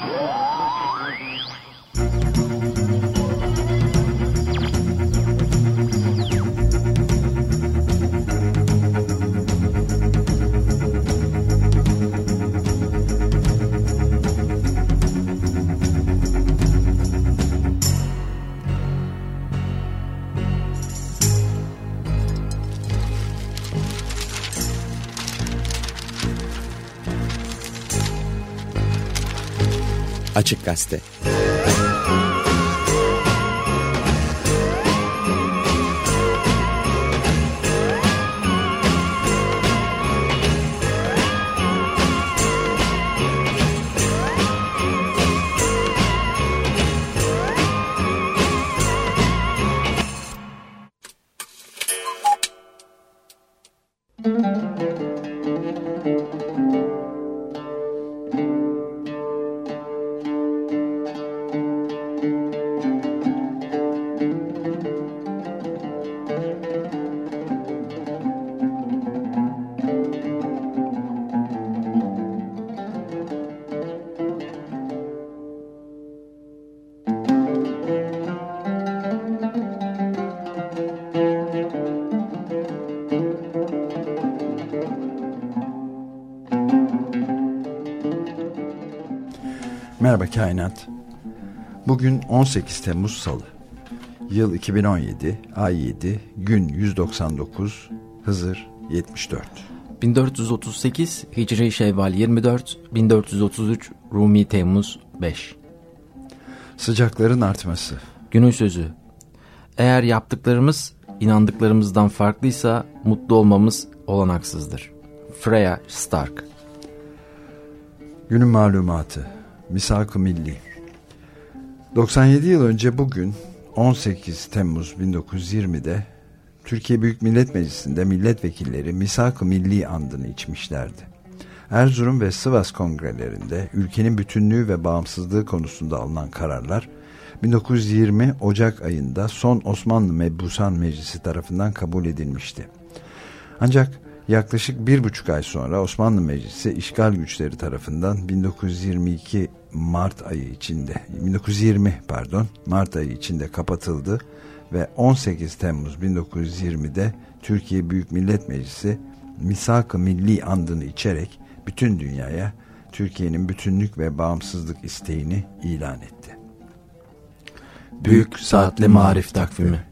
Oh! Açık Gazete Merhaba Kainat. Bugün 18 Temmuz Salı. Yıl 2017, ay 7, gün 199, Hızır 74. 1438 Hicri Şevval 24, 1433 Rumi Temmuz 5. Sıcakların artması. Günün sözü. Eğer yaptıklarımız inandıklarımızdan farklıysa mutlu olmamız olanaksızdır. Freya Stark. Günün malumatı. Misak-ı Milli 97 yıl önce bugün 18 Temmuz 1920'de Türkiye Büyük Millet Meclisi'nde milletvekilleri Misak-ı Milli andını içmişlerdi. Erzurum ve Sivas kongrelerinde ülkenin bütünlüğü ve bağımsızlığı konusunda alınan kararlar 1920 Ocak ayında son Osmanlı Mebusan Meclisi tarafından kabul edilmişti. Ancak yaklaşık bir buçuk ay sonra Osmanlı Meclisi işgal güçleri tarafından 1922 Mart ayı içinde 1920 pardon Mart ayı içinde kapatıldı ve 18 Temmuz 1920'de Türkiye Büyük Millet Meclisi Misak-ı Milli andını içerek bütün dünyaya Türkiye'nin bütünlük ve bağımsızlık isteğini ilan etti. Büyük Saatli Marif Takvimi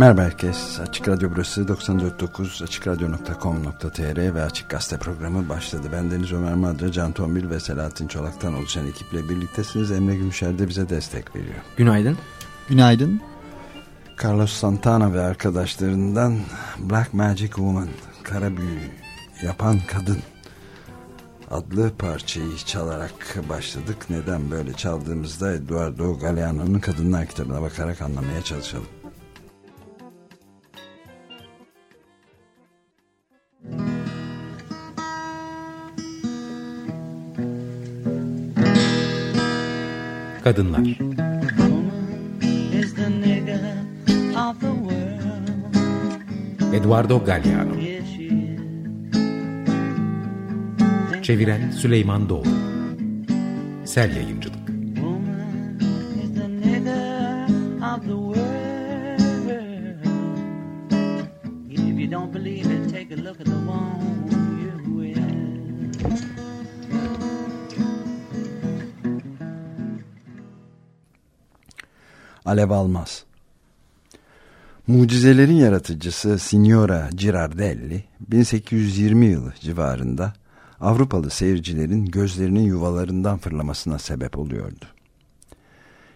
Merhaba herkes. Açık Radyo burası 94.9 AçıkRadyo.com.tr ve Açık Gazete programı başladı. Ben Deniz Ömer Madra, Can Tombil ve Selahattin Çolak'tan oluşan ekiple birliktesiniz. Emre Gümüşer de bize destek veriyor. Günaydın. Günaydın. Carlos Santana ve arkadaşlarından Black Magic Woman, Kara Büyü Yapan Kadın adlı parçayı çalarak başladık. Neden böyle çaldığımızda Eduardo Galeano'nun Kadınlar kitabına bakarak anlamaya çalışalım. Kadınlar. Eduardo Galliano Çeviren Süleyman Doğru. Sel Yayıncılık alev almaz. Mucizelerin yaratıcısı Signora Girardelli 1820 yılı civarında Avrupalı seyircilerin gözlerinin yuvalarından fırlamasına sebep oluyordu.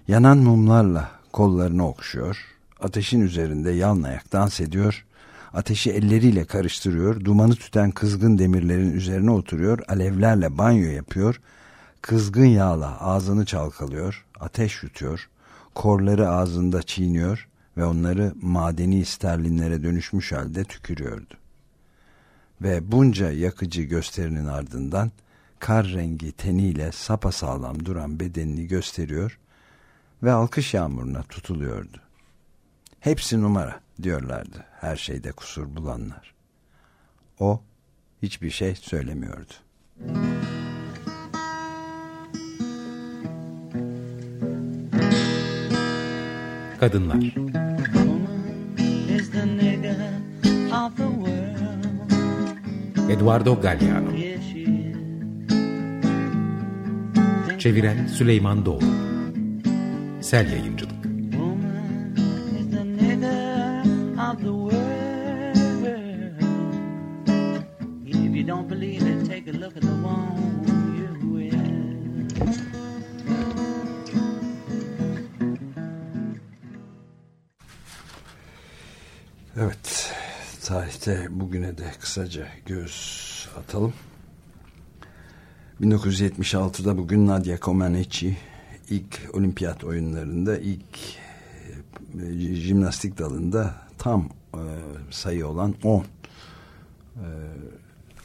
Yanan mumlarla kollarını okşuyor, ateşin üzerinde yalnayak dans ediyor, ateşi elleriyle karıştırıyor, dumanı tüten kızgın demirlerin üzerine oturuyor, alevlerle banyo yapıyor, kızgın yağla ağzını çalkalıyor, ateş yutuyor, korları ağzında çiğniyor ve onları madeni sterlinlere dönüşmüş halde tükürüyordu. Ve bunca yakıcı gösterinin ardından kar rengi teniyle sapasağlam duran bedenini gösteriyor ve alkış yağmuruna tutuluyordu. Hepsi numara diyorlardı her şeyde kusur bulanlar. O hiçbir şey söylemiyordu. Kadınlar. Eduardo Galliano Çeviren Süleyman Doğru. Sel Yayıncılık Evet, tarihte bugüne de kısaca göz atalım. 1976'da bugün Nadia Comaneci ilk olimpiyat oyunlarında ilk e, jimnastik dalında tam e, sayı olan 10 e,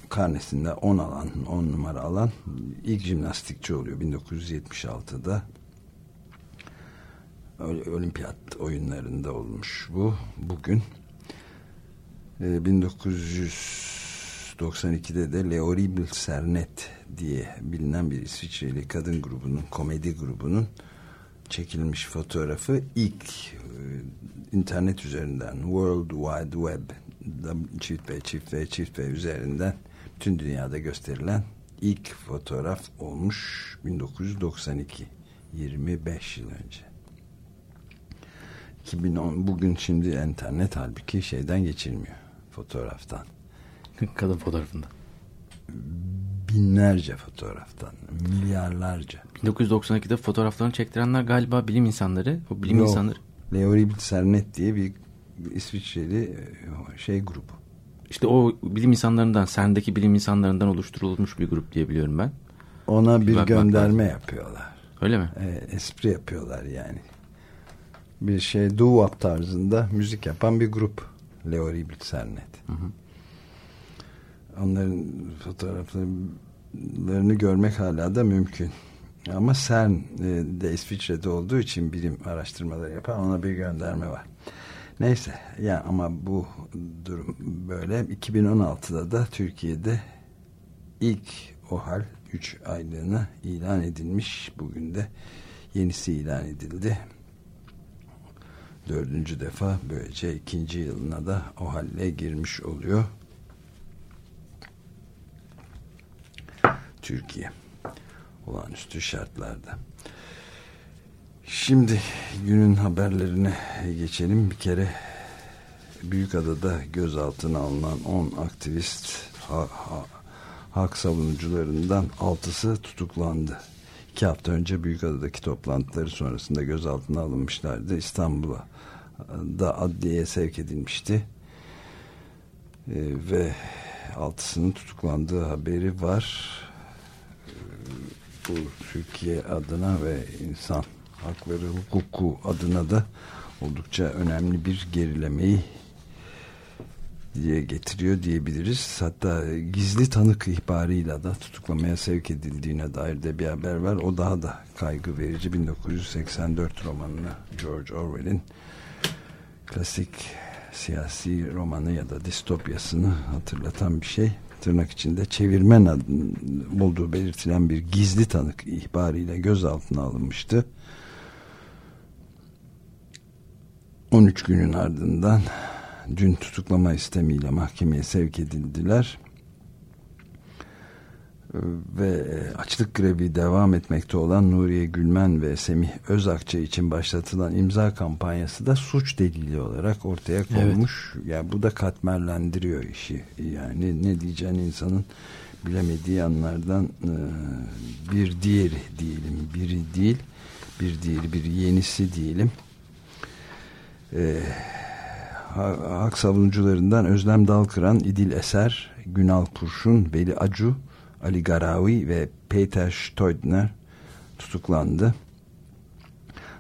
karnesinde 10 alan 10 numara alan ilk jimnastikçi oluyor 1976'da olimpiyat oyunlarında olmuş bu bugün e, 1992'de de Le Horrible Sernet diye bilinen bir İsviçreli kadın grubunun komedi grubunun çekilmiş fotoğrafı ilk e, internet üzerinden World Wide Web çift ve çift ve çift ve üzerinden tüm dünyada gösterilen ilk fotoğraf olmuş 1992 25 yıl önce. 2010 bugün şimdi internet halbuki şeyden geçilmiyor fotoğraftan. Kadın fotoğrafında. Binlerce fotoğraftan milyarlarca. 1992'de fotoğraflarını çektirenler galiba bilim insanları. O bilim Yok. insanları Leori Sernet diye bir İsviçreli e, şey grubu. İşte o bilim insanlarından CERN'deki bilim insanlarından oluşturulmuş bir grup diye biliyorum ben. Ona bir Bakmak gönderme lazım. yapıyorlar. Öyle mi? e, espri yapıyorlar yani. Bir şey doo-wop tarzında müzik yapan bir grup Leori Sernet. Onların fotoğraflarını görmek hala da mümkün. Ama CERN e, de İsviçre'de olduğu için bilim araştırmaları yapan ona bir gönderme var. Neyse ya ama bu durum böyle. 2016'da da Türkiye'de ilk OHAL 3 aylığına ilan edilmiş. Bugün de yenisi ilan edildi dördüncü defa böylece ikinci yılına da OHAL'le girmiş oluyor Türkiye olağanüstü şartlarda. Şimdi günün haberlerine geçelim. Bir kere Büyükada'da gözaltına alınan 10 aktivist ha, ha, hak savunucularından 6'sı tutuklandı. İki hafta önce Büyükada'daki toplantıları sonrasında gözaltına alınmışlardı. İstanbul'a da adliyeye sevk edilmişti. Ee, ve altısının tutuklandığı haberi var bu Türkiye adına ve insan hakları hukuku adına da oldukça önemli bir gerilemeyi diye getiriyor diyebiliriz. Hatta gizli tanık ihbarıyla da tutuklamaya sevk edildiğine dair de bir haber var. O daha da kaygı verici. 1984 romanını George Orwell'in klasik siyasi romanı ya da distopyasını hatırlatan bir şey tırnak içinde çevirmen adının olduğu belirtilen bir gizli tanık ihbarıyla gözaltına alınmıştı. 13 günün ardından dün tutuklama istemiyle mahkemeye sevk edildiler. Ve açlık grevi devam etmekte olan Nuriye Gülmen ve Semih Özakça için başlatılan imza kampanyası da suç delili olarak ortaya konmuş. Evet. Yani bu da katmerlendiriyor işi. Yani ne diyeceğin insanın bilemediği anlardan e, bir diğeri diyelim. Biri değil, bir diğeri, bir yenisi diyelim. E, hak savunucularından Özlem Dalkıran, İdil Eser, Günal Kurşun, Veli Acu, Ali Garavi ve Peter Stoidner tutuklandı.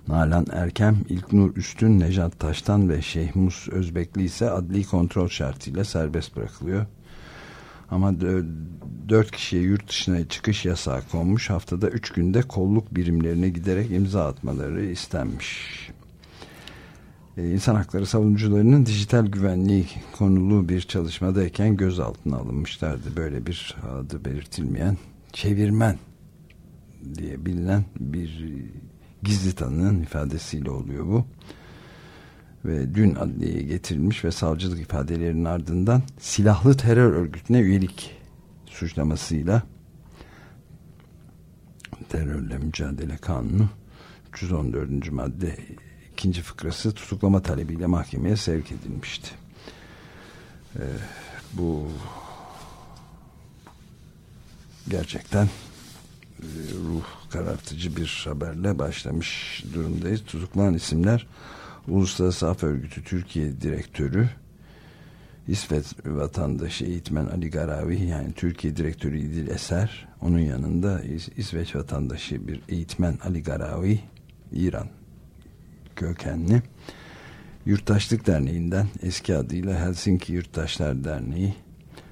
Nalan Erkem, İlknur Üstün, Nejat Taştan ve Şeyhmus Özbekli ise adli kontrol şartıyla serbest bırakılıyor. Ama dört kişiye yurt dışına çıkış yasağı konmuş. Haftada üç günde kolluk birimlerine giderek imza atmaları istenmiş. Ee, insan hakları savunucularının dijital güvenliği konulu bir çalışmadayken gözaltına alınmışlardı. Böyle bir adı belirtilmeyen çevirmen diye bilinen bir gizli tanığın ifadesiyle oluyor bu. Ve dün adliyeye getirilmiş ve savcılık ifadelerinin ardından silahlı terör örgütüne üyelik suçlamasıyla terörle mücadele kanunu 314. madde ikinci fıkrası tutuklama talebiyle mahkemeye sevk edilmişti. Ee, bu gerçekten e, ruh karartıcı bir haberle başlamış durumdayız. Tutuklanan isimler Uluslararası Af Örgütü Türkiye Direktörü İsveç vatandaşı eğitmen Ali Garavi yani Türkiye direktörü İdil Eser onun yanında İsveç vatandaşı bir eğitmen Ali Garavi İran kökenli Yurttaşlık Derneği'nden eski adıyla Helsinki Yurttaşlar Derneği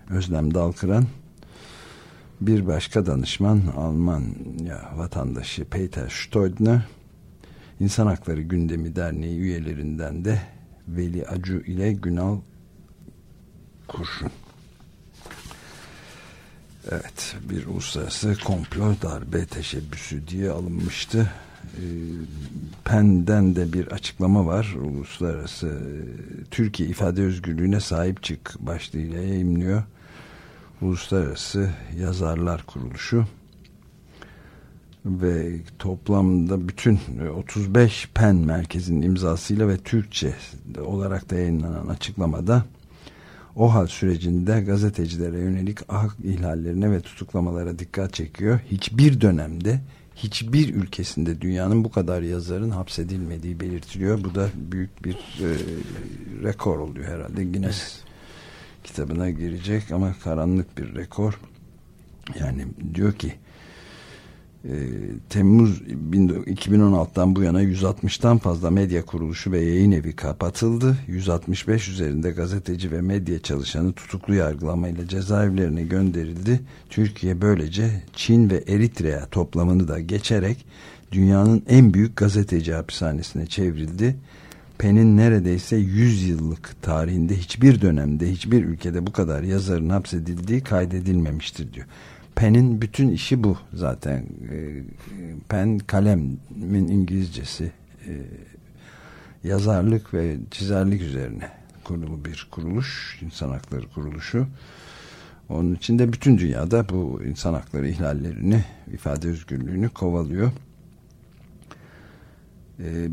Özlem Dalkıran bir başka danışman Almanya vatandaşı Peter Stoidner İnsan Hakları Gündemi Derneği üyelerinden de Veli Acu ile Günal Kurşun. Evet bir uluslararası komplo darbe teşebbüsü diye alınmıştı. Ee, PEN'den de bir açıklama var. Uluslararası e, Türkiye ifade özgürlüğüne sahip çık başlığıyla yayınlıyor. Uluslararası Yazarlar Kuruluşu ve toplamda bütün 35 e, PEN merkezinin imzasıyla ve Türkçe olarak da yayınlanan açıklamada OHAL sürecinde gazetecilere yönelik hak ihlallerine ve tutuklamalara dikkat çekiyor. Hiçbir dönemde hiçbir ülkesinde dünyanın bu kadar yazarın hapsedilmediği belirtiliyor. Bu da büyük bir e, rekor oluyor herhalde. Guinness kitabına girecek ama karanlık bir rekor. Yani diyor ki e, Temmuz 2016'dan bu yana 160'tan fazla medya kuruluşu ve yayın evi kapatıldı. 165 üzerinde gazeteci ve medya çalışanı tutuklu yargılamayla cezaevlerine gönderildi. Türkiye böylece Çin ve Eritrea toplamını da geçerek dünyanın en büyük gazeteci hapishanesine çevrildi. PEN'in neredeyse 100 yıllık tarihinde hiçbir dönemde hiçbir ülkede bu kadar yazarın hapsedildiği kaydedilmemiştir diyor. Pen'in bütün işi bu zaten. E, pen kalemin İngilizcesi e, yazarlık ve çizerlik üzerine kurulu bir kuruluş, insan hakları kuruluşu. Onun için de bütün dünyada bu insan hakları ihlallerini, ifade özgürlüğünü kovalıyor. E,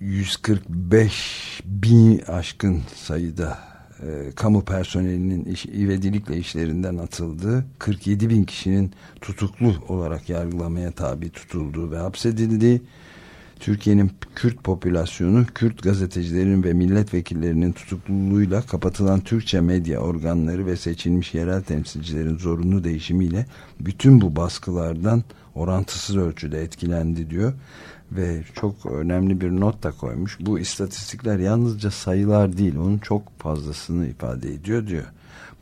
145 bin aşkın sayıda e, kamu personelinin iş, ivedilikle işlerinden atıldığı 47 bin kişinin tutuklu olarak yargılamaya tabi tutulduğu ve hapsedildiği Türkiye'nin Kürt popülasyonu Kürt gazetecilerin ve milletvekillerinin tutukluluğuyla kapatılan Türkçe medya organları ve seçilmiş yerel temsilcilerin zorunlu değişimiyle bütün bu baskılardan orantısız ölçüde etkilendi diyor ve çok önemli bir not da koymuş. Bu istatistikler yalnızca sayılar değil, onun çok fazlasını ifade ediyor diyor.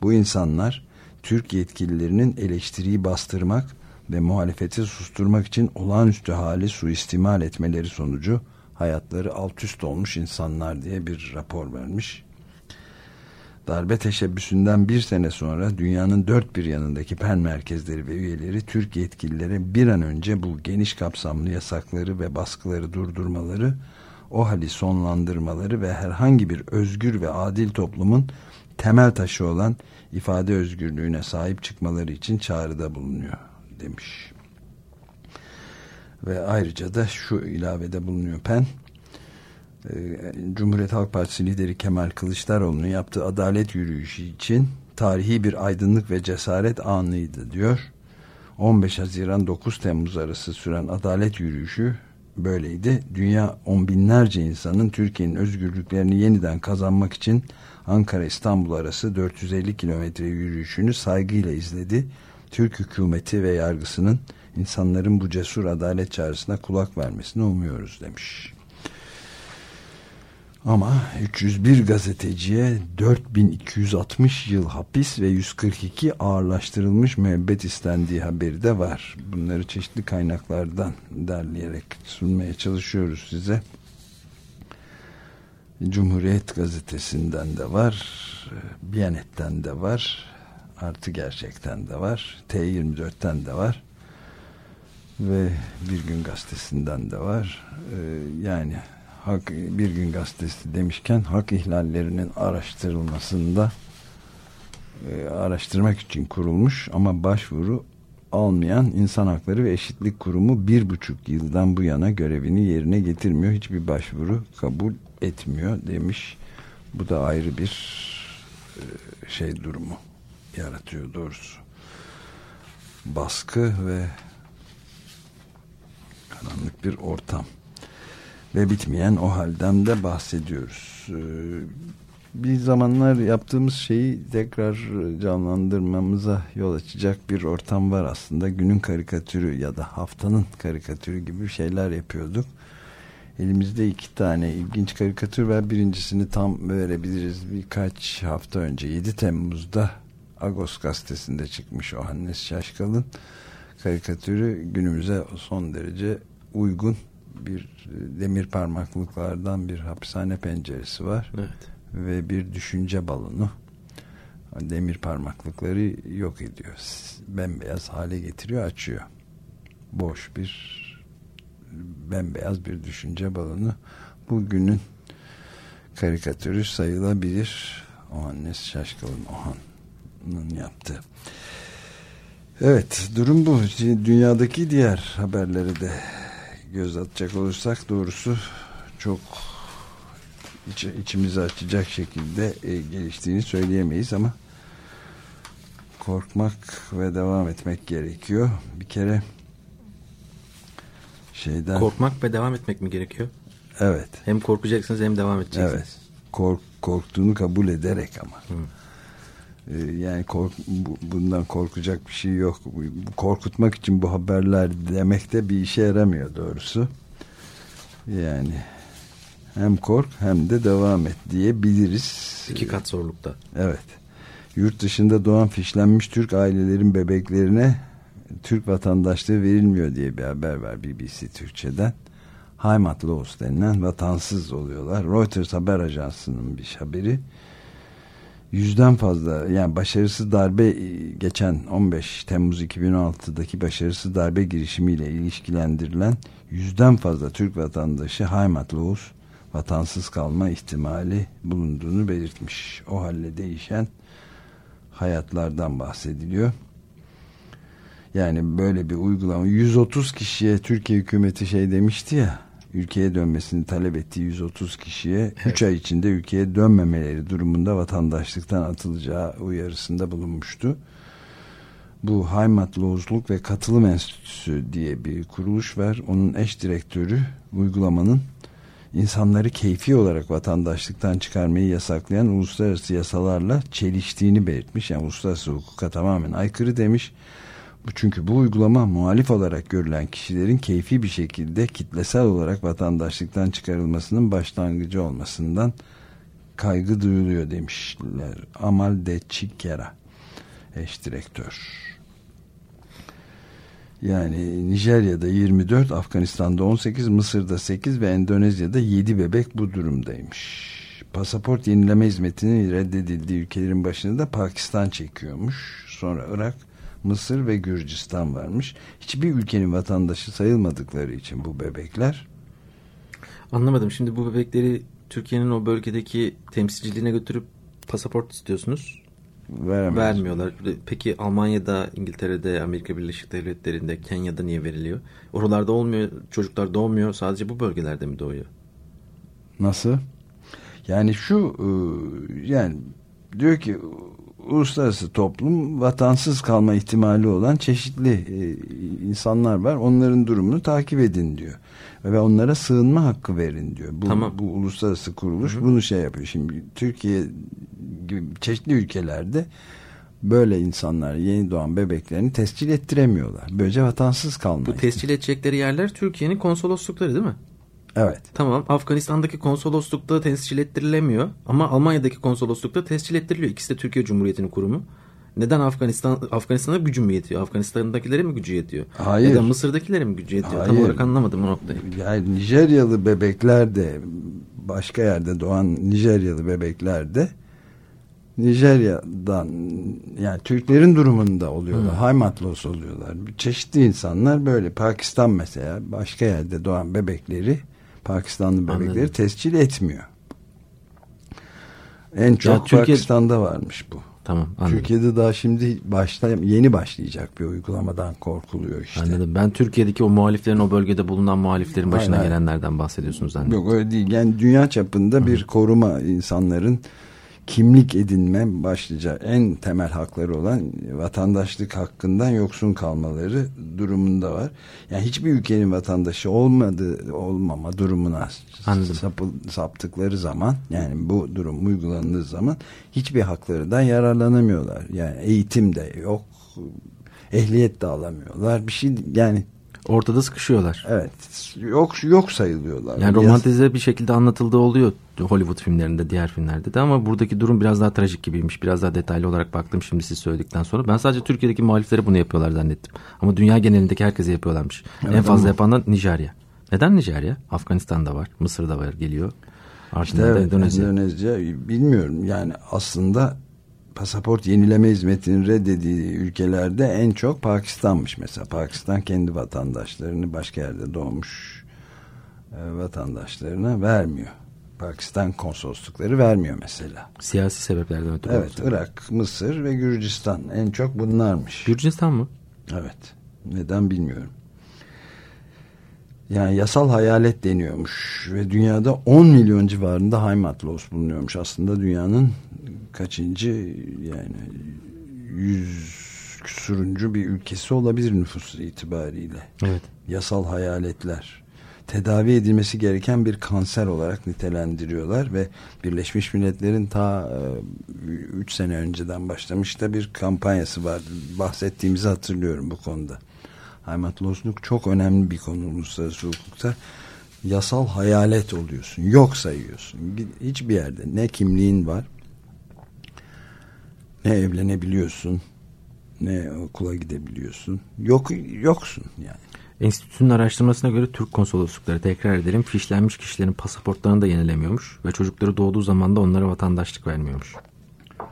Bu insanlar Türk yetkililerinin eleştiriyi bastırmak ve muhalefeti susturmak için olağanüstü hali suistimal etmeleri sonucu hayatları alt üst olmuş insanlar diye bir rapor vermiş darbe teşebbüsünden bir sene sonra dünyanın dört bir yanındaki pen merkezleri ve üyeleri Türk yetkililere bir an önce bu geniş kapsamlı yasakları ve baskıları durdurmaları, o hali sonlandırmaları ve herhangi bir özgür ve adil toplumun temel taşı olan ifade özgürlüğüne sahip çıkmaları için çağrıda bulunuyor demiş. Ve ayrıca da şu ilavede bulunuyor PEN Cumhuriyet Halk Partisi lideri Kemal Kılıçdaroğlu'nun yaptığı adalet yürüyüşü için tarihi bir aydınlık ve cesaret anıydı diyor. 15 Haziran 9 Temmuz arası süren adalet yürüyüşü böyleydi. Dünya on binlerce insanın Türkiye'nin özgürlüklerini yeniden kazanmak için Ankara İstanbul arası 450 kilometre yürüyüşünü saygıyla izledi. Türk hükümeti ve yargısının insanların bu cesur adalet çağrısına kulak vermesini umuyoruz demiş. Ama 301 gazeteciye 4260 yıl hapis ve 142 ağırlaştırılmış müebbet istendiği haberi de var. Bunları çeşitli kaynaklardan derleyerek sunmaya çalışıyoruz size. Cumhuriyet gazetesinden de var, Biyanet'ten de var, Artı Gerçek'ten de var, T24'ten de var ve Bir Gün Gazetesi'nden de var. Ee, yani Hak Bir Gün Gazetesi demişken hak ihlallerinin araştırılmasında e, araştırmak için kurulmuş ama başvuru almayan İnsan Hakları ve Eşitlik Kurumu bir buçuk yıldan bu yana görevini yerine getirmiyor. Hiçbir başvuru kabul etmiyor demiş. Bu da ayrı bir e, şey durumu yaratıyor doğrusu. Baskı ve karanlık bir ortam ve bitmeyen o halden de bahsediyoruz. Ee, bir zamanlar yaptığımız şeyi tekrar canlandırmamıza yol açacak bir ortam var aslında. Günün karikatürü ya da haftanın karikatürü gibi şeyler yapıyorduk. Elimizde iki tane ilginç karikatür var. Birincisini tam verebiliriz. Birkaç hafta önce 7 Temmuz'da Agos gazetesinde çıkmış o Hannes Şaşkal'ın karikatürü günümüze son derece uygun bir demir parmaklıklardan bir hapishane penceresi var. Evet. Ve bir düşünce balonu. Demir parmaklıkları yok ediyor. Bembeyaz hale getiriyor, açıyor. Boş bir bembeyaz bir düşünce balonu. Bugünün karikatürü sayılabilir. Ohannes Şaşkal'ın Ohan'ın yaptığı. Evet durum bu. Dünyadaki diğer haberlere de göz atacak olursak doğrusu çok iç, içimizi açacak şekilde e, geliştiğini söyleyemeyiz ama korkmak ve devam etmek gerekiyor. Bir kere şeyden... Korkmak ve devam etmek mi gerekiyor? Evet. Hem korkacaksınız hem devam edeceksiniz. Evet. Kork, korktuğunu kabul ederek ama. Hı. Ee, yani kork, bundan korkacak bir şey yok. Korkutmak için bu haberler demek de bir işe yaramıyor doğrusu. Yani hem kork hem de devam et diyebiliriz. İki kat zorlukta. Evet. Yurt dışında doğan fişlenmiş Türk ailelerin bebeklerine Türk vatandaşlığı verilmiyor diye bir haber var BBC Türkçe'den. Heimat Laws denilen vatansız oluyorlar. Reuters haber ajansının bir haberi. Yüzden fazla yani başarısız darbe geçen 15 Temmuz 2016'daki başarısız darbe girişimiyle ilişkilendirilen yüzden fazla Türk vatandaşı Heimat Laws vatansız kalma ihtimali bulunduğunu belirtmiş. O halle değişen hayatlardan bahsediliyor. Yani böyle bir uygulama 130 kişiye Türkiye hükümeti şey demişti ya ülkeye dönmesini talep ettiği 130 kişiye evet. 3 ay içinde ülkeye dönmemeleri durumunda vatandaşlıktan atılacağı uyarısında bulunmuştu. Bu Haymatlozluk ve Katılım Enstitüsü diye bir kuruluş var. Onun eş direktörü uygulamanın insanları keyfi olarak vatandaşlıktan çıkarmayı yasaklayan uluslararası yasalarla çeliştiğini belirtmiş. Yani uluslararası hukuka tamamen aykırı demiş. Çünkü bu uygulama muhalif olarak görülen kişilerin keyfi bir şekilde kitlesel olarak vatandaşlıktan çıkarılmasının başlangıcı olmasından kaygı duyuluyor demişler. Amal de Çikera eş direktör. Yani Nijerya'da 24, Afganistan'da 18, Mısır'da 8 ve Endonezya'da 7 bebek bu durumdaymış. Pasaport yenileme hizmetinin reddedildiği ülkelerin başında da Pakistan çekiyormuş. Sonra Irak, Mısır ve Gürcistan varmış. Hiçbir ülkenin vatandaşı sayılmadıkları için bu bebekler. Anlamadım. Şimdi bu bebekleri Türkiye'nin o bölgedeki temsilciliğine götürüp pasaport istiyorsunuz. Veremez. Vermiyorlar. Peki Almanya'da, İngiltere'de, Amerika Birleşik Devletleri'nde, Kenya'da niye veriliyor? Oralarda olmuyor, çocuklar doğmuyor. Sadece bu bölgelerde mi doğuyor? Nasıl? Yani şu yani diyor ki uluslararası toplum vatansız kalma ihtimali olan çeşitli e, insanlar var. Onların durumunu takip edin diyor. Ve onlara sığınma hakkı verin diyor. Bu, tamam. bu uluslararası kuruluş Hı -hı. bunu şey yapıyor. Şimdi Türkiye gibi çeşitli ülkelerde böyle insanlar yeni doğan bebeklerini tescil ettiremiyorlar. Böylece vatansız kalma. Bu tescil edecekleri yerler Türkiye'nin konsoloslukları değil mi? Evet. Tamam Afganistan'daki konsoloslukta tescil ettirilemiyor ama Almanya'daki konsoloslukta tescil ettiriliyor. İkisi de Türkiye Cumhuriyeti'nin kurumu. Neden Afganistan Afganistan'a gücü mü yetiyor? Afganistan'dakilere mi gücü yetiyor? Hayır. Neden Mısır'dakilere mi gücü yetiyor? Hayır. Tam olarak anlamadım o noktayı. Yani Nijeryalı bebekler de başka yerde doğan Nijeryalı bebekler de Nijerya'dan yani Türklerin durumunda oluyorlar. Hmm. Haymatlos oluyorlar. Çeşitli insanlar böyle Pakistan mesela başka yerde doğan bebekleri Pakistanlı bebekleri Anladım. tescil etmiyor. En çok ya, Türkiye... Pakistan'da varmış bu. Tamam anladım. Türkiye'de daha şimdi başla, yeni başlayacak bir uygulamadan korkuluyor işte. Anladım. Ben Türkiye'deki o muhaliflerin o bölgede bulunan muhaliflerin başına Aynen. gelenlerden bahsediyorsunuz zannediyorum. Yok öyle değil. Yani dünya çapında Hı. bir koruma insanların kimlik edinme başlıca en temel hakları olan vatandaşlık hakkından yoksun kalmaları durumunda var. Yani hiçbir ülkenin vatandaşı olmadı olmama durumuna sapı, saptıkları zaman yani bu durum uygulandığı zaman hiçbir haklarından yararlanamıyorlar. Yani eğitim de yok, ehliyet de alamıyorlar. Bir şey yani ortada sıkışıyorlar. Evet. Yok yok sayılıyorlar. Yani romantize bir şekilde anlatıldığı oluyor Hollywood filmlerinde, diğer filmlerde de ama buradaki durum biraz daha trajik gibiymiş. Biraz daha detaylı olarak baktım şimdi siz söyledikten sonra. Ben sadece Türkiye'deki muhaliflere bunu yapıyorlar zannettim. Ama dünya genelindeki herkese yapıyorlarmış. Evet, en fazla ama... yapan da Nijerya. Neden Nijerya? Afganistan'da var, Mısır'da var geliyor. Ardından işte evet, Endonezya. Endonezya bilmiyorum yani aslında pasaport yenileme hizmetini reddediği ülkelerde en çok Pakistan'mış mesela. Pakistan kendi vatandaşlarını başka yerde doğmuş e, vatandaşlarına vermiyor. Pakistan konsoloslukları vermiyor mesela. Siyasi sebeplerden ötürü. Evet olsun. Irak, Mısır ve Gürcistan en çok bunlarmış. Gürcistan mı? Evet. Neden bilmiyorum. Yani yasal hayalet deniyormuş ve dünyada 10 milyon civarında Haymatlos bulunuyormuş. Aslında dünyanın kaçıncı yani yüz küsuruncu bir ülkesi olabilir nüfus itibariyle. Evet. Yasal hayaletler tedavi edilmesi gereken bir kanser olarak nitelendiriyorlar ve Birleşmiş Milletler'in ta 3 e, sene önceden başlamış da bir kampanyası var. Bahsettiğimizi hatırlıyorum bu konuda. Haymatlozluk çok önemli bir konu uluslararası hukukta. Yasal hayalet oluyorsun. Yok sayıyorsun. Hiçbir yerde ne kimliğin var ne evlenebiliyorsun ne okula gidebiliyorsun. Yok yoksun yani. Enstitünün araştırmasına göre Türk konsoloslukları tekrar edelim fişlenmiş kişilerin pasaportlarını da yenilemiyormuş ve çocukları doğduğu zaman da onlara vatandaşlık vermiyormuş.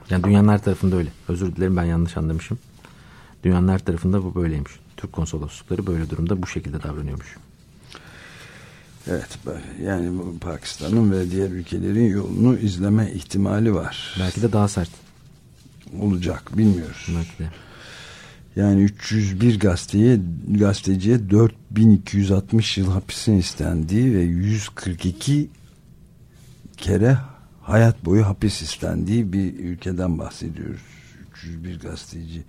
Yani dünyanın her tarafında öyle. Özür dilerim ben yanlış anlamışım. Dünyanın her tarafında bu böyleymiş. Türk konsoloslukları böyle durumda bu şekilde davranıyormuş. Evet yani Pakistan'ın ve diğer ülkelerin yolunu izleme ihtimali var. Belki de daha sert. Olacak bilmiyoruz. De. Yani 301 gazeteye, gazeteciye 4260 yıl hapisin istendiği ve 142 kere hayat boyu hapis istendiği bir ülkeden bahsediyoruz. 301 gazeteci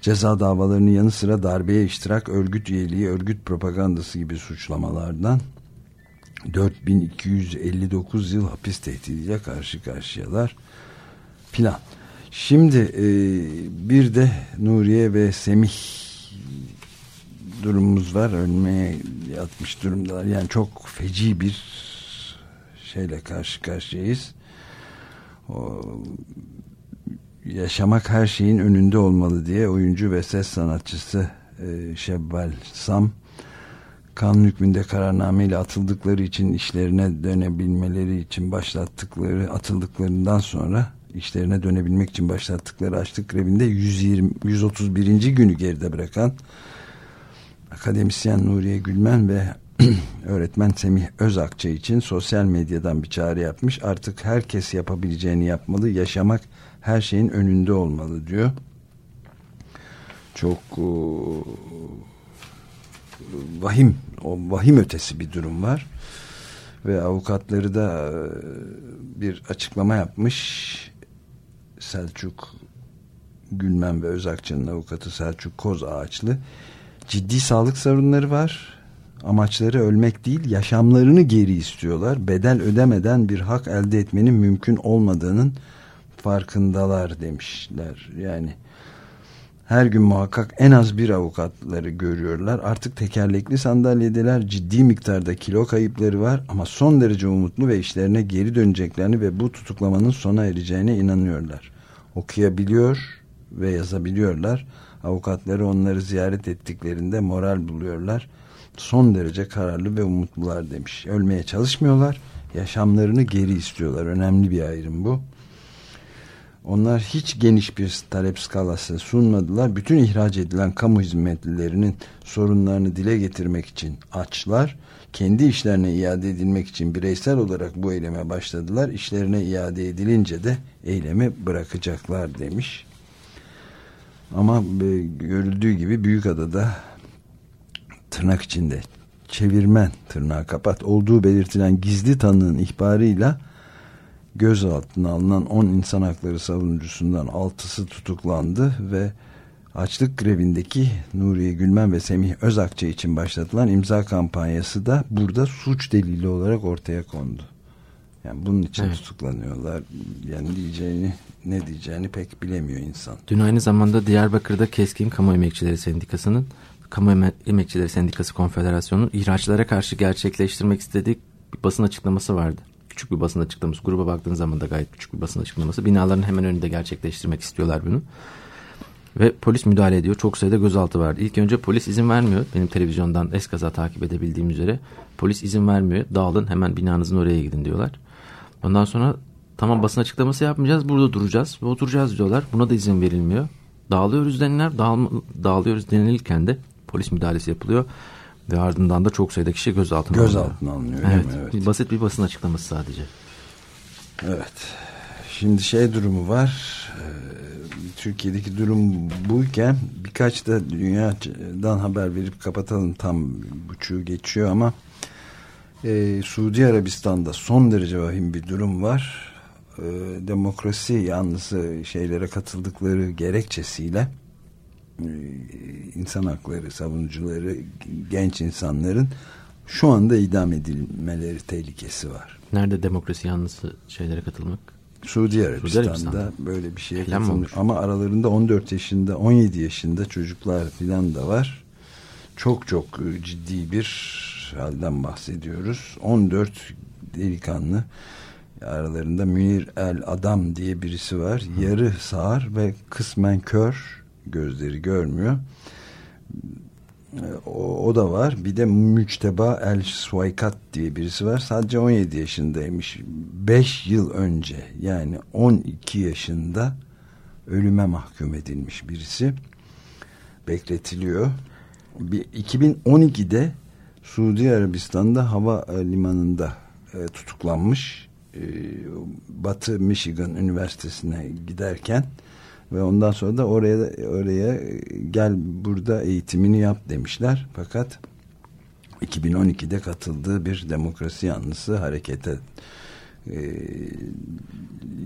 ceza davalarının yanı sıra darbeye iştirak, örgüt üyeliği, örgüt propagandası gibi suçlamalardan 4259 yıl hapis tehdidiyle karşı karşıyalar filan. Şimdi e, bir de Nuriye ve Semih durumumuz var. Ölmeye yatmış durumdalar. Yani çok feci bir şeyle karşı karşıyayız. O, yaşamak her şeyin önünde olmalı diye oyuncu ve ses sanatçısı e, Şebbal Sam kanun hükmünde kararnameyle atıldıkları için işlerine dönebilmeleri için başlattıkları atıldıklarından sonra işlerine dönebilmek için başlattıkları açlık grevinde 120, 131. günü geride bırakan akademisyen Nuriye Gülmen ve öğretmen Semih Özakça için sosyal medyadan bir çağrı yapmış. Artık herkes yapabileceğini yapmalı. Yaşamak her şeyin önünde olmalı diyor. Çok o, vahim, o vahim ötesi bir durum var. Ve avukatları da bir açıklama yapmış Selçuk Gülmen ve Özakçı'nın avukatı Selçuk Koz Ağaçlı ciddi sağlık sorunları var. Amaçları ölmek değil yaşamlarını geri istiyorlar. Bedel ödemeden bir hak elde etmenin mümkün olmadığının farkındalar demişler. Yani her gün muhakkak en az bir avukatları görüyorlar. Artık tekerlekli sandalyedeler ciddi miktarda kilo kayıpları var ama son derece umutlu ve işlerine geri döneceklerini ve bu tutuklamanın sona ereceğine inanıyorlar okuyabiliyor ve yazabiliyorlar. Avukatları onları ziyaret ettiklerinde moral buluyorlar. Son derece kararlı ve umutlular demiş. Ölmeye çalışmıyorlar. Yaşamlarını geri istiyorlar. Önemli bir ayrım bu. Onlar hiç geniş bir talep skalası sunmadılar. Bütün ihraç edilen kamu hizmetlilerinin sorunlarını dile getirmek için açlar. Kendi işlerine iade edilmek için bireysel olarak bu eyleme başladılar. İşlerine iade edilince de eylemi bırakacaklar demiş. Ama e, görüldüğü gibi Büyükada'da tırnak içinde çevirmen tırnağı kapat olduğu belirtilen gizli tanığın ihbarıyla gözaltına alınan 10 insan hakları savunucusundan 6'sı tutuklandı ve açlık grevindeki Nuriye Gülmen ve Semih Özakçı için başlatılan imza kampanyası da burada suç delili olarak ortaya kondu. Yani bunun için evet. tutuklanıyorlar. Yani diyeceğini ne diyeceğini pek bilemiyor insan. Dün aynı zamanda Diyarbakır'da Keskin Kamu Emekçileri Sendikası'nın Kamu Emekçileri Sendikası Konfederasyonu'nun ihraçlara karşı gerçekleştirmek istediği bir basın açıklaması vardı. Küçük bir basın açıklaması. Gruba baktığın zaman da gayet küçük bir basın açıklaması. Binaların hemen önünde gerçekleştirmek istiyorlar bunu. Ve polis müdahale ediyor. Çok sayıda gözaltı vardı. İlk önce polis izin vermiyor. Benim televizyondan eskaza takip edebildiğim üzere. Polis izin vermiyor. Dağılın hemen binanızın oraya gidin diyorlar. Ondan sonra tamam basın açıklaması yapmayacağız. Burada duracağız ve oturacağız diyorlar. Buna da izin verilmiyor. Dağılıyoruz deniler. Dağıl, dağılıyoruz denilirken de polis müdahalesi yapılıyor. Ve ardından da çok sayıda kişi gözaltına, gözaltına alınıyor. Evet, evet. Basit bir basın açıklaması sadece. Evet. Şimdi şey durumu var. Ee, Türkiye'deki durum buyken birkaç da dünyadan haber verip kapatalım. Tam buçuğu geçiyor ama e, Suudi Arabistan'da son derece vahim bir durum var. E, demokrasi yanlısı şeylere katıldıkları gerekçesiyle e, insan hakları savunucuları genç insanların şu anda idam edilmeleri tehlikesi var. Nerede demokrasi yanlısı şeylere katılmak? Suudi Arabistan'da, Suudi Arabistan'da. böyle bir şeye katılmış. Ama aralarında 14 yaşında 17 yaşında çocuklar filan da var. Çok çok ciddi bir halden bahsediyoruz. 14 delikanlı aralarında Münir El Adam diye birisi var. Hı. Yarı sağır ve kısmen kör gözleri görmüyor. O, o da var. Bir de Müçteba El Swaykat diye birisi var. Sadece 17 yaşındaymış. 5 yıl önce yani 12 yaşında ölüme mahkum edilmiş birisi. Bekletiliyor. Bir 2012'de Suudi Arabistan'da hava limanında e, tutuklanmış. E, Batı Michigan Üniversitesi'ne giderken ve ondan sonra da oraya oraya gel burada eğitimini yap demişler. Fakat 2012'de katıldığı bir demokrasi yanlısı harekete e,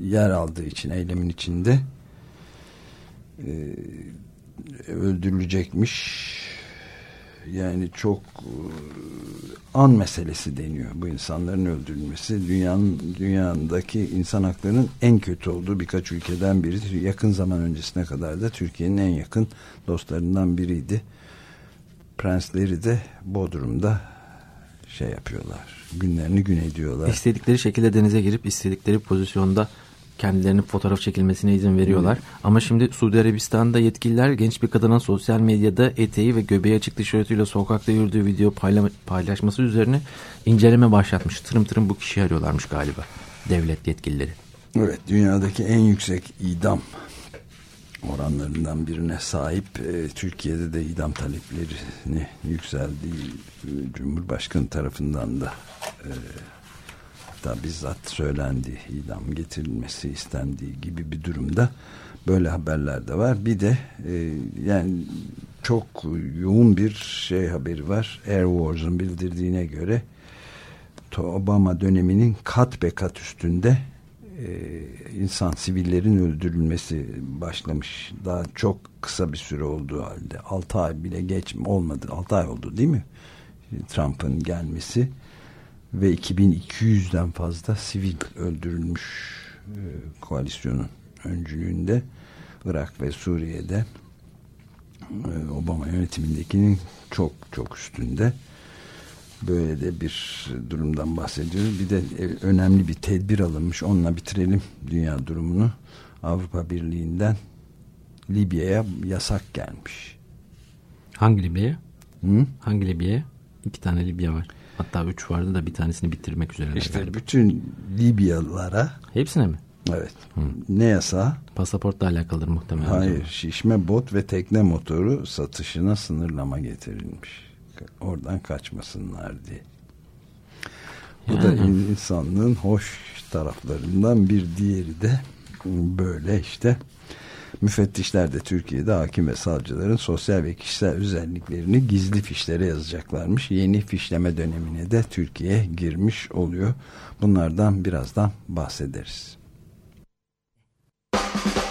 yer aldığı için eylemin içinde e, öldürülecekmiş yani çok e, an meselesi deniyor bu insanların öldürülmesi. Dünyanın dünyadaki insan haklarının en kötü olduğu birkaç ülkeden biri yakın zaman öncesine kadar da Türkiye'nin en yakın dostlarından biriydi. Prensleri de Bodrum'da şey yapıyorlar günlerini gün ediyorlar. İstedikleri şekilde denize girip istedikleri pozisyonda kendilerinin fotoğraf çekilmesine izin veriyorlar. Hmm. Ama şimdi Suudi Arabistan'da yetkililer genç bir kadının sosyal medyada eteği ve göbeği açık tişörtüyle sokakta yürüdüğü video paylaşması üzerine inceleme başlatmış. Tırım tırım bu kişiyi arıyorlarmış galiba devlet yetkilileri. Evet dünyadaki en yüksek idam oranlarından birine sahip e, Türkiye'de de idam taleplerini yükseldiği e, Cumhurbaşkanı tarafından da e, hatta bizzat söylendi idam getirilmesi istendiği gibi bir durumda böyle haberler de var. Bir de e, yani çok yoğun bir şey haberi var. Air Wars'un bildirdiğine göre Obama döneminin kat be kat üstünde e, insan sivillerin öldürülmesi başlamış. Daha çok kısa bir süre olduğu halde 6 ay bile geç olmadı. 6 ay oldu değil mi? Trump'ın gelmesi ve 2200'den fazla sivil öldürülmüş e, koalisyonun öncülüğünde Irak ve Suriye'de e, Obama yönetimindekinin çok çok üstünde böyle de bir durumdan bahsediyoruz. Bir de e, önemli bir tedbir alınmış. Onunla bitirelim dünya durumunu. Avrupa Birliği'nden Libya'ya yasak gelmiş. Hangi Libya'ya? Hangi Libya'ya? İki tane Libya var. Hatta üç vardı da bir tanesini bitirmek üzere. İşte galiba. bütün Libyalılara. Hepsine mi? Evet. Hı. Ne yasa? Pasaportla alakalıdır muhtemelen. Hayır. Şişme bot ve tekne motoru satışına sınırlama getirilmiş. Oradan kaçmasınlar diye. Bu yani. da insanlığın hoş taraflarından bir diğeri de böyle işte Müfettişler de Türkiye'de hakim ve savcıların sosyal ve kişisel özelliklerini gizli fişlere yazacaklarmış. Yeni fişleme dönemine de Türkiye girmiş oluyor. Bunlardan birazdan bahsederiz. Nowhere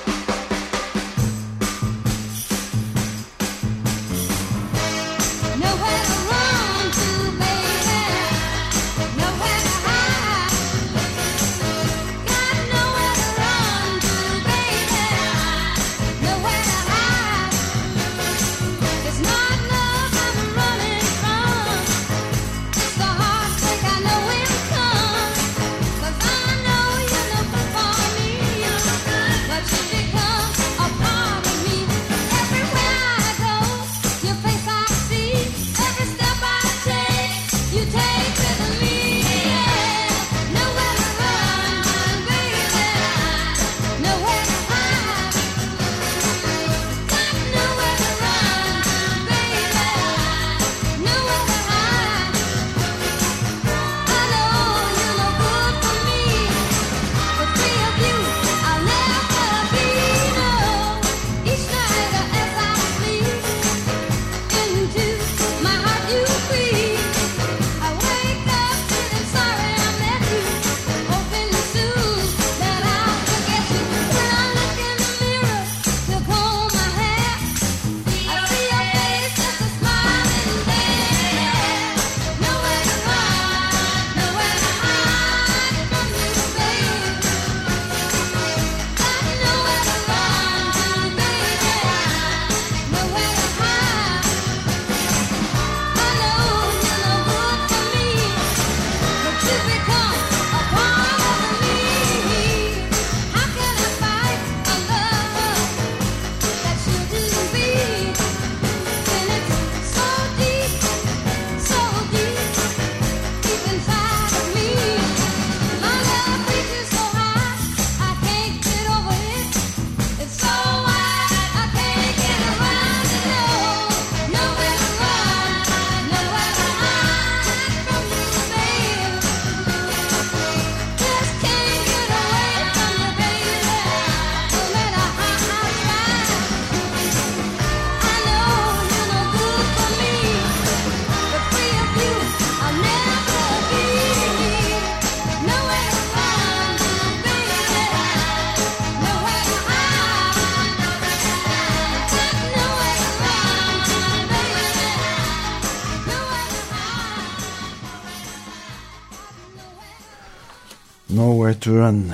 to Run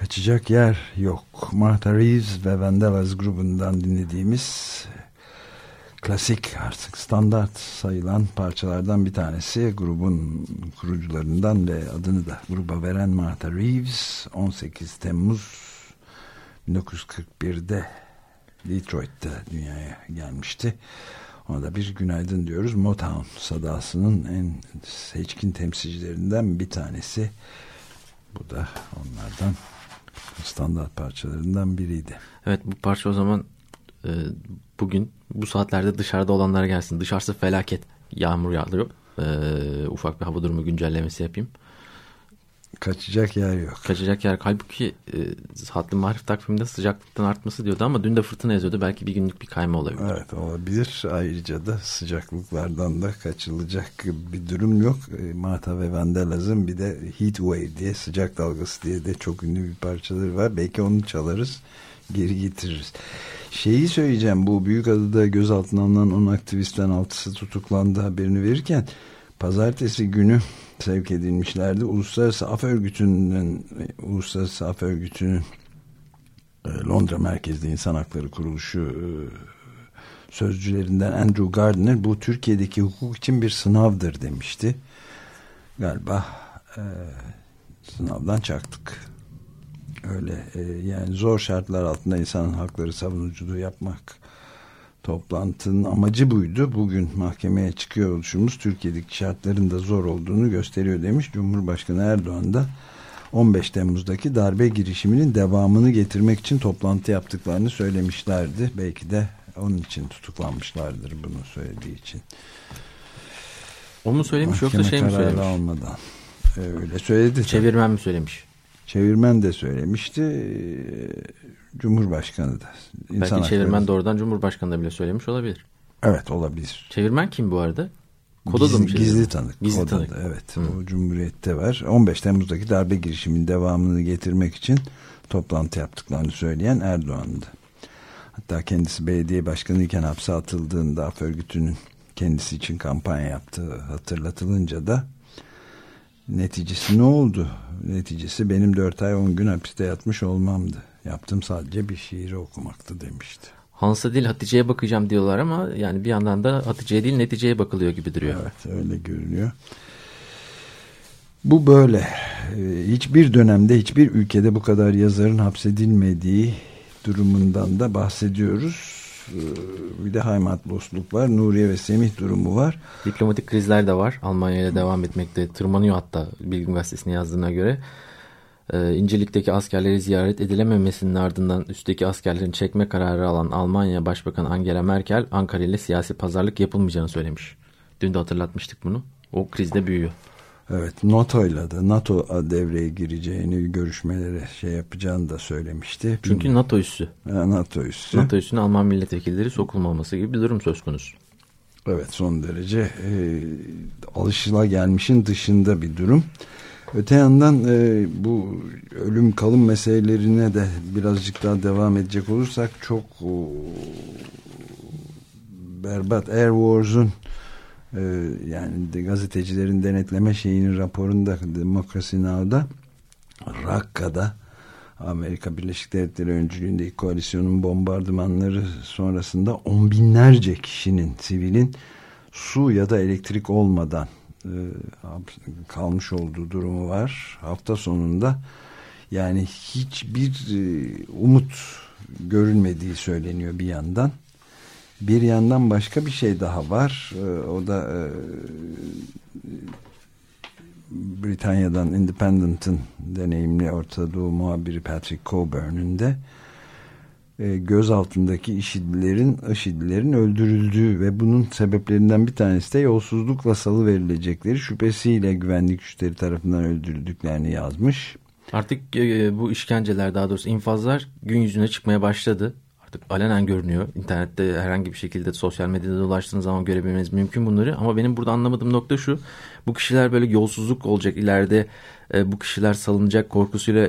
kaçacak yer yok. Martha Reeves ve Vandellas grubundan dinlediğimiz klasik artık standart sayılan parçalardan bir tanesi grubun kurucularından ve adını da gruba veren Martha Reeves 18 Temmuz 1941'de Detroit'te dünyaya gelmişti. Ona da bir günaydın diyoruz. Motown sadasının en seçkin temsilcilerinden bir tanesi. Bu da onlardan standart parçalarından biriydi. Evet bu parça o zaman e, bugün bu saatlerde dışarıda olanlar gelsin. Dışarısı felaket. Yağmur yağıyor. E, ufak bir hava durumu güncellemesi yapayım. Kaçacak yer yok. Kaçacak yer. Halbuki e, Hatlı Marif takviminde sıcaklıktan artması diyordu ama dün de fırtına yazıyordu. Belki bir günlük bir kayma olabilir. Evet olabilir. Ayrıca da sıcaklıklardan da kaçılacak bir durum yok. E, Mata ve Vandelaz'ın bir de Heat Wave diye sıcak dalgası diye de çok ünlü bir parçaları var. Belki onu çalarız. Geri getiririz. Şeyi söyleyeceğim. Bu büyük adada gözaltına alınan 10 aktivistten altısı tutuklandı haberini verirken pazartesi günü sevk edilmişlerdi. Uluslararası Af Örgütü'nün Uluslararası Af Örgütü'nün e, Londra merkezli insan hakları kuruluşu e, sözcülerinden Andrew Gardner bu Türkiye'deki hukuk için bir sınavdır demişti. Galiba e, sınavdan çaktık. Öyle e, yani zor şartlar altında insan hakları savunuculuğu yapmak Toplantının amacı buydu. Bugün mahkemeye çıkıyor oluşumuz Türkiye'deki şartların da zor olduğunu gösteriyor demiş. Cumhurbaşkanı Erdoğan da 15 Temmuz'daki darbe girişiminin devamını getirmek için toplantı yaptıklarını söylemişlerdi. Belki de onun için tutuklanmışlardır bunu söylediği için. O mu söylemiş Mahkeme yoksa şey mi söylemiş? almadan. Öyle söyledi. Çevirmen mi söylemiş? Çevirmen de söylemişti. Cumhurbaşkanı da. İnsan Belki çevirmen doğrudan Cumhurbaşkanı da bile söylemiş olabilir. Evet olabilir. Çevirmen kim bu arada? Koda gizli, mı gizli tanık. Gizli Koda'da, tanık. Evet. Hı. O Cumhuriyet'te var. 15 Temmuz'daki darbe girişiminin devamını getirmek için toplantı yaptıklarını söyleyen Erdoğan'dı. Hatta kendisi belediye başkanıyken hapse atıldığında af örgütünün kendisi için kampanya yaptığı hatırlatılınca da neticesi ne oldu? Neticesi benim 4 ay 10 gün hapiste yatmış olmamdı. Yaptım sadece bir şiiri okumaktı demişti. Hans'a değil Hatice'ye bakacağım diyorlar ama yani bir yandan da Hatice'ye değil neticeye bakılıyor gibi duruyor. Evet öyle görünüyor. Bu böyle. Ee, hiçbir dönemde hiçbir ülkede bu kadar yazarın hapsedilmediği durumundan da bahsediyoruz. Ee, bir de Heimatlosluk var. Nuriye ve Semih durumu var. Diplomatik krizler de var. Almanya ile devam etmekte. Tırmanıyor hatta Bilgin Gazetesi'ne yazdığına göre. İncirlik'teki askerleri ziyaret edilememesinin ardından üstteki askerlerin çekme kararı alan Almanya Başbakanı Angela Merkel Ankara ile siyasi pazarlık yapılmayacağını söylemiş. Dün de hatırlatmıştık bunu. O krizde büyüyor. Evet NATO'yla da NATO devreye gireceğini görüşmelere şey yapacağını da söylemişti. Çünkü NATO üssü. NATO üssü. NATO üssüne Alman milletvekilleri sokulmaması gibi bir durum söz konusu. Evet son derece e, alışılagelmişin dışında bir durum. Öte yandan e, bu ölüm kalım meselelerine de birazcık daha devam edecek olursak çok o, berbat. Air Wars'un e, yani de, gazetecilerin denetleme şeyinin raporunda Demokrasi Now'da Rakka'da Amerika Birleşik Devletleri öncülüğündeki koalisyonun bombardımanları sonrasında on binlerce kişinin sivilin su ya da elektrik olmadan e, kalmış olduğu durumu var. Hafta sonunda yani hiçbir e, umut görülmediği söyleniyor bir yandan. Bir yandan başka bir şey daha var. E, o da Britanya'dan Independent'ın deneyimli Orta Doğu muhabiri Patrick Coburn'un de e, göz altındaki IŞİD'lerin IŞİD'lerin öldürüldüğü ve bunun sebeplerinden bir tanesi de yolsuzlukla salı verilecekleri şüphesiyle güvenlik güçleri tarafından öldürüldüklerini yazmış. Artık e, bu işkenceler daha doğrusu infazlar gün yüzüne çıkmaya başladı. Artık alenen görünüyor. İnternette herhangi bir şekilde sosyal medyada dolaştığınız zaman görebilmeniz mümkün bunları. Ama benim burada anlamadığım nokta şu. Bu kişiler böyle yolsuzluk olacak ileride e, bu kişiler salınacak korkusuyla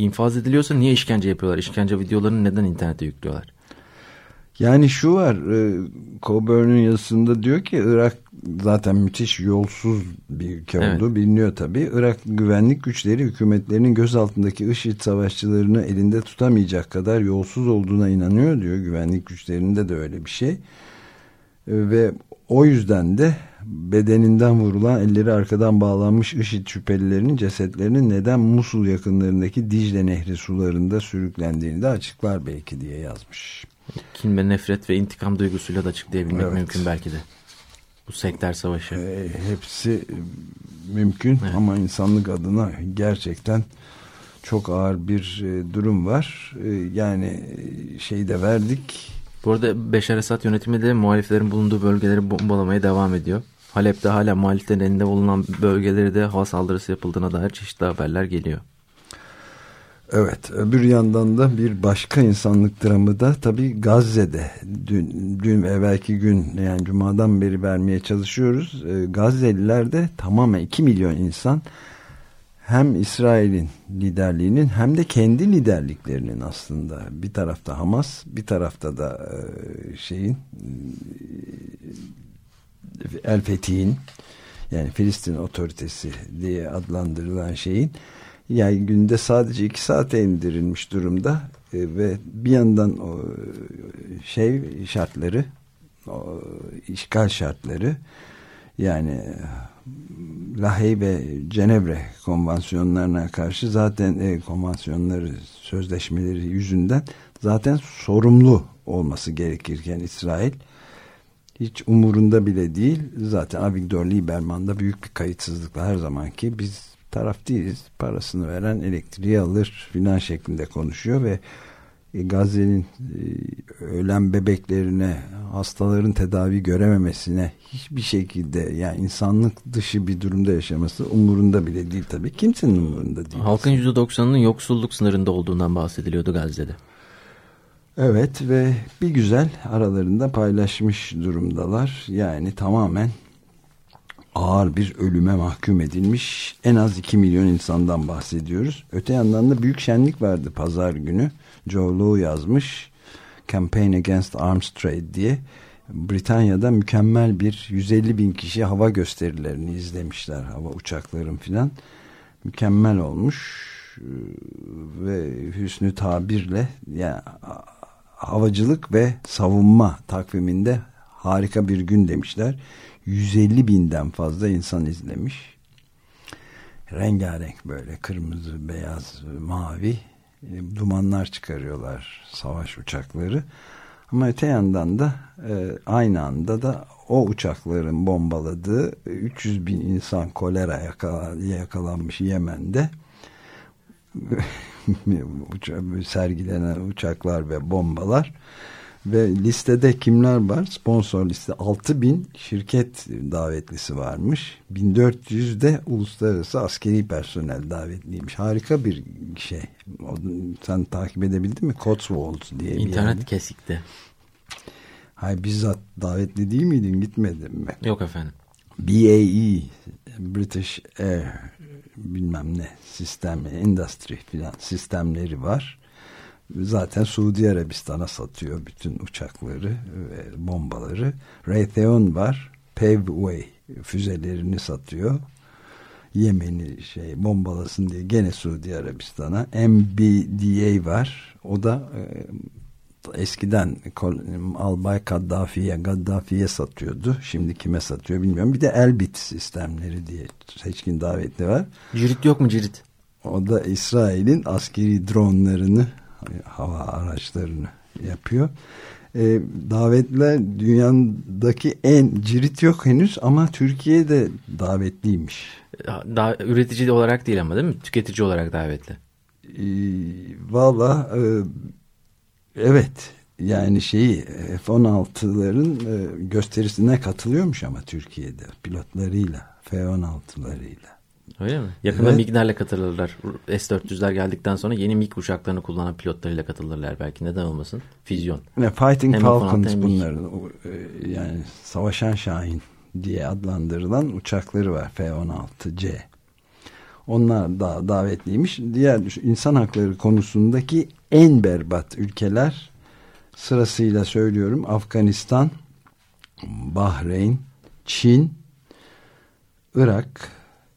infaz ediliyorsa niye işkence yapıyorlar? İşkence videolarını neden internete yüklüyorlar? Yani şu var e, Coburn'un yazısında diyor ki Irak zaten müthiş yolsuz bir ülke olduğu evet. biliniyor tabii. Irak güvenlik güçleri hükümetlerinin göz altındaki IŞİD savaşçılarını elinde tutamayacak kadar yolsuz olduğuna inanıyor diyor. Güvenlik güçlerinde de öyle bir şey. E, ve o yüzden de bedeninden vurulan elleri arkadan bağlanmış IŞİD şüphelilerinin cesetlerinin neden Musul yakınlarındaki Dicle Nehri sularında sürüklendiğini de açıklar belki diye yazmış. Kin ve nefret ve intikam duygusuyla da açıklayabilmek evet. mümkün belki de. Bu sektör savaşı. E, hepsi mümkün evet. ama insanlık adına gerçekten çok ağır bir e, durum var. E, yani şey de verdik bu arada Beşar Esad yönetimi de muhaliflerin bulunduğu bölgeleri bombalamaya devam ediyor. Halep'te hala muhaliflerin elinde bulunan bölgeleri de hava saldırısı yapıldığına dair çeşitli haberler geliyor. Evet öbür yandan da bir başka insanlık dramı da tabi Gazze'de dün, dün evvelki gün yani cumadan beri vermeye çalışıyoruz. E, Gazze'liler de tamamen 2 milyon insan hem İsrail'in liderliğinin hem de kendi liderliklerinin aslında bir tarafta Hamas bir tarafta da e, şeyin e, El Fethi'nin yani Filistin otoritesi diye adlandırılan şeyin yani günde sadece iki saate indirilmiş durumda e, ve bir yandan o şey şartları o işgal şartları yani Lahey ve Cenevre konvansiyonlarına karşı zaten e, konvansiyonları sözleşmeleri yüzünden zaten sorumlu olması gerekirken İsrail hiç umurunda bile değil. Zaten Avigdor Lieberman'da büyük bir kayıtsızlıkla her zamanki biz taraf değiliz. Parasını veren elektriği alır filan şeklinde konuşuyor ve e, Gazze'nin e, ölen bebeklerine, hastaların tedavi görememesine hiçbir şekilde yani insanlık dışı bir durumda yaşaması umurunda bile değil tabii. Kimsenin umurunda değil. Halkın %90'ının yoksulluk sınırında olduğundan bahsediliyordu Gazze'de. Evet ve bir güzel aralarında paylaşmış durumdalar. Yani tamamen ağır bir ölüme mahkum edilmiş en az 2 milyon insandan bahsediyoruz. Öte yandan da büyük şenlik vardı pazar günü. Joe Low yazmış Campaign Against Arms Trade diye. Britanya'da mükemmel bir 150 bin kişi hava gösterilerini izlemişler. Hava uçakların filan. Mükemmel olmuş ve hüsnü tabirle yani havacılık ve savunma takviminde harika bir gün demişler. 150 binden fazla insan izlemiş. Rengarenk böyle kırmızı, beyaz, mavi e, dumanlar çıkarıyorlar savaş uçakları. Ama öte yandan da e, aynı anda da o uçakların bombaladığı 300 bin insan kolera yakalanmış Yemen'de sergilenen uçaklar ve bombalar ve listede kimler var? Sponsor liste 6000 şirket davetlisi varmış. 1400 de uluslararası askeri personel davetliymiş. Harika bir şey. Sen takip edebildin mi? Cotswolds diye bir İnternet yerde. kesikte. Hay bizzat davetli değil miydin? Gitmedin mi? Yok efendim. BAE British Air bilmem ne sistem, industry filan sistemleri var zaten Suudi Arabistan'a satıyor bütün uçakları ve bombaları. Raytheon var. Paveway füzelerini satıyor. Yemen'i şey bombalasın diye gene Suudi Arabistan'a. MBDA var. O da e, eskiden Albay Kaddafi'ye Gaddafi'ye satıyordu. Şimdi kime satıyor bilmiyorum. Bir de Elbit sistemleri diye seçkin davetli var. Cirit yok mu cirit? O da İsrail'in askeri dronlarını hava araçlarını yapıyor. E, davetler dünyadaki en cirit yok henüz ama Türkiye'de davetliymiş. Da, üretici olarak değil ama değil mi? Tüketici olarak davetli. E, Valla e, evet yani şeyi F-16'ların e, gösterisine katılıyormuş ama Türkiye'de pilotlarıyla F-16'larıyla. Öyle mi? Yakında evet. MiG'lerle katılırlar. S-400'ler geldikten sonra yeni MiG uçaklarını kullanan pilotlarıyla katılırlar belki. Neden olmasın? Füzyon. Ne, Fighting hem Falcons bunların. E, yani Savaşan Şahin diye adlandırılan uçakları var. F-16C. Onlar da davetliymiş. Diğer insan hakları konusundaki en berbat ülkeler sırasıyla söylüyorum. Afganistan, Bahreyn, Çin, Irak,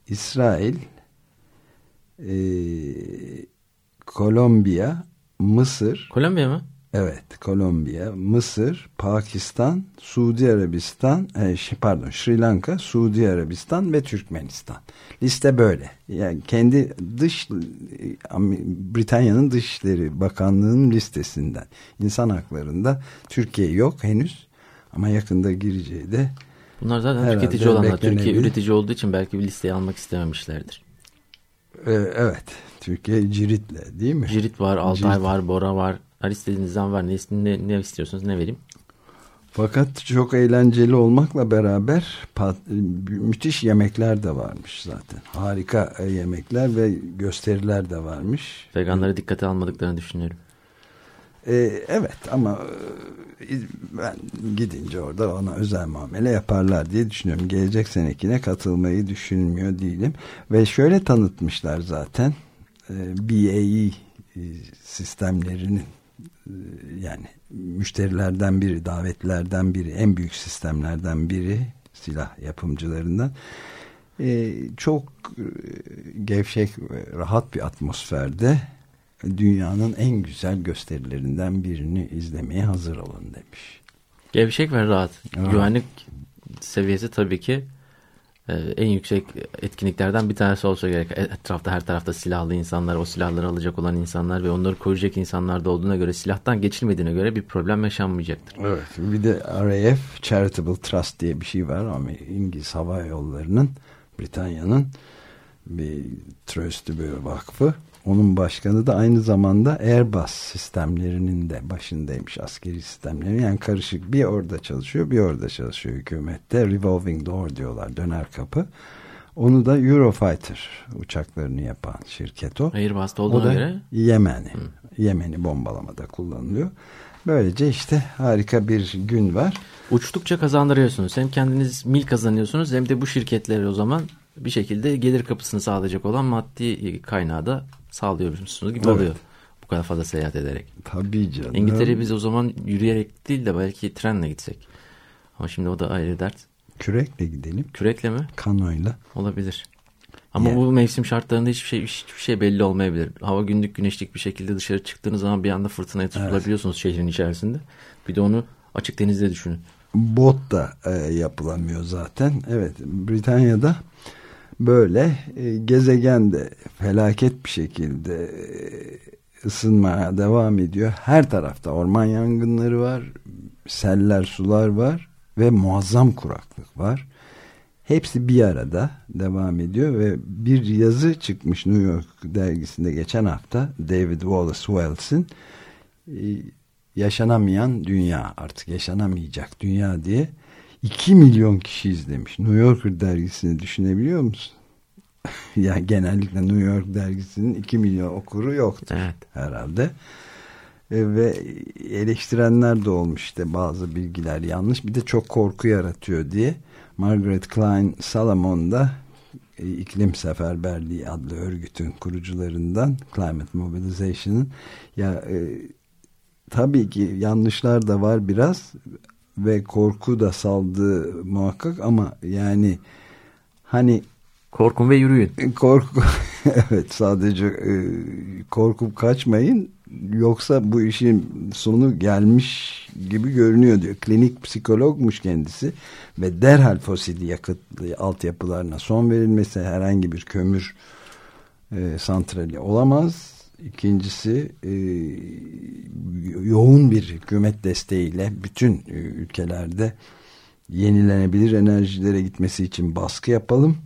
İsrail, e, Kolombiya, Mısır. Kolombiya mı? Evet, Kolombiya, Mısır, Pakistan, Suudi Arabistan, e, pardon Sri Lanka, Suudi Arabistan ve Türkmenistan. Liste böyle. Yani kendi dış Britanya'nın Dışişleri Bakanlığı'nın listesinden insan haklarında Türkiye yok henüz ama yakında gireceği de Bunlar zaten Herhalde tüketici olanlar. Türkiye üretici olduğu için belki bir listeye almak istememişlerdir. Ee, evet. Türkiye Cirit'le değil mi? Cirit var, Altay Cirit. var, Bora var. Her istediğinizden var. Ne, ne, ne istiyorsunuz ne vereyim? Fakat çok eğlenceli olmakla beraber pat, müthiş yemekler de varmış zaten. Harika yemekler ve gösteriler de varmış. Veganları dikkate almadıklarını düşünüyorum. Ee, evet ama e, ben gidince orada ona özel muamele yaparlar diye düşünüyorum. Gelecek senekine katılmayı düşünmüyor değilim. Ve şöyle tanıtmışlar zaten e, BAE e, sistemlerinin yani müşterilerden biri, davetlerden biri, en büyük sistemlerden biri silah yapımcılarından çok gevşek rahat bir atmosferde dünyanın en güzel gösterilerinden birini izlemeye hazır olun demiş. Gevşek ve rahat. Evet. Güvenlik seviyesi tabii ki e, en yüksek etkinliklerden bir tanesi olsa gerek. E, etrafta her tarafta silahlı insanlar, o silahları alacak olan insanlar ve onları koruyacak insanlar da olduğuna göre silahtan geçilmediğine göre bir problem yaşanmayacaktır. Evet. Bir de RAF Charitable Trust diye bir şey var ama İngiliz Hava Yolları'nın Britanya'nın bir tröstü bir vakfı. Onun başkanı da aynı zamanda Airbus sistemlerinin de başındaymış askeri sistemlerin. Yani karışık bir orada çalışıyor bir orada çalışıyor hükümette. Revolving door diyorlar döner kapı. Onu da Eurofighter uçaklarını yapan şirket o. Airbus'ta olduğuna o da göre. Yemen'i. Yemen'i bombalamada kullanılıyor. Böylece işte harika bir gün var. Uçtukça kazandırıyorsunuz. Hem kendiniz mil kazanıyorsunuz hem de bu şirketlere o zaman bir şekilde gelir kapısını sağlayacak olan maddi kaynağı da sağlıyormuşsunuz gibi Evet. oluyor. Bu kadar fazla seyahat ederek. Tabii canım. İngiltere'ye biz o zaman yürüyerek değil de belki trenle gitsek. Ama şimdi o da ayrı dert. Kürekle gidelim. Kürekle mi? Kanoyla. Olabilir. Ama Yani. bu mevsim şartlarında hiçbir şey hiçbir şey belli olmayabilir. Hava günlük güneşlik bir şekilde dışarı çıktığınız zaman bir anda fırtınaya tutulabiliyorsunuz şehrin içerisinde. Bir de onu açık denizde düşünün. Bot da e, yapılamıyor zaten. Evet Britanya'da böyle e, gezegen de felaket bir şekilde e, ısınmaya devam ediyor. Her tarafta orman yangınları var, seller, sular var ve muazzam kuraklık var. Hepsi bir arada devam ediyor ve bir yazı çıkmış New York dergisinde geçen hafta David Wallace Wells'in e, yaşanamayan dünya artık yaşanamayacak dünya diye 2 milyon kişi izlemiş. New Yorker dergisini düşünebiliyor musun? ya genellikle New York dergisinin 2 milyon okuru yoktur Evet. herhalde. E, ve eleştirenler de olmuş işte bazı bilgiler yanlış. Bir de çok korku yaratıyor diye. Margaret Klein Salomon da e, İklim Seferberliği adlı örgütün kurucularından Climate Mobilization'ın ya e, tabii ki yanlışlar da var biraz ve korku da saldığı muhakkak ama yani hani Korkun ve yürüyün. korku evet sadece e, korkup kaçmayın yoksa bu işin sonu gelmiş gibi görünüyor diyor. Klinik psikologmuş kendisi ve derhal fosil yakıt altyapılarına son verilmesi herhangi bir kömür e, santrali olamaz. İkincisi e, yoğun bir hükümet desteğiyle bütün e, ülkelerde yenilenebilir enerjilere gitmesi için baskı yapalım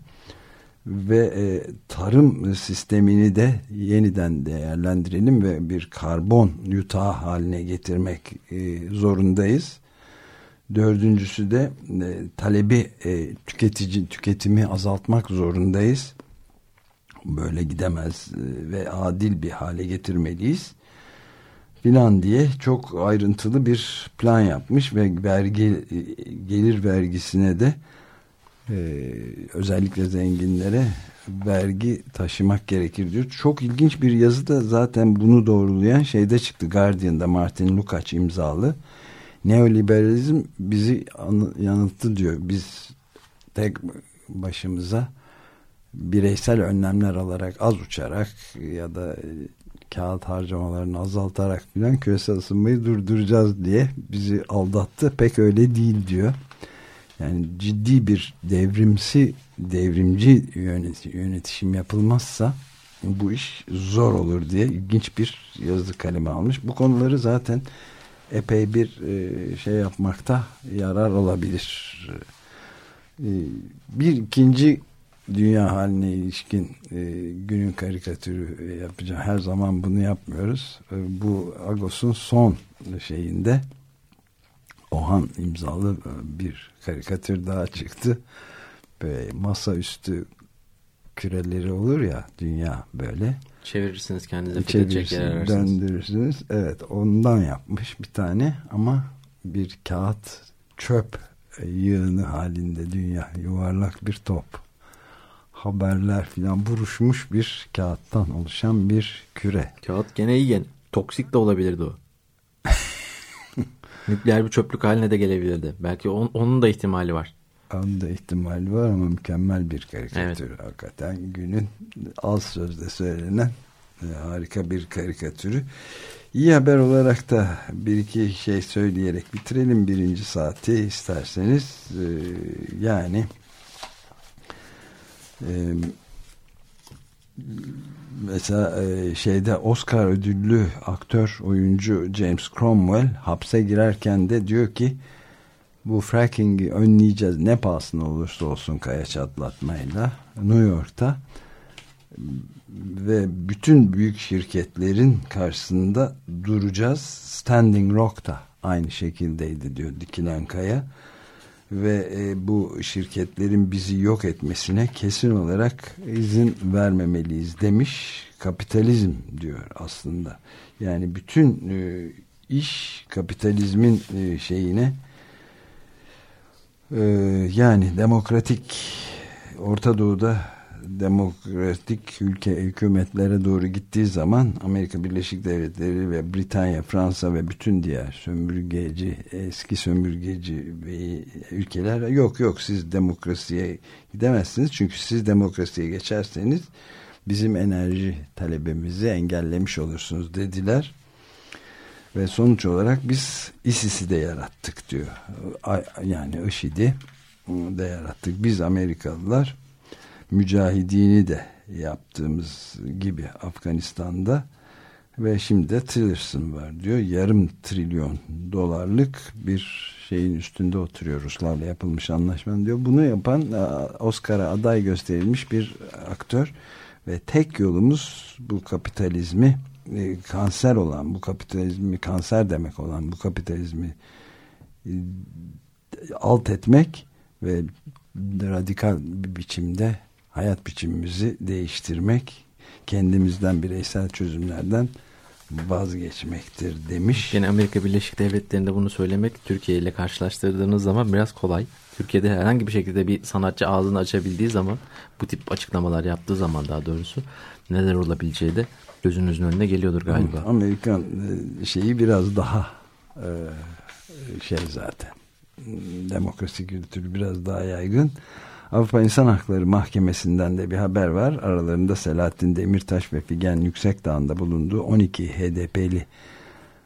ve e, tarım sistemini de yeniden değerlendirelim ve bir karbon yutağı haline getirmek e, zorundayız. Dördüncüsü de e, talebi e, tüketici tüketimi azaltmak zorundayız. Böyle gidemez e, ve adil bir hale getirmeliyiz filan diye çok ayrıntılı bir plan yapmış ve vergi e, gelir vergisine de ee, özellikle zenginlere vergi taşımak gerekir diyor. Çok ilginç bir yazı da zaten bunu doğrulayan şeyde çıktı. Guardian'da Martin Lukács imzalı. Neoliberalizm bizi anı- yanılttı diyor. Biz tek başımıza bireysel önlemler alarak az uçarak ya da e, kağıt harcamalarını azaltarak filan küresel ısınmayı durduracağız diye bizi aldattı. Pek öyle değil diyor. Yani ciddi bir devrimsi, devrimci yönet- yönetişim yapılmazsa bu iş zor olur diye ilginç bir yazı kaleme almış. Bu konuları zaten epey bir e, şey yapmakta yarar olabilir. E, bir ikinci dünya haline ilişkin e, günün karikatürü yapacağım. Her zaman bunu yapmıyoruz. E, bu Agos'un son şeyinde Ohan imzalı e, bir karikatür daha çıktı. Böyle masaüstü küreleri olur ya dünya böyle. Çevirirsiniz kendinize yer ararsınız. döndürürsünüz. Evet ondan yapmış bir tane ama bir kağıt çöp yığını halinde dünya yuvarlak bir top. Haberler filan buruşmuş bir kağıttan oluşan bir küre. Kağıt gene iyi gene. Toksik de olabilirdi o. Nükleer bir çöplük haline de gelebilirdi. Belki on- onun da ihtimali var. Onun da ihtimali var ama mükemmel bir karikatür. Hakikaten günün az sözde söylenen e, harika bir karikatürü. İyi haber olarak da bir iki şey söyleyerek bitirelim birinci saati isterseniz. E, yani mesela e, şeyde Oscar ödüllü aktör oyuncu James Cromwell hapse girerken de diyor ki bu fracking'i önleyeceğiz. Ne pahasına olursa olsun kaya çatlatmayla New York'ta. Ve bütün büyük şirketlerin karşısında duracağız. Standing Rock da aynı şekildeydi diyor Dikilen Kaya ve e, bu şirketlerin bizi yok etmesine kesin olarak izin vermemeliyiz demiş. Kapitalizm diyor aslında. Yani bütün e, iş kapitalizmin e, şeyine e, yani demokratik Orta Doğu'da demokratik ülke hükümetlere doğru gittiği zaman Amerika Birleşik Devletleri ve Britanya, Fransa ve bütün diğer sömürgeci, eski sömürgeci ülkeler yok yok siz demokrasiye gidemezsiniz. Çünkü siz demokrasiye geçerseniz bizim enerji talebimizi engellemiş olursunuz dediler. Ve sonuç olarak biz ISIS'i de yarattık diyor. Yani IŞİD'i de yarattık. Biz Amerikalılar mücahidini de yaptığımız gibi Afganistan'da ve şimdi de Tillerson var diyor. Yarım trilyon dolarlık bir şeyin üstünde oturuyor Ruslarla yapılmış anlaşmanın diyor. Bunu yapan e, Oscar'a aday gösterilmiş bir aktör ve tek yolumuz bu kapitalizmi e, kanser olan bu kapitalizmi kanser demek olan bu kapitalizmi e, alt etmek ve radikal bir biçimde hayat biçimimizi değiştirmek, kendimizden bireysel çözümlerden vazgeçmektir demiş. Yine Amerika Birleşik Devletleri'nde bunu söylemek Türkiye ile karşılaştırdığınız zaman biraz kolay. Türkiye'de herhangi bir şekilde bir sanatçı ağzını açabildiği zaman bu tip açıklamalar yaptığı zaman daha doğrusu neler olabileceği de gözünüzün önüne geliyordur galiba. Amerikan e, şeyi biraz daha e, şey zaten demokrasi kültürü biraz daha yaygın. Avrupa İnsan Hakları Mahkemesi'nden de bir haber var. Aralarında Selahattin Demirtaş ve Figen Yüksekdağ'ında bulunduğu 12 HDP'li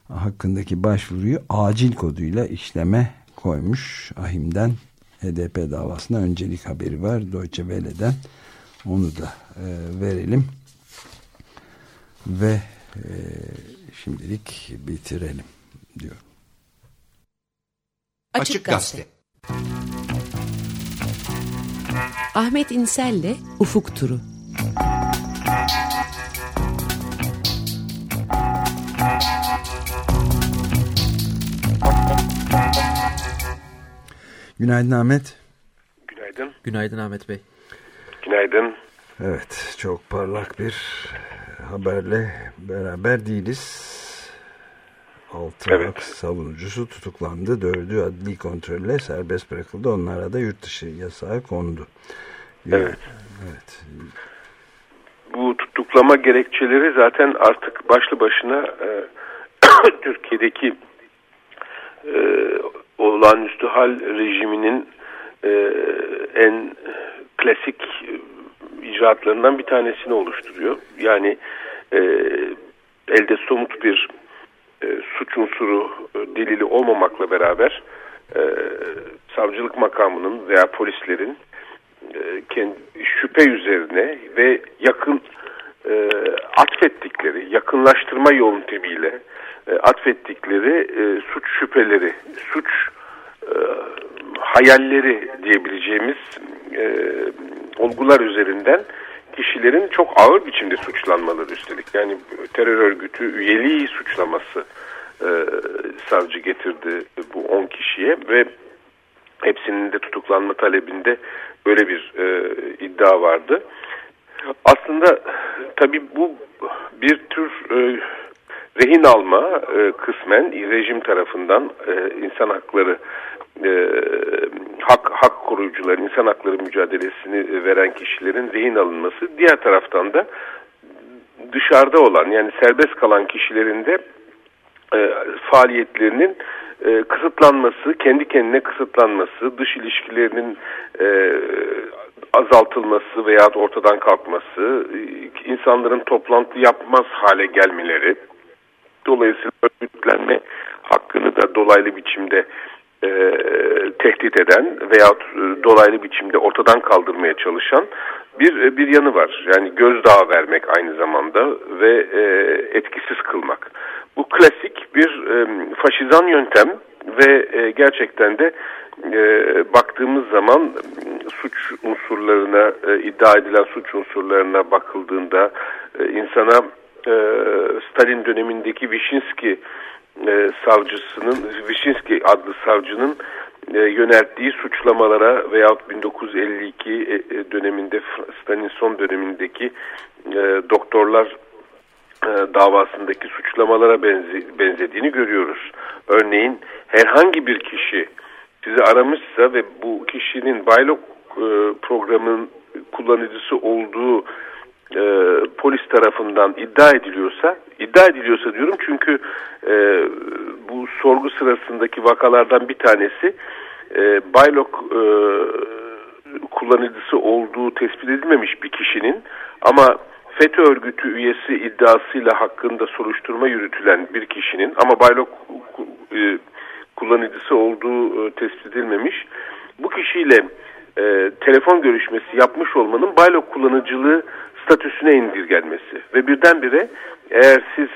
hakkındaki başvuruyu acil koduyla işleme koymuş. Ahim'den HDP davasına öncelik haberi var. Deutsche Welle'den onu da e, verelim. Ve e, şimdilik bitirelim diyor. Açık Gazete Ahmet İnsel'le Ufuk Turu. Günaydın Ahmet. Günaydın. Günaydın Ahmet Bey. Günaydın. Evet, çok parlak bir haberle beraber değiliz. Altı evet. savunucusu tutuklandı. Dördü adli kontrolle serbest bırakıldı. Onlara da yurt dışı yasağı kondu. Evet. evet. Bu tutuklama gerekçeleri zaten artık başlı başına e, Türkiye'deki e, olağanüstü hal rejiminin e, en klasik icraatlarından bir tanesini oluşturuyor. Yani e, elde somut bir e, suç unsuru e, delili olmamakla beraber e, savcılık makamının veya polislerin e, kendi, şüphe üzerine ve yakın e, atfettikleri, yakınlaştırma yöntemiyle e, atfettikleri e, suç şüpheleri, suç e, hayalleri diyebileceğimiz e, olgular üzerinden kişilerin çok ağır biçimde suçlanmaları üstelik. Yani terör örgütü üyeliği suçlaması e, savcı getirdi bu 10 kişiye ve hepsinin de tutuklanma talebinde böyle bir e, iddia vardı. Aslında tabii bu bir tür e, rehin alma e, kısmen rejim tarafından e, insan hakları e, hak hak koruyucular, insan hakları mücadelesini veren kişilerin rehin alınması. Diğer taraftan da dışarıda olan yani serbest kalan kişilerin de e, faaliyetlerinin e, kısıtlanması, kendi kendine kısıtlanması, dış ilişkilerinin e, azaltılması veya ortadan kalkması, e, insanların toplantı yapmaz hale gelmeleri, dolayısıyla örgütlenme hakkını da dolaylı biçimde e, tehdit eden veya e, dolaylı biçimde ortadan kaldırmaya çalışan bir e, bir yanı var. Yani gözdağı vermek aynı zamanda ve e, etkisiz kılmak. Bu klasik bir e, faşizan yöntem ve e, gerçekten de e, baktığımız zaman suç unsurlarına e, iddia edilen suç unsurlarına bakıldığında e, insana e, Stalin dönemindeki Vişinski e, savcısının Vişinski adlı savcının e, yönelttiği suçlamalara veyahut 1952 e, e, döneminde Stalin son dönemindeki e, doktorlar e, davasındaki suçlamalara benzi, benzediğini görüyoruz. Örneğin herhangi bir kişi sizi aramışsa ve bu kişinin Baylok e, programının kullanıcısı olduğu e, polis tarafından iddia ediliyorsa, iddia ediliyorsa diyorum çünkü e, bu sorgu sırasındaki vakalardan bir tanesi e, Baylok e, kullanıcısı olduğu tespit edilmemiş bir kişinin ama FETÖ örgütü üyesi iddiasıyla hakkında soruşturma yürütülen bir kişinin ama Baylok e, kullanıcısı olduğu e, tespit edilmemiş. Bu kişiyle e, telefon görüşmesi yapmış olmanın Baylok kullanıcılığı statüsüne indirgenmesi ve birdenbire eğer siz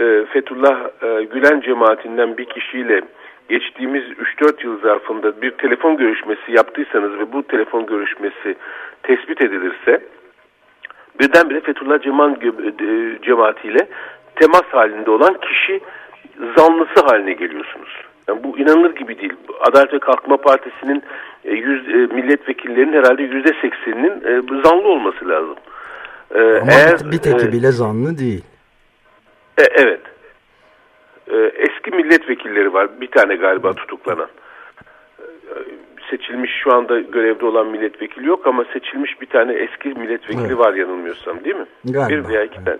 e, Fethullah e, Gülen cemaatinden bir kişiyle geçtiğimiz 3-4 yıl zarfında bir telefon görüşmesi yaptıysanız ve bu telefon görüşmesi tespit edilirse birdenbire Fethullah Cemal e, cemaatiyle temas halinde olan kişi zanlısı haline geliyorsunuz. Yani bu inanılır gibi değil. Adalet ve Kalkınma Partisi'nin e, yüz, e, milletvekillerinin herhalde yüzde sekseninin e, zanlı olması lazım. E, Ama eğer, bir teki e, bile zanlı değil. E, evet. E, eski milletvekilleri var. Bir tane galiba tutuklanan. E, seçilmiş şu anda görevde olan milletvekili yok ama seçilmiş bir tane eski milletvekili evet. var yanılmıyorsam değil mi? Galiba. Bir veya iki tane.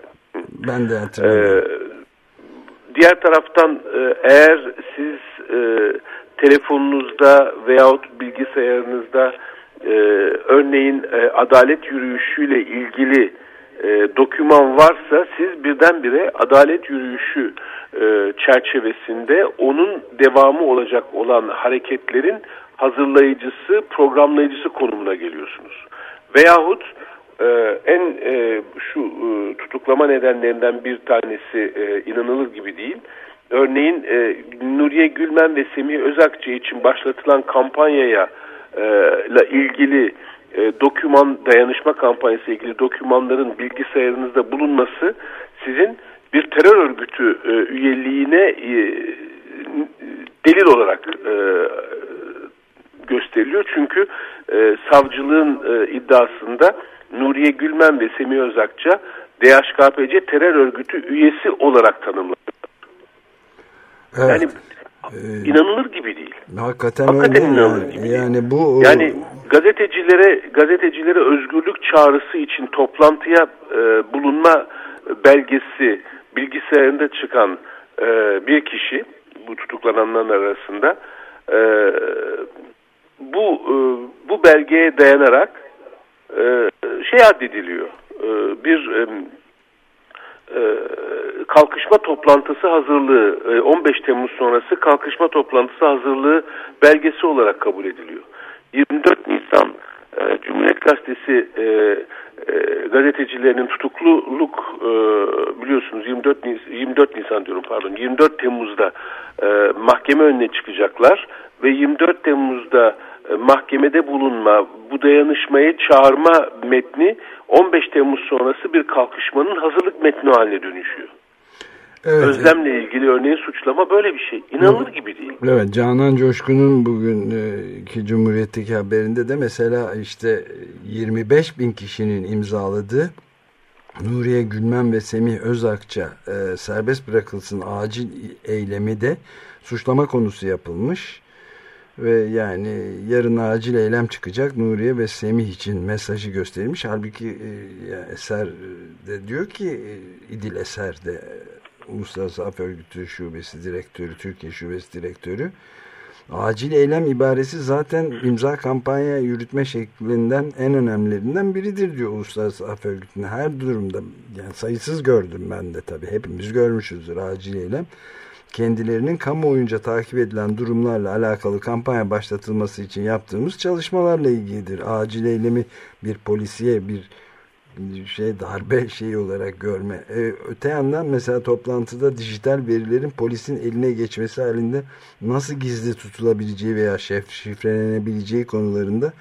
Ben de hatırlıyorum. Ee, diğer taraftan e, eğer siz e, telefonunuzda veyahut bilgisayarınızda e, örneğin e, adalet yürüyüşüyle ilgili e, doküman varsa siz birdenbire adalet yürüyüşü e, çerçevesinde onun devamı olacak olan hareketlerin hazırlayıcısı, programlayıcısı konumuna geliyorsunuz. Veyahut ee, en e, şu e, tutuklama nedenlerinden bir tanesi e, inanılır gibi değil. Örneğin e, Nuriye Gülmen ve Semih Özakçı için başlatılan kampanyaya e, ile ilgili e, doküman dayanışma kampanyası ilgili dokümanların bilgisayarınızda bulunması sizin bir terör örgütü e, üyeliğine e, delil olarak e, gösteriliyor. Çünkü e, savcılığın e, iddiasında Nuriye Gülmen ve Semih Özakça DHKPC terör örgütü üyesi olarak tanımladı. Evet. Yani ee, inanılır gibi değil. Hakikaten, hakikaten öyle inanılır yani. gibi yani bu yani gazetecilere gazetecilere özgürlük çağrısı için toplantıya e, bulunma belgesi bilgisayarında çıkan e, bir kişi bu tutuklananların arasında e, bu e, bu belgeye dayanarak e, şey addediliyor. E, bir e, kalkışma toplantısı hazırlığı 15 Temmuz sonrası kalkışma toplantısı hazırlığı belgesi olarak kabul ediliyor. 24 Nisan Cumhuriyet Gazetesi gazetecilerinin tutukluluk biliyorsunuz 24 Nisan, 24 Nisan diyorum pardon 24 Temmuz'da mahkeme önüne çıkacaklar ve 24 Temmuz'da e, mahkemede bulunma, bu dayanışmayı çağırma metni 15 Temmuz sonrası bir kalkışmanın hazırlık metni haline dönüşüyor. Evet, Özlemle evet. ilgili örneğin suçlama böyle bir şey. İnanılır evet. gibi değil. Evet Canan Coşkun'un bugünkü Cumhuriyet'teki haberinde de mesela işte 25 bin kişinin imzaladığı Nuriye Gülmen ve Semih Özakça e, serbest bırakılsın acil eylemi de suçlama konusu yapılmış. Ve yani yarın acil eylem çıkacak Nuriye ve Semih için mesajı gösterilmiş. Halbuki e, Eser de diyor ki e, İdil Eser de Uluslararası Af Örgütü Şubesi Direktörü, Türkiye Şubesi Direktörü acil eylem ibaresi zaten imza kampanya yürütme şeklinden en önemlilerinden biridir diyor Uluslararası Af Örgütü'nün her durumda. Yani sayısız gördüm ben de tabii hepimiz görmüşüzdür acil eylem kendilerinin kamuoyunca takip edilen durumlarla alakalı kampanya başlatılması için yaptığımız çalışmalarla ilgilidir. Acil eylemi bir polisiye, bir şey darbe şeyi olarak görme. Ee, öte yandan mesela toplantıda dijital verilerin polisin eline geçmesi halinde nasıl gizli tutulabileceği veya şef, şifrelenebileceği konularında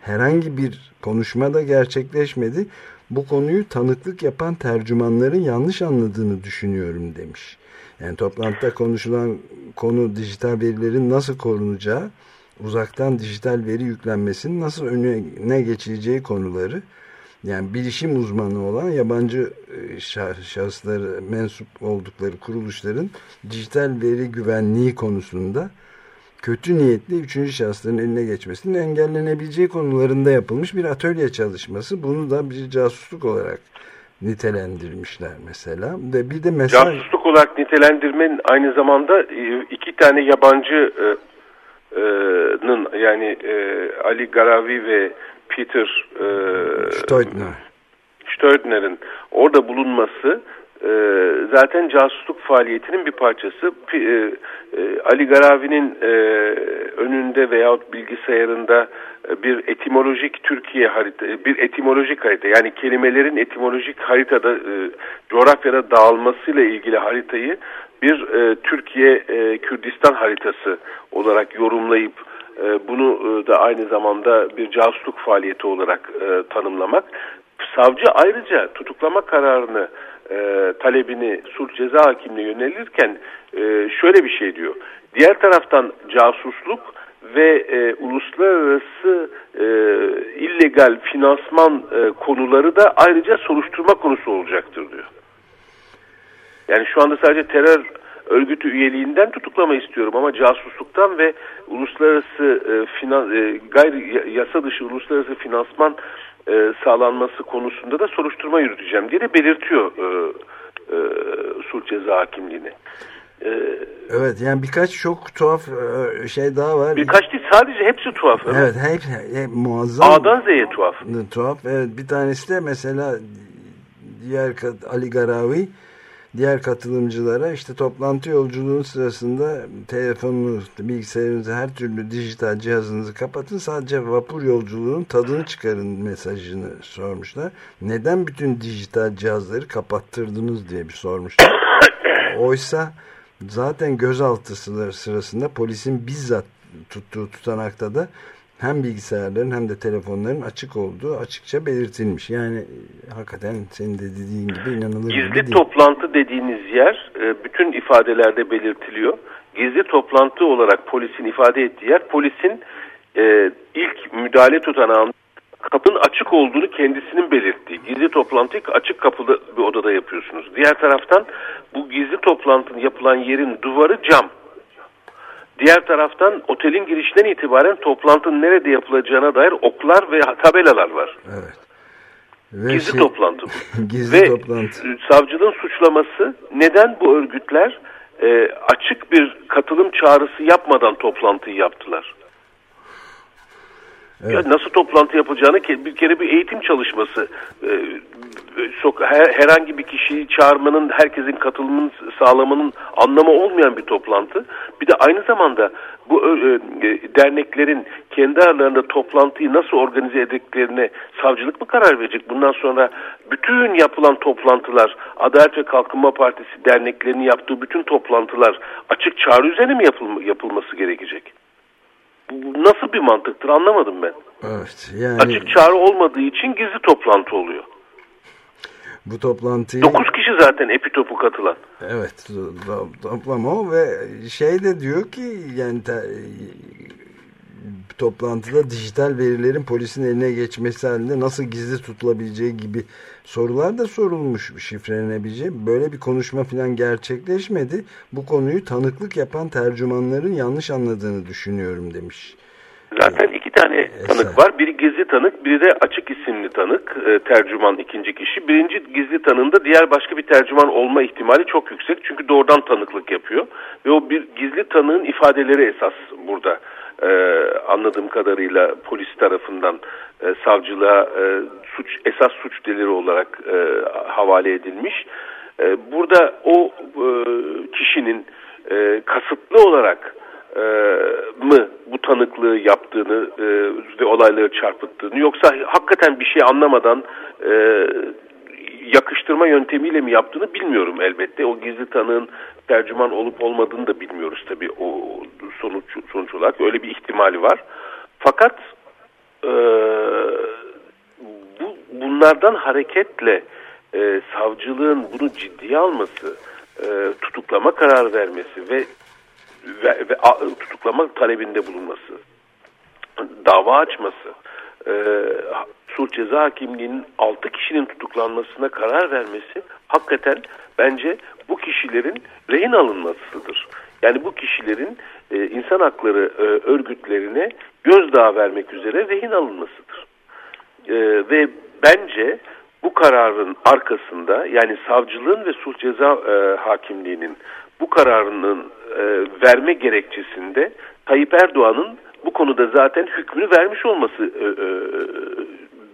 herhangi bir konuşma da gerçekleşmedi. Bu konuyu tanıklık yapan tercümanların yanlış anladığını düşünüyorum demiş. Yani toplantıda konuşulan konu dijital verilerin nasıl korunacağı, uzaktan dijital veri yüklenmesinin nasıl önüne geçileceği konuları yani bilişim uzmanı olan yabancı e, şahısları mensup oldukları kuruluşların dijital veri güvenliği konusunda kötü niyetli üçüncü şahısların eline geçmesinin engellenebileceği konularında yapılmış bir atölye çalışması. Bunu da bir casusluk olarak nitelendirmişler mesela. Ve bir de mesela... Casusluk olarak nitelendirmenin aynı zamanda e, iki tane yabancı'nın e, yani Ali Garavi ve Peter e, Stoidner. Stoidner'in orada bulunması e, zaten casusluk faaliyetinin bir parçası. E, e, Ali Garavi'nin e, önünde veyahut bilgisayarında e, bir etimolojik Türkiye harita, bir etimolojik harita yani kelimelerin etimolojik haritada e, coğrafyada dağılmasıyla ilgili haritayı bir e, Türkiye e, Kürdistan haritası olarak yorumlayıp e, bunu e, da aynı zamanda bir casusluk faaliyeti olarak e, tanımlamak. Savcı ayrıca tutuklama kararını talebini sulh ceza hakimliğine yönelirken şöyle bir şey diyor. Diğer taraftan casusluk ve e, uluslararası e, illegal finansman e, konuları da ayrıca soruşturma konusu olacaktır diyor. Yani şu anda sadece terör örgütü üyeliğinden tutuklama istiyorum ama casusluktan ve uluslararası e, finan, e, gayri yasa dışı uluslararası finansman e, sağlanması konusunda da soruşturma yürüteceğim diye de belirtiyor e, e, sulh ceza hakimliğini. E, evet yani birkaç çok tuhaf e, şey daha var. Birkaç değil sadece hepsi tuhaf. Evet, evet hep, hep muazzam. A'dan Z'ye tuhaf. Tuhaf evet bir tanesi de mesela diğer Ali Garavi diğer katılımcılara işte toplantı yolculuğun sırasında telefonunuz, bilgisayarınızı, her türlü dijital cihazınızı kapatın. Sadece vapur yolculuğunun tadını çıkarın mesajını sormuşlar. Neden bütün dijital cihazları kapattırdınız diye bir sormuşlar. Oysa zaten gözaltı sırasında polisin bizzat tuttuğu tutanakta da hem bilgisayarların hem de telefonların açık olduğu açıkça belirtilmiş. Yani e, hakikaten senin de dediğin gibi inanılır Gizli gibi değil. toplantı dediğiniz yer e, bütün ifadelerde belirtiliyor. Gizli toplantı olarak polisin ifade ettiği yer polisin e, ilk müdahale tutanağında kapının açık olduğunu kendisinin belirttiği. Gizli toplantıyı açık kapılı bir odada yapıyorsunuz. Diğer taraftan bu gizli toplantının yapılan yerin duvarı cam. Diğer taraftan otelin girişinden itibaren toplantının nerede yapılacağına dair oklar ve tabelalar var. Evet. Ve gizli şey, toplantı. gizli ve toplantı. savcılığın suçlaması neden bu örgütler e, açık bir katılım çağrısı yapmadan toplantıyı yaptılar? Evet. Ya nasıl toplantı yapacağını bir kere bir eğitim çalışması. E, herhangi bir kişiyi çağırmanın, herkesin katılımını sağlamanın anlamı olmayan bir toplantı. Bir de aynı zamanda bu e, derneklerin kendi aralarında toplantıyı nasıl organize edeceklerine savcılık mı karar verecek? Bundan sonra bütün yapılan toplantılar, Adalet ve Kalkınma Partisi derneklerinin yaptığı bütün toplantılar açık çağrı üzerine mi yapılma, yapılması gerekecek? Bu nasıl bir mantıktır anlamadım ben. Evet, yani... Açık çağrı olmadığı için gizli toplantı oluyor. Bu toplantıyı... Dokuz kişi zaten epitopu katılan. Evet toplam o ve şey de diyor ki yani toplantıda dijital verilerin polisin eline geçmesi halinde nasıl gizli tutulabileceği gibi sorular da sorulmuş şifrelenebileceği. Böyle bir konuşma falan gerçekleşmedi. Bu konuyu tanıklık yapan tercümanların yanlış anladığını düşünüyorum demiş. Zaten iki tane tanık var. Biri gizli tanık, biri de açık isimli tanık. E, tercüman ikinci kişi. Birinci gizli tanığında diğer başka bir tercüman olma ihtimali çok yüksek. Çünkü doğrudan tanıklık yapıyor. Ve o bir gizli tanığın ifadeleri esas burada e, anladığım kadarıyla polis tarafından e, savcılığa e, suç esas suç deliri olarak e, havale edilmiş. E, burada o e, kişinin e, kasıtlı olarak mı bu tanıklığı yaptığını e, ve olayları çarpıttığını yoksa hakikaten bir şey anlamadan e, yakıştırma yöntemiyle mi yaptığını bilmiyorum elbette. O gizli tanığın tercüman olup olmadığını da bilmiyoruz tabii o sonuç, sonuç olarak. Öyle bir ihtimali var. Fakat e, bu, bunlardan hareketle e, savcılığın bunu ciddiye alması, e, tutuklama karar vermesi ve ve, ve tutuklama talebinde bulunması, dava açması, e, sulh ceza hakimliğinin 6 kişinin tutuklanmasına karar vermesi hakikaten bence bu kişilerin rehin alınmasıdır. Yani bu kişilerin e, insan hakları e, örgütlerine gözdağı vermek üzere rehin alınmasıdır. E, ve bence bu kararın arkasında yani savcılığın ve sulh ceza e, hakimliğinin bu kararının e, verme gerekçesinde Tayyip Erdoğan'ın bu konuda zaten hükmünü vermiş olması e, e,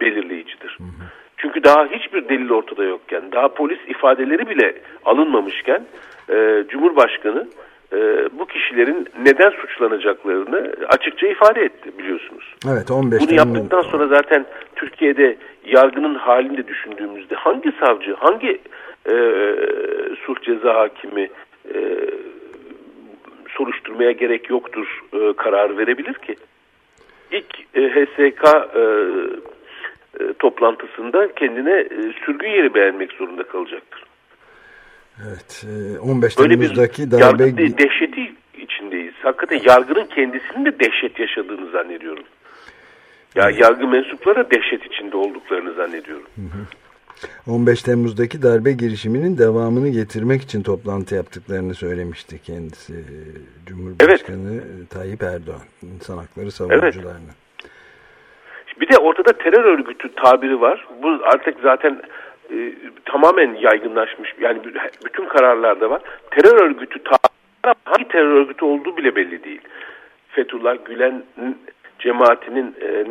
belirleyicidir. Hı hı. Çünkü daha hiçbir delil ortada yokken, daha polis ifadeleri bile alınmamışken e, Cumhurbaşkanı e, bu kişilerin neden suçlanacaklarını açıkça ifade etti biliyorsunuz. Evet 15 Bunu yaptıktan sonra zaten Türkiye'de yargının halinde düşündüğümüzde hangi savcı, hangi e, sulh ceza hakimi e, soruşturmaya gerek yoktur e, karar verebilir ki? İlk e, HSK e, e, toplantısında kendine e, sürgün yeri beğenmek zorunda kalacaktır. Evet, 15 e, Temmuz'daki darbe... Yargı dehşeti içindeyiz. Hakikaten yargının kendisinin de dehşet yaşadığını zannediyorum. Ya yargı mensupları dehşet içinde olduklarını zannediyorum. Hı hı. 15 Temmuz'daki darbe girişiminin devamını getirmek için toplantı yaptıklarını söylemişti kendisi Cumhurbaşkanı evet. Tayyip Erdoğan insan hakları savunucularına. Evet. Bir de ortada terör örgütü tabiri var. Bu artık zaten e, tamamen yaygınlaşmış. Yani bütün kararlarda var. Terör örgütü tabiri hangi terör örgütü olduğu bile belli değil. Fethullah Gülen'in cemaatinin e,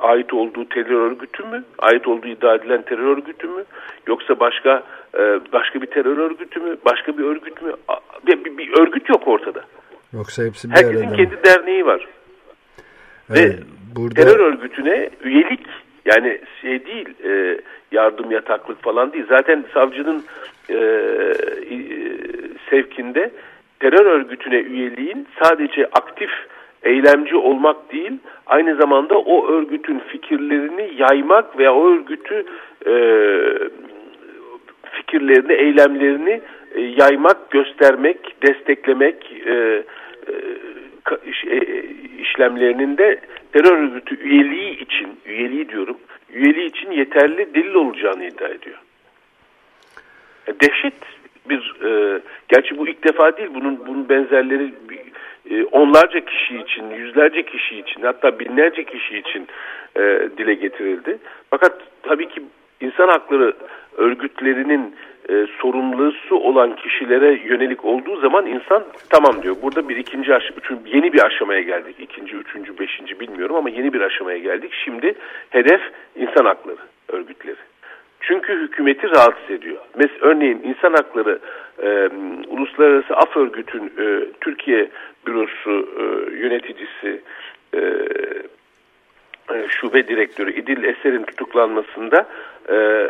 ait olduğu terör örgütü mü? Ait olduğu iddia edilen terör örgütü mü? Yoksa başka e, başka bir terör örgütü mü? Başka bir örgüt mü? Bir, bir, bir örgüt yok ortada. Yoksa hepsi bir Herkesin kendi derneği var. Evet, Ve burada... terör örgütüne üyelik yani şey değil e, yardım yataklık falan değil. Zaten savcının e, e, sevkinde terör örgütüne üyeliğin sadece aktif eylemci olmak değil, aynı zamanda o örgütün fikirlerini yaymak veya o örgütü e, fikirlerini, eylemlerini e, yaymak, göstermek, desteklemek e, e, e, işlemlerinin de terör örgütü üyeliği için, üyeliği diyorum, üyeliği için yeterli delil olacağını iddia ediyor. E, dehşet bir, e, gerçi bu ilk defa değil, bunun bunun benzerleri e, onlarca kişi için, yüzlerce kişi için, hatta binlerce kişi için e, dile getirildi. Fakat tabii ki insan hakları örgütlerinin e, sorumlusu olan kişilere yönelik olduğu zaman insan tamam diyor. Burada bir ikinci aşama, yeni bir aşamaya geldik. İkinci, üçüncü, beşinci bilmiyorum ama yeni bir aşamaya geldik. Şimdi hedef insan hakları örgütleri. Çünkü hükümeti rahatsız ediyor. Mes örneğin insan hakları e, Uluslararası Af Örgüt'ün e, Türkiye bürosu e, yöneticisi e, e, şube direktörü İdil Eser'in tutuklanmasında e,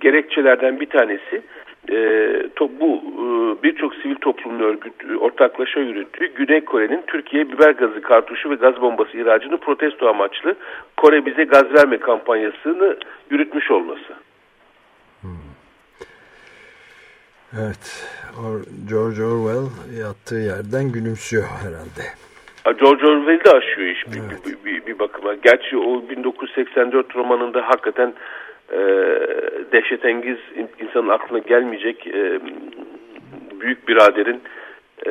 gerekçelerden bir tanesi e, to, bu e, birçok sivil toplum örgüt ortaklaşa yürüttüğü Güney Kore'nin Türkiye biber gazı kartuşu ve gaz bombası ihracını protesto amaçlı Kore bize gaz verme kampanyasını yürütmüş olması. Hmm. Evet, George Orwell yattığı yerden gülümsüyor herhalde. George Orwell de aşıyor iş bir, evet. bir, bir, bir bakıma. Gerçi o 1984 romanında hakikaten e, dehşetengiz insanın aklına gelmeyecek e, büyük biraderin e,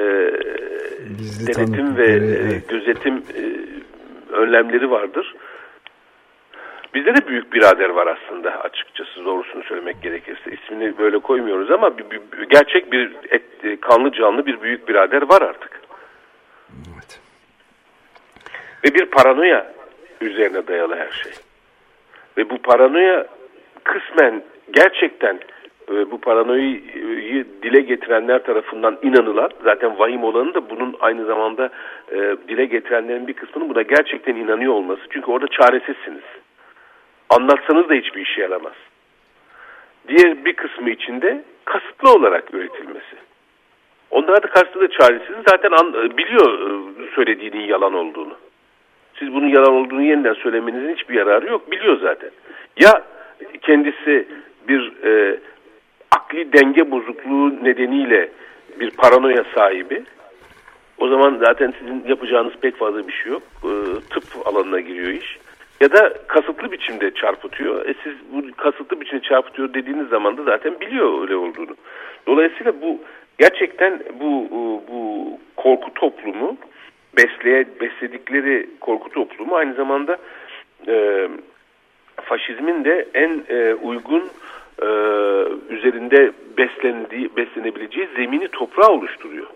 denetim ve evet. gözetim e, önlemleri vardır. Bizde de büyük birader var aslında açıkçası doğrusunu söylemek gerekirse. ismini böyle koymuyoruz ama bir, bir, gerçek bir et, kanlı canlı bir büyük birader var artık. Evet. Ve bir paranoya üzerine dayalı her şey. Ve bu paranoya kısmen gerçekten e, bu paranoyu dile getirenler tarafından inanılan zaten vahim olanı da bunun aynı zamanda e, dile getirenlerin bir kısmının buna gerçekten inanıyor olması. Çünkü orada çaresizsiniz. Anlatsanız da hiçbir işe yaramaz. Diğer bir kısmı içinde kasıtlı olarak üretilmesi. Onlar da kasıtlı da çaresiz. Zaten an, biliyor e, söylediğinin yalan olduğunu. Siz bunun yalan olduğunu yeniden söylemenizin hiçbir yararı yok. Biliyor zaten. Ya kendisi bir e, akli denge bozukluğu nedeniyle bir paranoya sahibi. O zaman zaten sizin yapacağınız pek fazla bir şey yok. E, tıp alanına giriyor iş. Ya da kasıtlı biçimde çarpıtıyor. E siz bu kasıtlı biçimde çarpıtıyor dediğiniz zaman da zaten biliyor öyle olduğunu. Dolayısıyla bu gerçekten bu bu korku toplumu besleye besledikleri korku toplumu aynı zamanda e, faşizmin de en e, uygun e, üzerinde beslendiği, beslenebileceği zemini toprağı oluşturuyor.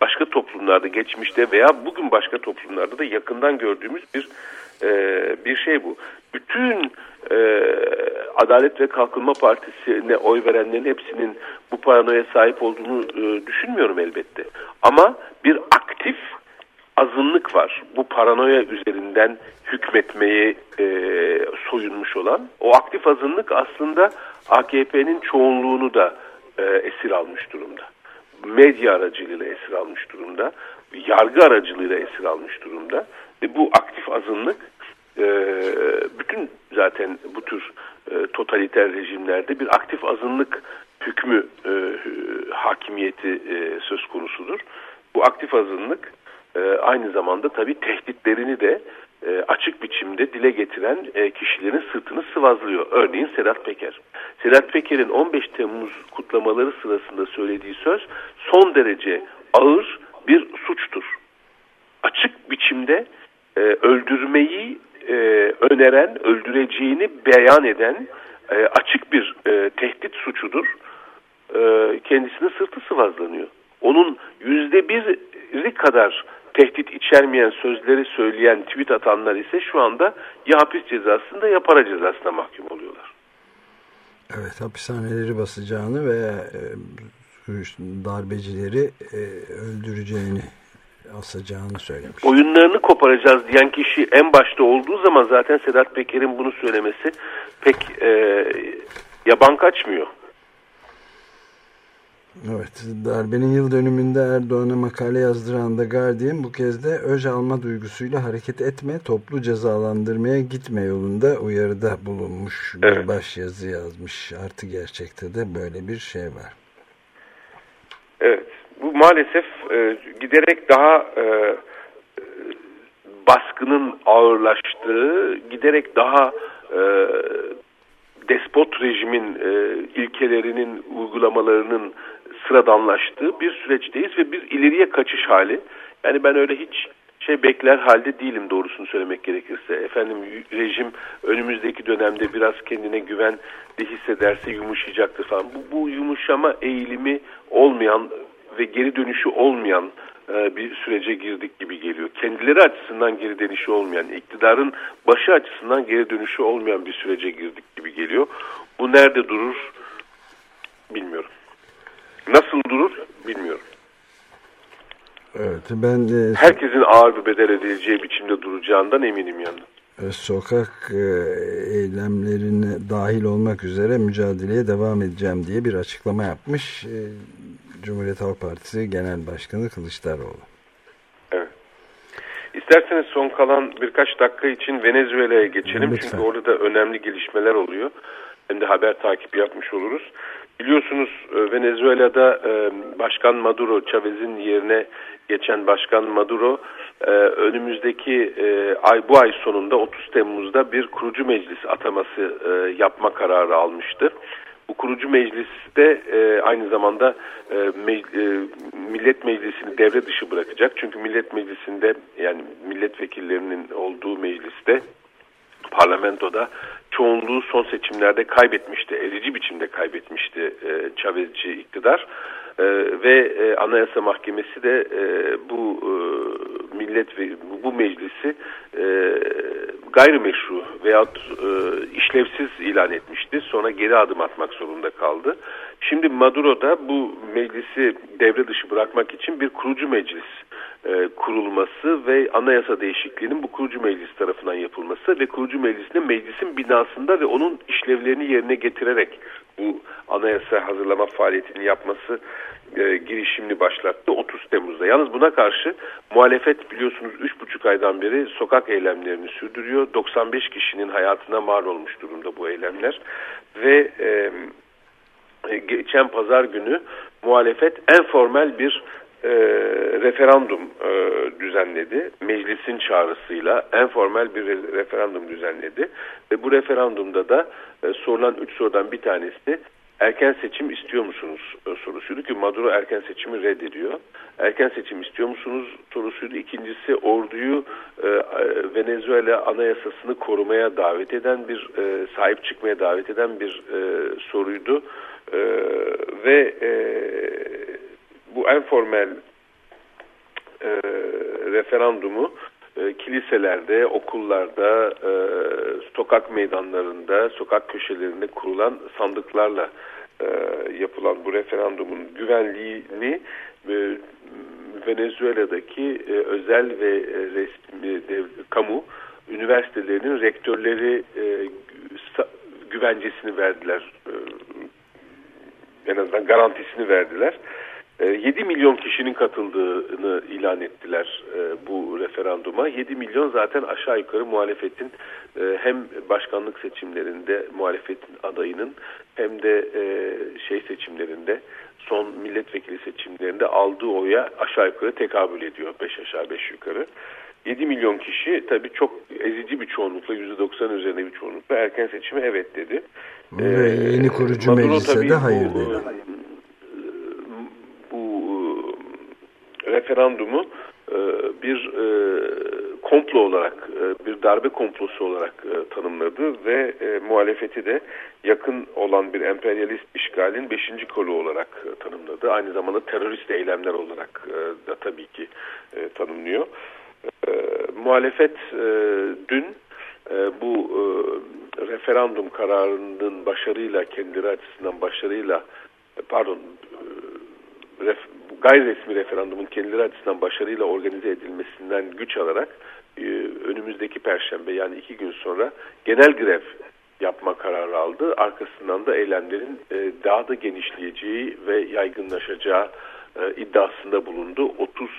Başka toplumlarda geçmişte veya bugün başka toplumlarda da yakından gördüğümüz bir e, bir şey bu. Bütün e, Adalet ve Kalkınma Partisi'ne oy verenlerin hepsinin bu paranoya sahip olduğunu e, düşünmüyorum elbette. Ama bir aktif azınlık var. Bu paranoya üzerinden hükmetmeyi e, soyunmuş olan. O aktif azınlık aslında AKP'nin çoğunluğunu da e, esir almış durumda. Medya aracılığıyla esir almış durumda. Yargı aracılığıyla esir almış durumda. Ve bu aktif azınlık e, bütün zaten bu tür e, totaliter rejimlerde bir aktif azınlık hükmü e, hakimiyeti e, söz konusudur. Bu aktif azınlık e, aynı zamanda tabii tehditlerini de e, açık biçimde dile getiren e, kişilerin sırtını sıvazlıyor. Örneğin Sedat Peker. Sedat Peker'in 15 Temmuz kutlamaları sırasında söylediği söz son derece ağır bir suçtur. Açık biçimde e, öldürmeyi e, öneren, öldüreceğini beyan eden e, açık bir e, tehdit suçudur. E, kendisinin sırtı sıvazlanıyor. Onun yüzde biri kadar tehdit içermeyen sözleri söyleyen tweet atanlar ise şu anda ya hapis cezasında ya para cezasına mahkum oluyorlar. Evet hapishaneleri basacağını ve e, darbecileri e, öldüreceğini asacağını söylemiş. Oyunlarını koparacağız diyen kişi en başta olduğu zaman zaten Sedat Peker'in bunu söylemesi pek e, yaban kaçmıyor. Evet, darbenin yıl dönümünde Erdoğan'a makale yazdıran da Guardian bu kez de öc alma duygusuyla hareket etme, toplu cezalandırmaya gitme yolunda uyarıda bulunmuş bir evet. baş yazı yazmış. Artı gerçekte de böyle bir şey var. Evet, bu maalesef e, giderek daha e, baskının ağırlaştığı, giderek daha e, despot rejimin e, ilkelerinin, uygulamalarının sıradanlaştığı bir süreçteyiz ve bir ileriye kaçış hali. Yani ben öyle hiç şey bekler halde değilim doğrusunu söylemek gerekirse. Efendim rejim önümüzdeki dönemde biraz kendine güven de hissederse yumuşayacaktır falan. Bu, bu yumuşama eğilimi olmayan ve geri dönüşü olmayan e, bir sürece girdik gibi geliyor. Kendileri açısından geri dönüşü olmayan, iktidarın başı açısından geri dönüşü olmayan bir sürece girdik gibi geliyor. Bu nerede durur bilmiyorum. Nasıl durur bilmiyorum. Evet ben de... Herkesin ağır bir bedel edileceği biçimde duracağından eminim yani. E, sokak e, eylemlerine dahil olmak üzere mücadeleye devam edeceğim diye bir açıklama yapmış e, Cumhuriyet Halk Partisi Genel Başkanı Kılıçdaroğlu. Evet. İsterseniz son kalan birkaç dakika için Venezuela'ya geçelim. Lütfen. Çünkü orada da önemli gelişmeler oluyor. Hem de haber takip yapmış oluruz. Biliyorsunuz e, Venezuela'da e, Başkan Maduro, Chavez'in yerine geçen Başkan Maduro e, önümüzdeki ay bu ay sonunda 30 Temmuz'da bir kurucu meclis ataması yapma kararı almıştı. Bu kurucu mecliste aynı zamanda Millet Meclisi'ni devre dışı bırakacak. Çünkü Millet Meclisi'nde yani milletvekillerinin olduğu mecliste parlamentoda çoğunluğu son seçimlerde kaybetmişti. Erici biçimde kaybetmişti e, Chavezci iktidar. E, ve e, Anayasa Mahkemesi de e, bu e, millet ve bu meclisi e, gayrimeşru veyahut e, işlevsiz ilan etmişti. Sonra geri adım atmak zorunda kaldı. şimdi Maduro da bu meclisi devre dışı bırakmak için bir kurucu meclis e, kurulması ve anayasa değişikliğinin bu kurucu meclis tarafından yapılması ve kurucu meclisinin meclisin binasında ve onun işlevlerini yerine getirerek bu anayasa hazırlama faaliyetini yapması e, girişimini başlattı 30 Temmuz'da. Yalnız buna karşı muhalefet biliyorsunuz 3,5 aydan beri sokak eylemlerini sürdürüyor. 95 kişinin hayatına mal olmuş durumda bu eylemler ve e, e, geçen pazar günü muhalefet en formel bir e, referandum e, düzenledi. Meclisin çağrısıyla en formel bir referandum düzenledi. Ve bu referandumda da e, sorulan üç sorudan bir tanesi erken seçim istiyor musunuz e, sorusuydu ki Maduro erken seçimi reddediyor. Erken seçim istiyor musunuz sorusuydu. İkincisi orduyu e, Venezuela anayasasını korumaya davet eden bir e, sahip çıkmaya davet eden bir e, soruydu. E, ve e, bu en formel e, referandumu e, kiliselerde, okullarda, e, sokak meydanlarında, sokak köşelerinde kurulan sandıklarla e, yapılan bu referandumun güvenliğini e, Venezuela'daki e, özel ve e, resmi dev, kamu üniversitelerinin rektörleri e, güvencesini verdiler. E, en azından garantisini verdiler. 7 ee, milyon kişinin katıldığını ilan ettiler e, bu referanduma. 7 milyon zaten aşağı yukarı muhalefetin e, hem başkanlık seçimlerinde muhalefetin adayının hem de e, şey seçimlerinde son milletvekili seçimlerinde aldığı oya aşağı yukarı tekabül ediyor. 5 aşağı 5 yukarı. 7 milyon kişi tabii çok ezici bir çoğunlukla %90 üzerinde bir çoğunlukla erken seçime evet dedi. Ve yeni kurucu meclise de hayır dedi referandumu e, bir e, komplo olarak, e, bir darbe komplosu olarak tanımladı ve muhalefeti de yakın olan bir emperyalist işgalin beşinci kolu olarak tanımladı. Aynı zamanda terörist eylemler olarak da tabii ki tanımlıyor. Muhalefet dün bu referandum kararının başarıyla, kendileri açısından başarıyla, pardon, gayri resmi referandumun kendileri açısından başarıyla organize edilmesinden güç alarak e, önümüzdeki perşembe yani iki gün sonra genel grev yapma kararı aldı. Arkasından da eylemlerin e, daha da genişleyeceği ve yaygınlaşacağı e, iddiasında bulundu. 30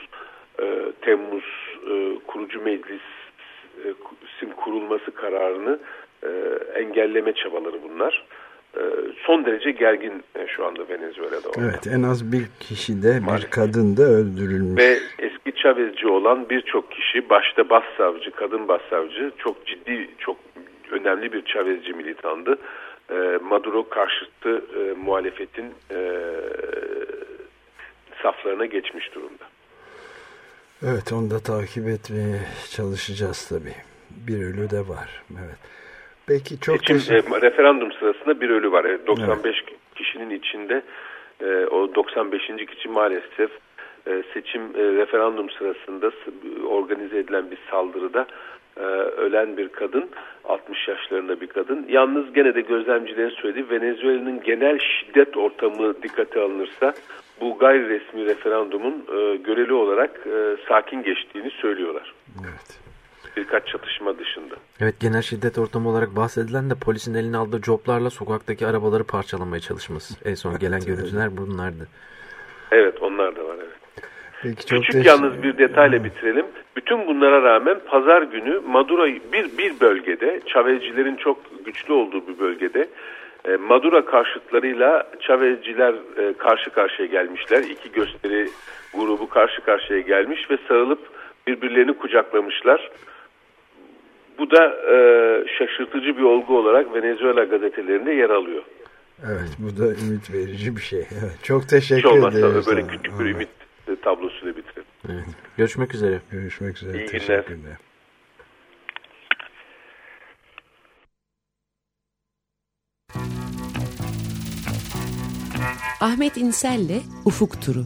Temmuz kurucu meclisin kurulması kararını engelleme çabaları bunlar. Ee, son derece gergin e, şu anda Venezuela'da. Orada. Evet en az bir kişi de bir kadın da öldürülmüş. Ve eski Chavezci olan birçok kişi başta başsavcı, kadın başsavcı çok ciddi, çok önemli bir Chavezci militandı. Ee, Maduro karşıtı e, muhalefetin e, saflarına geçmiş durumda. Evet onu da takip etmeye çalışacağız tabii. Bir ölü de var. Evet. Peki çok Seçim, e, referandum sırasında bir ölü var. E, 95 evet. kişinin içinde e, o 95. kişi maalesef e, seçim e, referandum sırasında organize edilen bir saldırıda e, ölen bir kadın 60 yaşlarında bir kadın. Yalnız gene de gözlemcilerin söylediği Venezuela'nın genel şiddet ortamı dikkate alınırsa bu gayri resmi referandumun e, göreli olarak e, sakin geçtiğini söylüyorlar. Evet birkaç çatışma dışında. Evet genel şiddet ortamı olarak bahsedilen de polisin eline aldığı coplarla sokaktaki arabaları parçalamaya çalışması. En son gelen görüntüler bunlardı. Evet onlar da var evet. Peki, çok Küçük yalnız bir detayla bitirelim. Bütün bunlara rağmen pazar günü Maduro bir, bir bölgede, Çavezcilerin çok güçlü olduğu bir bölgede e, Maduro karşıtlarıyla Çavezciler e, karşı karşıya gelmişler. İki gösteri grubu karşı karşıya gelmiş ve sarılıp birbirlerini kucaklamışlar. Bu da e, şaşırtıcı bir olgu olarak Venezuela gazetelerinde yer alıyor. Evet bu da ümit verici bir şey. Evet, çok teşekkür Hiç olmazsa ederiz. böyle küçük bir ümit evet. tablosuyla bitirelim. Evet. Görüşmek üzere. Görüşmek üzere. İyi Teşekkürler. günler. Ahmet İnsel'le Ufuk Turu.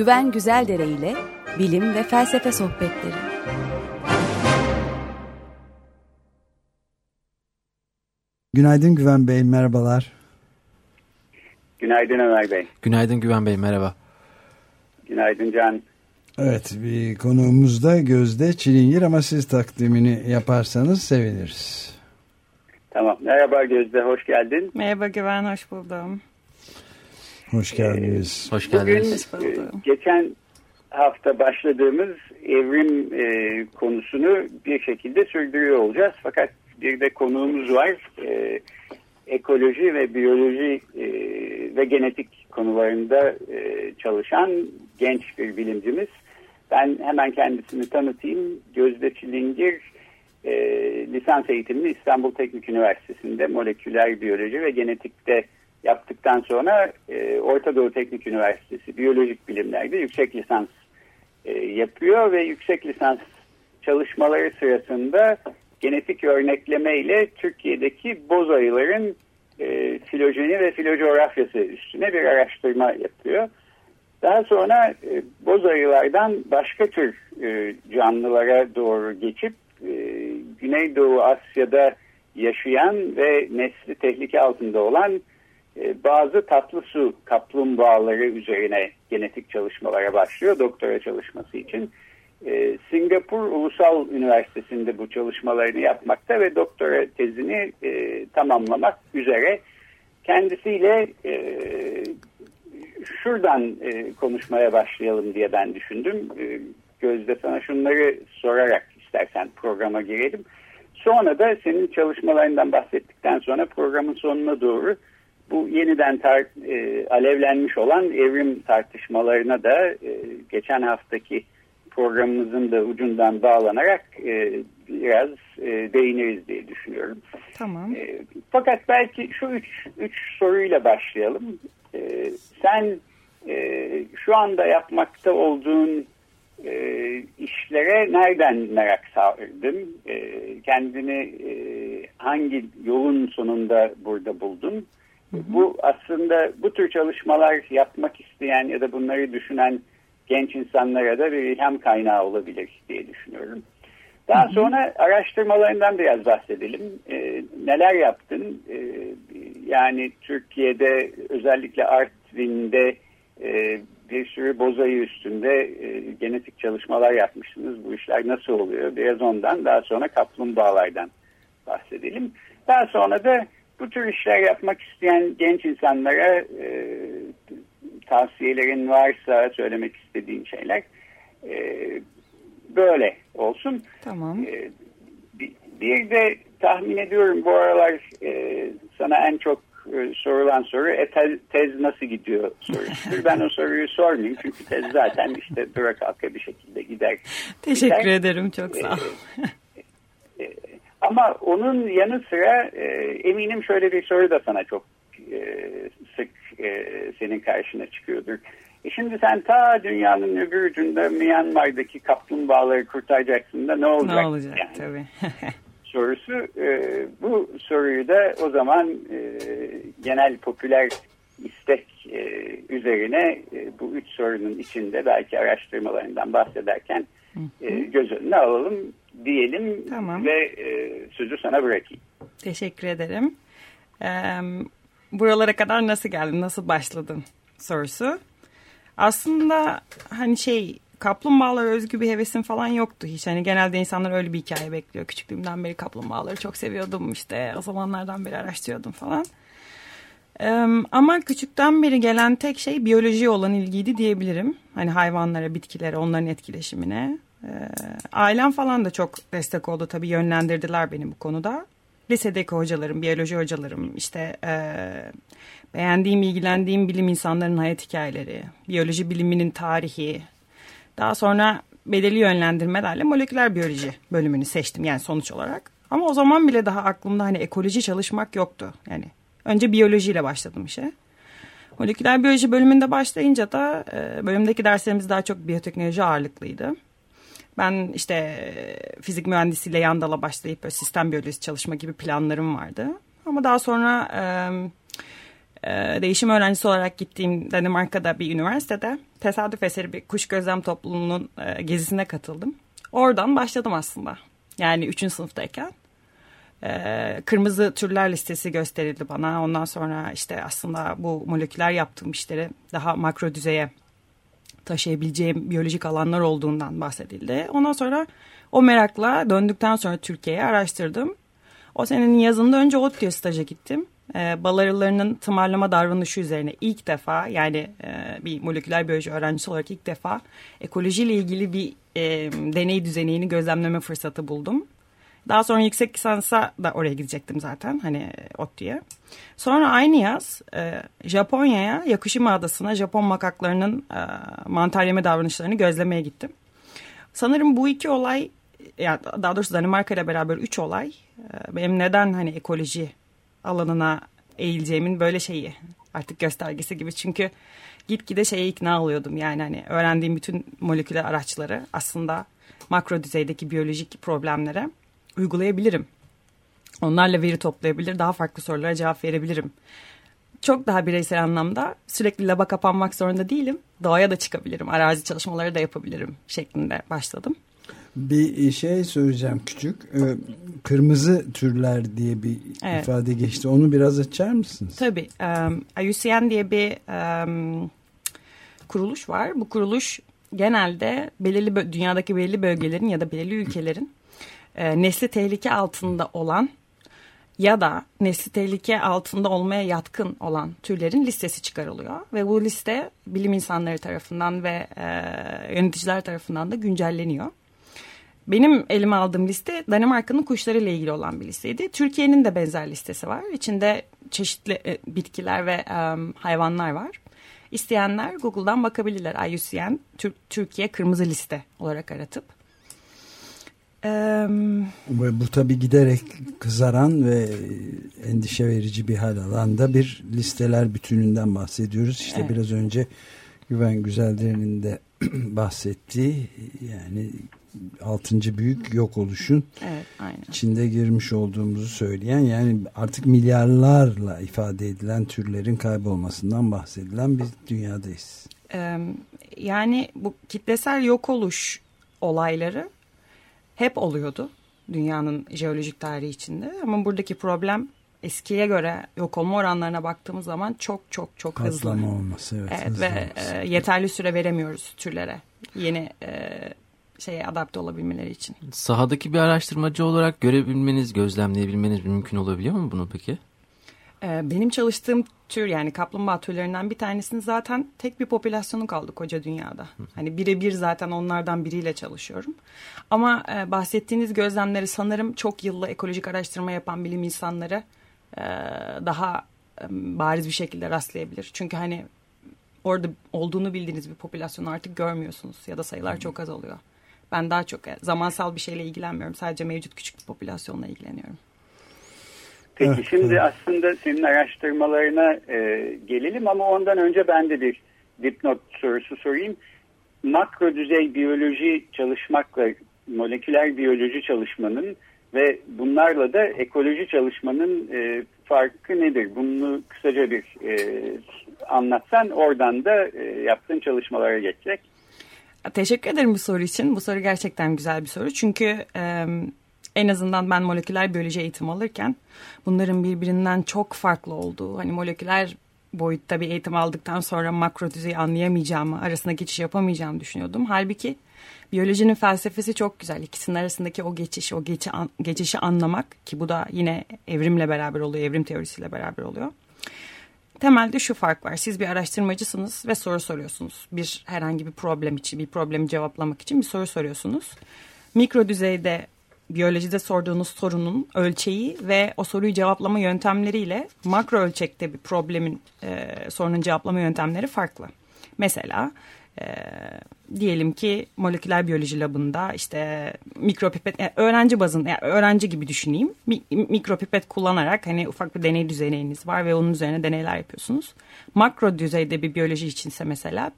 Güven Güzeldere ile bilim ve felsefe sohbetleri. Günaydın Güven Bey, merhabalar. Günaydın Ömer Bey. Günaydın Güven Bey, merhaba. Günaydın Can. Evet, bir konuğumuz da Gözde Çilingir ama siz takdimini yaparsanız seviniriz. Tamam, merhaba Gözde, hoş geldin. Merhaba Güven, hoş buldum. Hoş geldiniz. Hoş Bugün geldiniz. Hoş buldum. e, geçen hafta başladığımız evrim e, konusunu bir şekilde sürdürüyor olacağız. Fakat bir de konuğumuz var. E, ekoloji ve biyoloji e, ve genetik konularında e, çalışan genç bir bilimcimiz. Ben hemen kendisini tanıtayım. Gözde Çilingir e, lisans eğitimini İstanbul Teknik Üniversitesi'nde moleküler biyoloji ve genetikte yaptıktan sonra e, Orta Doğu Teknik Üniversitesi biyolojik bilimlerde yüksek lisans e, yapıyor ve yüksek lisans çalışmaları sırasında genetik örnekleme ile Türkiye'deki boz ayıların e, filojeni ve filocoğrafyası üstüne bir araştırma yapıyor. Daha sonra e, boz ayılardan başka tür e, canlılara doğru geçip e, Güneydoğu Asya'da yaşayan ve nesli tehlike altında olan bazı tatlı su kaplumbağaları üzerine genetik çalışmalara başlıyor doktora çalışması için. E, Singapur Ulusal Üniversitesi'nde bu çalışmalarını yapmakta ve doktora tezini e, tamamlamak üzere. Kendisiyle e, şuradan e, konuşmaya başlayalım diye ben düşündüm. E, Gözde sana şunları sorarak istersen programa girelim. Sonra da senin çalışmalarından bahsettikten sonra programın sonuna doğru bu yeniden tar e, alevlenmiş olan evrim tartışmalarına da e, geçen haftaki programımızın da ucundan bağlanarak e, biraz e, değiniriz diye düşünüyorum. Tamam. E, fakat belki şu üç, üç soruyla başlayalım. E, sen e, şu anda yapmakta olduğun e, işlere nereden merak sağladın? E, kendini e, hangi yolun sonunda burada buldun? Bu aslında bu tür çalışmalar yapmak isteyen ya da bunları düşünen genç insanlara da bir ilham kaynağı olabilir diye düşünüyorum. Daha sonra araştırmalarından biraz bahsedelim. Ee, neler yaptın? Ee, yani Türkiye'de özellikle Artvin'de e, bir sürü bozayı üstünde e, genetik çalışmalar yapmışsınız. Bu işler nasıl oluyor? Biraz ondan daha sonra kaplumbağalardan bahsedelim. Daha sonra da bu tür işler yapmak isteyen genç insanlara e, tavsiyelerin varsa söylemek istediğin şeyler e, böyle olsun. Tamam. E, bir, de tahmin ediyorum bu aralar e, sana en çok e, sorulan soru e, tez, tez nasıl gidiyor sorusudur. ben o soruyu sormayayım çünkü tez zaten işte dura kalka bir şekilde gider. Teşekkür gider. ederim çok sağ ol. E, ama onun yanı sıra e, eminim şöyle bir soru da sana çok e, sık e, senin karşına çıkıyordur. E şimdi sen ta dünyanın öbür ucunda Myanmar'daki kaplumbağaları kurtaracaksın da ne olacak? ne olacak yani? tabii. sorusu. E, bu soruyu da o zaman e, genel popüler istek e, üzerine e, bu üç sorunun içinde belki araştırmalarından bahsederken e, göz önüne alalım diyelim Tamam. ve e, sözü sana bırakayım. Teşekkür ederim. Ee, buralara kadar nasıl geldin, nasıl başladın sorusu. Aslında hani şey kaplumbağalara özgü bir hevesim falan yoktu hiç. Hani genelde insanlar öyle bir hikaye bekliyor. Küçüklüğümden beri kaplumbağaları çok seviyordum işte. O zamanlardan beri araştırıyordum falan. Ee, ama küçükten beri gelen tek şey biyolojiye olan ilgiydi diyebilirim. Hani hayvanlara, bitkilere, onların etkileşimine. Ee, ailem falan da çok destek oldu tabii yönlendirdiler beni bu konuda. Lisedeki hocalarım, biyoloji hocalarım, işte e, beğendiğim, ilgilendiğim bilim insanlarının hayat hikayeleri, biyoloji biliminin tarihi. Daha sonra belirli yönlendirmelerle moleküler biyoloji bölümünü seçtim yani sonuç olarak. Ama o zaman bile daha aklımda hani ekoloji çalışmak yoktu. Yani önce biyolojiyle başladım işe. Moleküler biyoloji bölümünde başlayınca da e, bölümdeki derslerimiz daha çok biyoteknoloji ağırlıklıydı. Ben işte e, fizik mühendisiyle yan dala başlayıp böyle sistem biyolojisi çalışma gibi planlarım vardı. Ama daha sonra e, e, değişim öğrencisi olarak gittiğim Danimarka'da bir üniversitede tesadüf eseri bir kuş gözlem topluluğunun e, gezisine katıldım. Oradan başladım aslında. Yani üçüncü sınıftayken. E, kırmızı türler listesi gösterildi bana. Ondan sonra işte aslında bu moleküler yaptığım işleri daha makro düzeye taşıyabileceğim biyolojik alanlar olduğundan bahsedildi. Ondan sonra o merakla döndükten sonra Türkiye'ye araştırdım. O senenin yazında önce ODTÜ'ye staja gittim. E, bal arılarının tımarlama davranışı üzerine ilk defa yani e, bir moleküler biyoloji öğrencisi olarak ilk defa ekolojiyle ilgili bir e, deney düzenini gözlemleme fırsatı buldum. Daha sonra yüksek lisansa da oraya gidecektim zaten hani ODTÜ'ye. Sonra aynı yaz e, Japonya'ya Yakushima Adası'na Japon makaklarının e, mantar yeme davranışlarını gözlemeye gittim. Sanırım bu iki olay yani daha doğrusu Danimarka ile beraber üç olay e, benim neden hani ekoloji alanına eğileceğimin böyle şeyi artık göstergesi gibi. Çünkü gitgide şeye ikna oluyordum yani hani öğrendiğim bütün moleküler araçları aslında makro düzeydeki biyolojik problemlere uygulayabilirim. Onlarla veri toplayabilir, daha farklı sorulara cevap verebilirim. Çok daha bireysel anlamda sürekli laba kapanmak zorunda değilim. Doğaya da çıkabilirim, arazi çalışmaları da yapabilirim şeklinde başladım. Bir şey söyleyeceğim küçük. Ee, kırmızı türler diye bir evet. ifade geçti. Onu biraz açar mısınız? Tabii. Um, IUCN diye bir um, kuruluş var. Bu kuruluş genelde belirli dünyadaki belirli bölgelerin ya da belirli ülkelerin e, nesli tehlike altında olan ya da nesli tehlike altında olmaya yatkın olan türlerin listesi çıkarılıyor. Ve bu liste bilim insanları tarafından ve e, yöneticiler tarafından da güncelleniyor. Benim elime aldığım liste Danimarka'nın kuşlarıyla ilgili olan bir listeydi. Türkiye'nin de benzer listesi var. İçinde çeşitli e, bitkiler ve e, hayvanlar var. İsteyenler Google'dan bakabilirler. IUCN Türkiye Kırmızı Liste olarak aratıp. Ve bu tabi giderek kızaran ve endişe verici bir hal alanda bir listeler bütününden bahsediyoruz. İşte evet. biraz önce Güven Güzelder'in de bahsettiği yani altıncı büyük yok oluşun evet, aynen. içinde girmiş olduğumuzu söyleyen yani artık milyarlarla ifade edilen türlerin kaybolmasından bahsedilen bir dünyadayız. Yani bu kitlesel yok oluş olayları hep oluyordu dünyanın jeolojik tarihi içinde ama buradaki problem eskiye göre yok olma oranlarına baktığımız zaman çok çok çok Patlama hızlı. Patlama olması evet. evet hızlı ve olması. E, yeterli süre veremiyoruz türlere. Yeni e, şeye adapte olabilmeleri için. Sahadaki bir araştırmacı olarak görebilmeniz, gözlemleyebilmeniz mümkün olabiliyor mu bunu peki? Ee, benim çalıştığım tür yani kaplumbağa türlerinden bir tanesinin zaten tek bir popülasyonu kaldı koca dünyada. Hani birebir zaten onlardan biriyle çalışıyorum. Ama e, bahsettiğiniz gözlemleri sanırım çok yıllı ekolojik araştırma yapan bilim insanları e, daha e, bariz bir şekilde rastlayabilir. Çünkü hani orada olduğunu bildiğiniz bir popülasyonu artık görmüyorsunuz ya da sayılar çok azalıyor. Ben daha çok zamansal bir şeyle ilgilenmiyorum. Sadece mevcut küçük bir popülasyonla ilgileniyorum. Peki evet, şimdi evet. aslında senin araştırmalarına e, gelelim ama ondan önce ben de bir dipnot sorusu sorayım. Makro düzey biyoloji çalışmakla moleküler biyoloji çalışmanın ve bunlarla da ekoloji çalışmanın e, farkı nedir? Bunu kısaca bir e, anlatsan oradan da e, yaptığın çalışmalara geçecek. Teşekkür ederim bu soru için. Bu soru gerçekten güzel bir soru. Çünkü e, en azından ben moleküler biyoloji eğitim alırken bunların birbirinden çok farklı olduğu, hani moleküler boyutta bir eğitim aldıktan sonra makro düzeyi anlayamayacağımı, arasında geçiş yapamayacağımı düşünüyordum. Halbuki biyolojinin felsefesi çok güzel. İkisinin arasındaki o geçiş, o geçi, geçişi anlamak ki bu da yine evrimle beraber oluyor, evrim teorisiyle beraber oluyor. Temelde şu fark var. Siz bir araştırmacısınız ve soru soruyorsunuz. Bir herhangi bir problem için, bir problemi cevaplamak için bir soru soruyorsunuz. Mikro düzeyde biyolojide sorduğunuz sorunun ölçeği ve o soruyu cevaplama yöntemleriyle makro ölçekte bir problemin e, sorunun cevaplama yöntemleri farklı. Mesela E, diyelim ki moleküler biyoloji labında işte mikropipet yani öğrenci bazında yani öğrenci gibi düşüneyim. Mi, mikropipet kullanarak hani ufak bir deney düzeniniz var ve onun üzerine deneyler yapıyorsunuz. Makro düzeyde bir biyoloji içinse mesela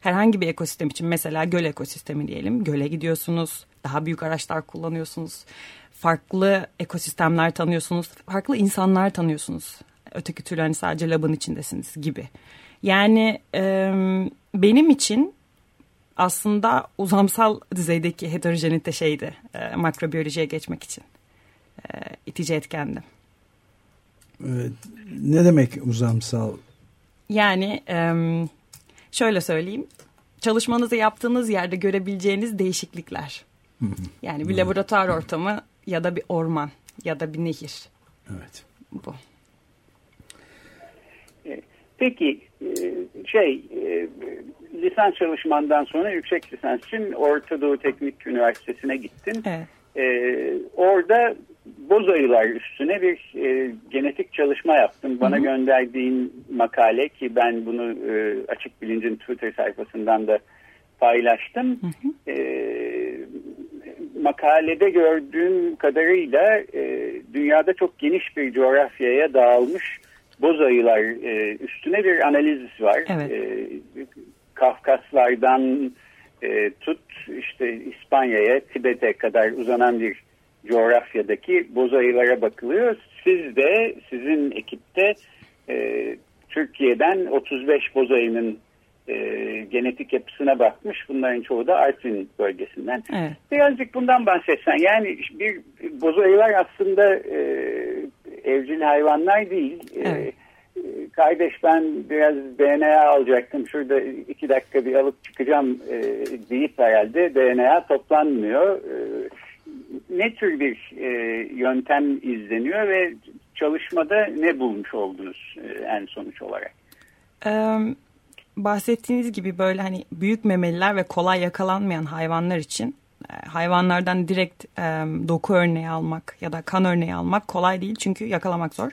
herhangi bir ekosistem için mesela göl ekosistemi diyelim. Göle gidiyorsunuz. Daha büyük araçlar kullanıyorsunuz. Farklı ekosistemler tanıyorsunuz. Farklı insanlar tanıyorsunuz. Öteki türlü hani sadece labın içindesiniz gibi. Yani e, benim için aslında uzamsal düzeydeki heterojenite şeydi e, makrobiyolojiye geçmek için e, itici etkendi. Evet. Ne demek uzamsal? Yani e, şöyle söyleyeyim çalışmanızı yaptığınız yerde görebileceğiniz değişiklikler. Yani bir laboratuvar ortamı ya da bir orman ya da bir nehir. Evet. Bu. Peki e, şey e, lisans çalışmandan sonra yüksek lisans için Orta Doğu Teknik Üniversitesi'ne gittin. Evet. Ee, orada boz ayılar üstüne bir e, genetik çalışma yaptım. Bana hı hı. gönderdiğin makale ki ben bunu e, Açık Bilinc'in Twitter sayfasından da paylaştım. Hı hı. E, makalede gördüğüm kadarıyla e, dünyada çok geniş bir coğrafyaya dağılmış boz ayılar e, üstüne bir analiz var. Evet. E, Kafkaslardan e, tut işte İspanya'ya, Tibet'e kadar uzanan bir coğrafyadaki boz ayılara bakılıyor. Siz de sizin ekipte e, Türkiye'den 35 boz ayının e, genetik yapısına bakmış. Bunların çoğu da Artvin bölgesinden. Evet. Birazcık bundan bahsetsen. Yani bir boz ayılar aslında e, evcil hayvanlar değil. E, evet. E, kardeş ben biraz DNA alacaktım. Şurada iki dakika bir alıp çıkacağım e, deyip herhalde DNA toplanmıyor. E, ne tür bir e, yöntem izleniyor ve çalışmada ne bulmuş oldunuz e, en sonuç olarak? Um, bahsettiğiniz gibi böyle hani büyük memeliler ve kolay yakalanmayan hayvanlar için e, hayvanlardan direkt e, doku örneği almak ya da kan örneği almak kolay değil çünkü yakalamak zor.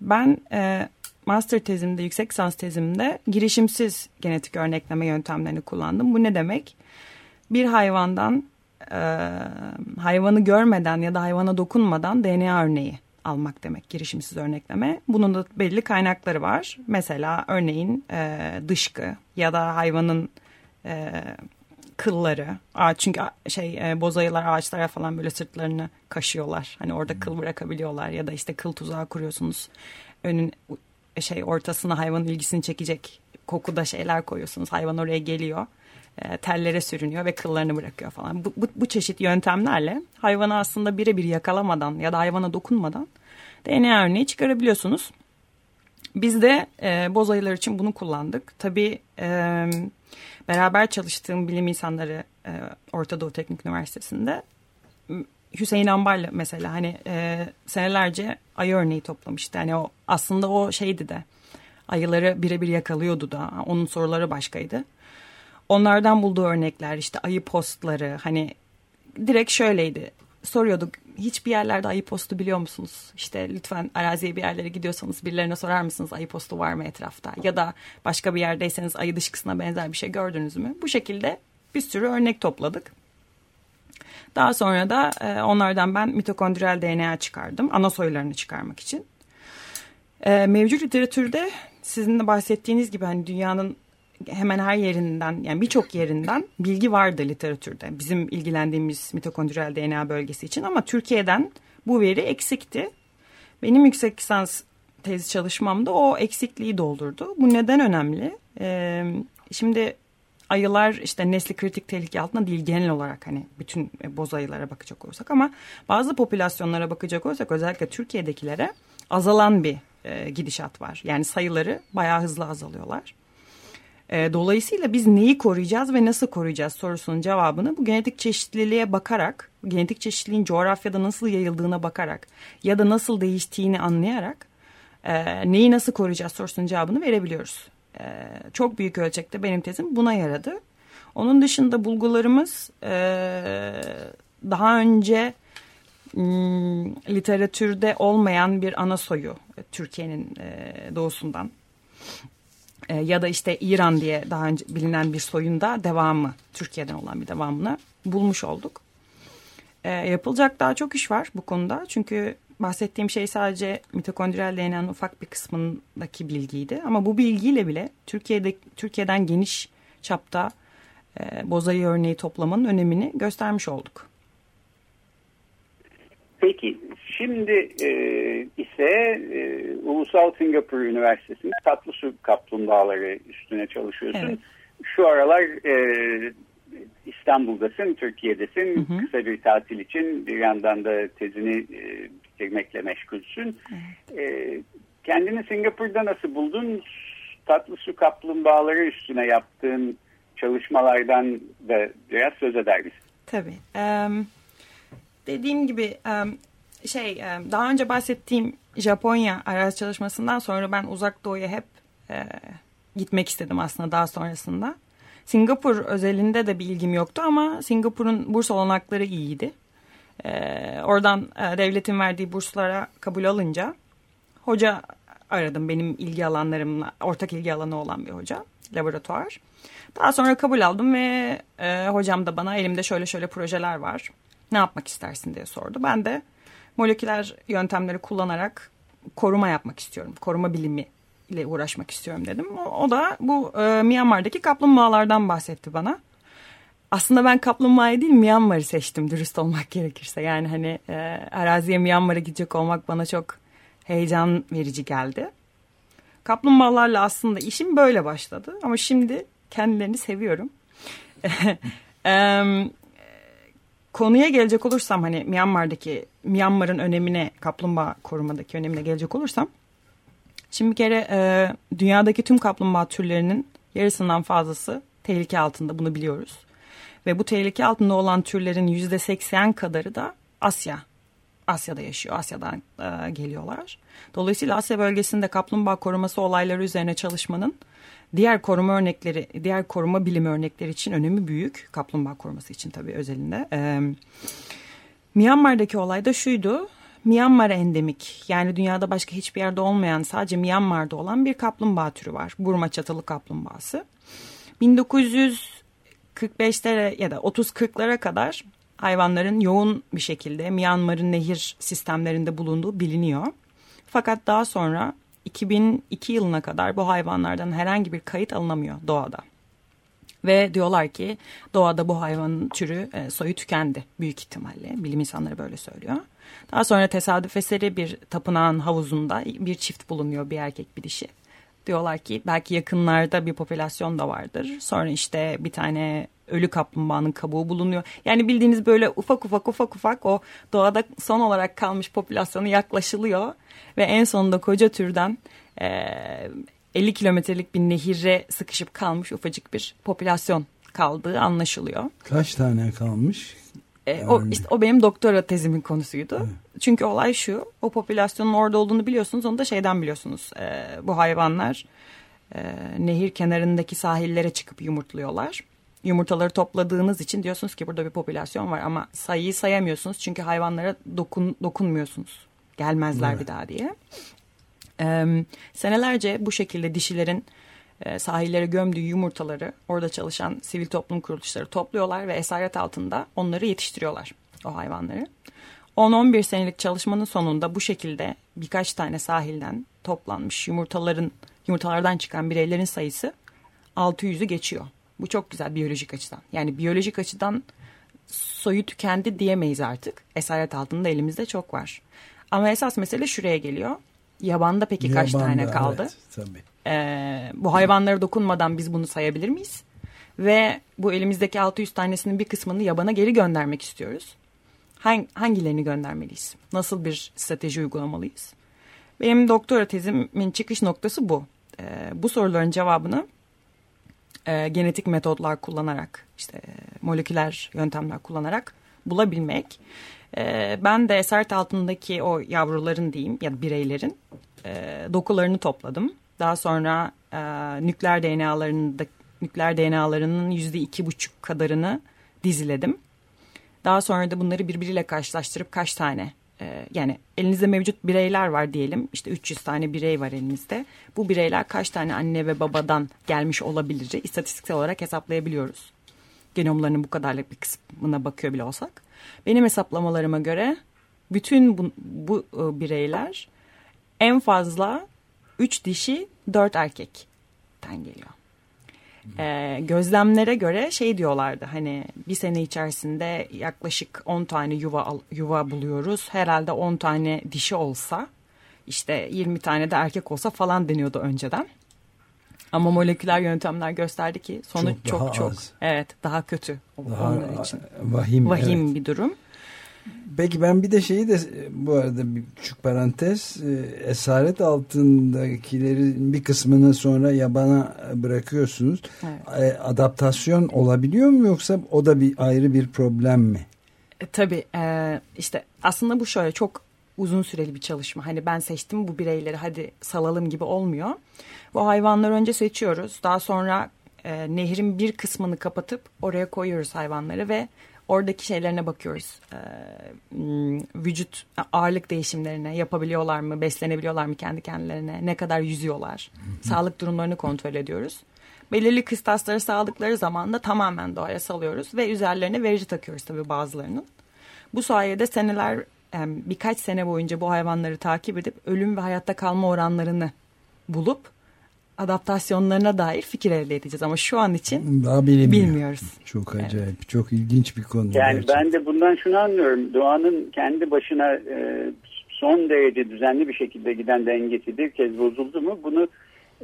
Ben e, master tezimde, yüksek lisans tezimde girişimsiz genetik örnekleme yöntemlerini kullandım. Bu ne demek? Bir hayvandan e, hayvanı görmeden ya da hayvana dokunmadan DNA örneği almak demek girişimsiz örnekleme. Bunun da belli kaynakları var. Mesela örneğin e, dışkı ya da hayvanın e, kılları. Ağaç çünkü şey e, bozayılar ağaçlara falan böyle sırtlarını kaşıyorlar. Hani orada kıl bırakabiliyorlar ya da işte kıl tuzağı kuruyorsunuz. Önün şey ortasına hayvanın ilgisini çekecek kokuda şeyler koyuyorsunuz. Hayvan oraya geliyor. E, tellere sürünüyor ve kıllarını bırakıyor falan. Bu, bu, bu çeşit yöntemlerle hayvanı aslında birebir yakalamadan ya da hayvana dokunmadan DNA örneği çıkarabiliyorsunuz. Biz de e, boz ayılar için bunu kullandık. Tabii e, beraber çalıştığım bilim insanları e, Orta Doğu Teknik Üniversitesi'nde Hüseyin Ambarlı mesela hani e, senelerce ayı örneği toplamıştı. Hani o aslında o şeydi de ayıları birebir yakalıyordu da onun soruları başkaydı. Onlardan bulduğu örnekler işte ayı postları hani direkt şöyleydi. Soruyorduk hiçbir yerlerde ayı postu biliyor musunuz? İşte lütfen araziye bir yerlere gidiyorsanız birilerine sorar mısınız ayı postu var mı etrafta? Ya da başka bir yerdeyseniz ayı dışkısına benzer bir şey gördünüz mü? Bu şekilde bir sürü örnek topladık. Daha sonra da e, onlardan ben mitokondriyal DNA çıkardım. Ana soylarını çıkarmak için. E, mevcut literatürde sizin de bahsettiğiniz gibi hani dünyanın hemen her yerinden yani birçok yerinden bilgi vardı literatürde. Bizim ilgilendiğimiz mitokondriyal DNA bölgesi için ama Türkiye'den bu veri eksikti. Benim yüksek lisans tezi çalışmamda o eksikliği doldurdu. Bu neden önemli? Ee, şimdi ayılar işte nesli kritik tehlike altında değil genel olarak hani bütün boz ayılara bakacak olursak ama bazı popülasyonlara bakacak olursak özellikle Türkiye'dekilere azalan bir e, gidişat var. Yani sayıları bayağı hızlı azalıyorlar. E, dolayısıyla biz neyi koruyacağız ve nasıl koruyacağız sorusunun cevabını bu genetik çeşitliliğe bakarak, genetik çeşitliliğin coğrafyada nasıl yayıldığına bakarak ya da nasıl değiştiğini anlayarak e, neyi nasıl koruyacağız sorusunun cevabını verebiliyoruz. E, çok büyük ölçekte benim tezim buna yaradı. Onun dışında bulgularımız e, daha önce m, literatürde olmayan bir ana soyu Türkiye'nin doğusundan e, ya da işte İran diye daha önce bilinen bir soyunda devamı Türkiye'den olan bir devamını bulmuş olduk. E, yapılacak daha çok iş var bu konuda çünkü bahsettiğim şey sadece mitokondriyal DNA'nın ufak bir kısmındaki bilgiydi ama bu bilgiyle bile Türkiye'de Türkiye'den geniş çapta e, bozayı örneği toplamanın önemini göstermiş olduk. Peki şimdi e, ise e, Ulusal Singapur Üniversitesi'nde tatlı su kaplumbağaları üstüne çalışıyorsun. Evet. Şu aralar e, İstanbul'dasın, Türkiye'desin. Hı hı. Kısa bir tatil için bir yandan da tezini e, bitirmekle meşgulsün. E, kendini Singapur'da nasıl buldun? Tatlı su kaplumbağaları üstüne yaptığın çalışmalardan da biraz söz eder misin? Tabii. Um, dediğim gibi şey daha önce bahsettiğim Japonya arazi çalışmasından sonra ben uzak doğuya hep gitmek istedim aslında daha sonrasında. Singapur özelinde de bir ilgim yoktu ama Singapur'un burs olanakları iyiydi. Oradan devletin verdiği burslara kabul alınca hoca aradım benim ilgi alanlarımla ortak ilgi alanı olan bir hoca laboratuvar. Daha sonra kabul aldım ve e, hocam da bana elimde şöyle şöyle projeler var. Ne yapmak istersin diye sordu. Ben de moleküler yöntemleri kullanarak koruma yapmak istiyorum. Koruma bilimi ile uğraşmak istiyorum dedim. O, o da bu e, Myanmar'daki kaplumbağalardan bahsetti bana. Aslında ben kaplumbağayı değil Myanmar'ı seçtim dürüst olmak gerekirse. Yani hani e, araziye Myanmar'a gidecek olmak bana çok heyecan verici geldi. Kaplumbağalarla aslında işim böyle başladı. Ama şimdi kendilerini seviyorum. e, konuya gelecek olursam hani Myanmar'daki Myanmar'ın önemine kaplumbağa korumadaki önemine gelecek olursam Şimdi bir kere e, dünyadaki tüm kaplumbağa türlerinin yarısından fazlası tehlike altında bunu biliyoruz. Ve bu tehlike altında olan türlerin yüzde seksen kadarı da Asya. Asya'da yaşıyor. Asya'dan e, geliyorlar. Dolayısıyla Asya bölgesinde kaplumbağa koruması olayları üzerine çalışmanın diğer koruma örnekleri, diğer koruma bilim örnekleri için önemi büyük. Kaplumbağa koruması için tabii özelinde. E, Myanmar'daki olay da şuydu. Myanmar endemik yani dünyada başka hiçbir yerde olmayan sadece Myanmar'da olan bir kaplumbağa türü var. Burma çatılı kaplumbağası. 1945'lere ya da 30-40'lara kadar hayvanların yoğun bir şekilde Myanmar'ın nehir sistemlerinde bulunduğu biliniyor. Fakat daha sonra 2002 yılına kadar bu hayvanlardan herhangi bir kayıt alınamıyor doğada. Ve diyorlar ki doğada bu hayvanın türü e, soyu tükendi büyük ihtimalle. Bilim insanları böyle söylüyor. Daha sonra tesadüf eseri bir tapınağın havuzunda bir çift bulunuyor bir erkek bir dişi. Diyorlar ki belki yakınlarda bir popülasyon da vardır. Sonra işte bir tane ölü kaplumbağanın kabuğu bulunuyor. Yani bildiğiniz böyle ufak ufak ufak ufak o doğada son olarak kalmış popülasyonu yaklaşılıyor. Ve en sonunda koca türden e, 50 kilometrelik bir nehire sıkışıp kalmış ufacık bir popülasyon kaldığı anlaşılıyor. Kaç tane kalmış? E, o, işte, o benim doktora tezimin konusuydu. Evet. Çünkü olay şu, o popülasyonun orada olduğunu biliyorsunuz, onu da şeyden biliyorsunuz. E, bu hayvanlar e, nehir kenarındaki sahillere çıkıp yumurtluyorlar. Yumurtaları topladığınız için diyorsunuz ki burada bir popülasyon var ama sayıyı sayamıyorsunuz çünkü hayvanlara dokun, dokunmuyorsunuz. Gelmezler evet. bir daha diye. E, senelerce bu şekilde dişilerin e, sahillere gömdüğü yumurtaları orada çalışan sivil toplum kuruluşları topluyorlar ve esaret altında onları yetiştiriyorlar o hayvanları. 10-11 senelik çalışmanın sonunda bu şekilde birkaç tane sahilden toplanmış yumurtaların yumurtalardan çıkan bireylerin sayısı 600'ü geçiyor. Bu çok güzel biyolojik açıdan. Yani biyolojik açıdan soyu tükendi diyemeyiz artık. Esaret altında elimizde çok var. Ama esas mesele şuraya geliyor. Yabanda peki Yabanda, kaç tane kaldı? Evet, tabii. Ee, bu hayvanlara dokunmadan biz bunu sayabilir miyiz? Ve bu elimizdeki 600 tanesinin bir kısmını yabana geri göndermek istiyoruz. Hang, hangilerini göndermeliyiz? Nasıl bir strateji uygulamalıyız? Benim doktora tezimin çıkış noktası bu. Ee, bu soruların cevabını e, genetik metodlar kullanarak, işte moleküler yöntemler kullanarak bulabilmek. E, ben de esaret altındaki o yavruların diyeyim ya da bireylerin e, dokularını topladım. Daha sonra e, nükleer DNA'larında nükleer DNA'larının yüzde iki buçuk kadarını diziledim. Daha sonra da bunları birbiriyle karşılaştırıp kaç tane e, yani elinizde mevcut bireyler var diyelim. İşte 300 tane birey var elinizde. Bu bireyler kaç tane anne ve babadan gelmiş olabilir? istatistiksel olarak hesaplayabiliyoruz. Genomlarının bu kadarlık bir kısmına bakıyor bile olsak. Benim hesaplamalarıma göre bütün bu, bu e, bireyler en fazla 3 dişi 4 erkekten geliyor. E, gözlemlere göre şey diyorlardı hani bir sene içerisinde yaklaşık 10 tane yuva yuva buluyoruz. Herhalde 10 tane dişi olsa işte 20 tane de erkek olsa falan deniyordu önceden. Ama moleküler yöntemler gösterdi ki sonuç çok çok, çok evet daha kötü daha onlar için. Vahim, vahim evet. bir durum. Peki ben bir de şeyi de bu arada bir küçük parantez e, esaret altındakilerin bir kısmını sonra yabana bırakıyorsunuz. Evet. E, adaptasyon olabiliyor mu yoksa o da bir ayrı bir problem mi? E, tabii e, işte aslında bu şöyle çok uzun süreli bir çalışma. Hani ben seçtim bu bireyleri hadi salalım gibi olmuyor. Bu hayvanları önce seçiyoruz. Daha sonra e, nehrin bir kısmını kapatıp oraya koyuyoruz hayvanları ve oradaki şeylerine bakıyoruz. Ee, hmm, vücut ağırlık değişimlerine yapabiliyorlar mı, beslenebiliyorlar mı kendi kendilerine, ne kadar yüzüyorlar. Sağlık durumlarını kontrol ediyoruz. Belirli kıstasları sağladıkları zaman da tamamen doğaya salıyoruz ve üzerlerine verici takıyoruz tabii bazılarının. Bu sayede seneler birkaç sene boyunca bu hayvanları takip edip ölüm ve hayatta kalma oranlarını bulup adaptasyonlarına dair fikir elde edeceğiz ama şu an için Daha bilmiyoruz. Çok acayip, evet. çok ilginç bir konu. Yani gerçekten. ben de bundan şunu anlıyorum. Doğanın kendi başına e, son derece düzenli bir şekilde giden dengesi bir kez bozuldu mu bunu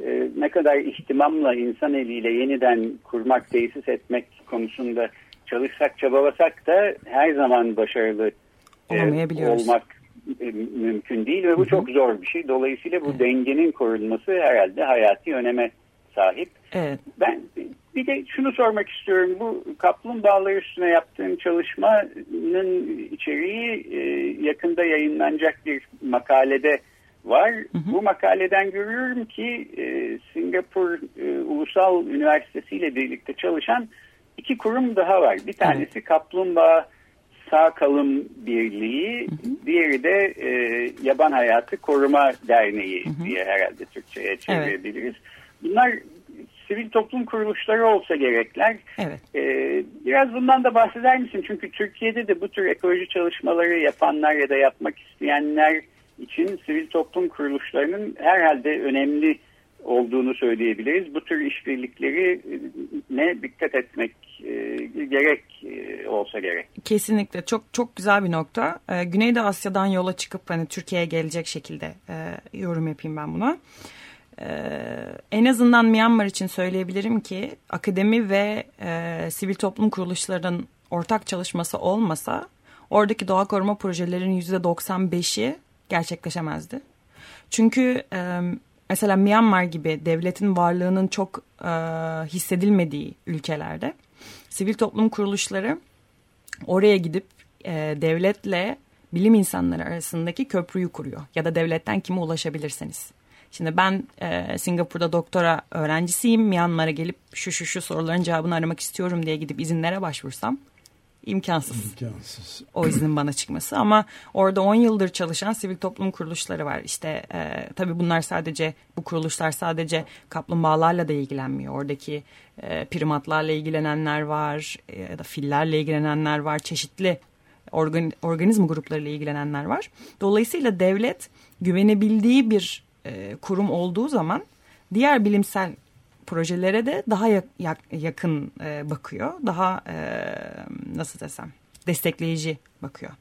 e, ne kadar ihtimamla insan eliyle yeniden kurmak, tesis etmek konusunda çalışsak, çabalasak da her zaman başarılı e, olmak e, mümkün değil ve bu çok zor bir şey. Dolayısıyla bu evet. dengenin korunması herhalde hayati öneme sahip. Evet. Ben bir de şunu sormak istiyorum. Bu kaplumbağalar üstüne yaptığım çalışmanın içeriği e, yakında yayınlanacak bir makalede var. Hı hı. Bu makaleden görüyorum ki e, Singapur Ulusal Üniversitesi ile birlikte çalışan iki kurum daha var. Bir tanesi evet. kaplumbağa Sağ Kalım Birliği, hı hı. diğeri de e, Yaban Hayatı Koruma Derneği hı hı. diye herhalde Türkçe'ye çevirebiliriz. Evet. Bunlar sivil toplum kuruluşları olsa gerekler. Evet. Ee, biraz bundan da bahseder misin? Çünkü Türkiye'de de bu tür ekoloji çalışmaları yapanlar ya da yapmak isteyenler için sivil toplum kuruluşlarının herhalde önemli olduğunu söyleyebiliriz. Bu tür işbirlikleri e, ne dikkat etmek e, gerek e, olsa gerek. Kesinlikle çok çok güzel bir nokta. Güneydoğu Asya'dan yola çıkıp hani Türkiye'ye gelecek şekilde yorum yapayım ben buna. En azından Myanmar için söyleyebilirim ki akademi ve sivil toplum kuruluşlarının ortak çalışması olmasa oradaki doğa koruma projelerinin %95'i gerçekleşemezdi. Çünkü mesela Myanmar gibi devletin varlığının çok e, hissedilmediği ülkelerde sivil toplum kuruluşları oraya gidip e, devletle bilim insanları arasındaki köprüyü kuruyor ya da devletten kime ulaşabilirseniz. Şimdi ben e, Singapur'da doktora öğrencisiyim. Myanmar'a gelip şu şu şu soruların cevabını aramak istiyorum diye gidip izinlere başvursam imkansız. İmkansız. O iznin bana çıkması ama orada 10 yıldır çalışan sivil toplum kuruluşları var. İşte e, tabii bunlar sadece bu kuruluşlar sadece kaplumbağalarla da ilgilenmiyor. Oradaki e, primatlarla ilgilenenler var e, ya da fillerle ilgilenenler var. Çeşitli organ, organizm gruplarıyla ilgilenenler var. Dolayısıyla devlet güvenebildiği bir e, kurum olduğu zaman diğer bilimsel projelere de daha yakın e, bakıyor. Daha e, nasıl desem destekleyici bakıyor.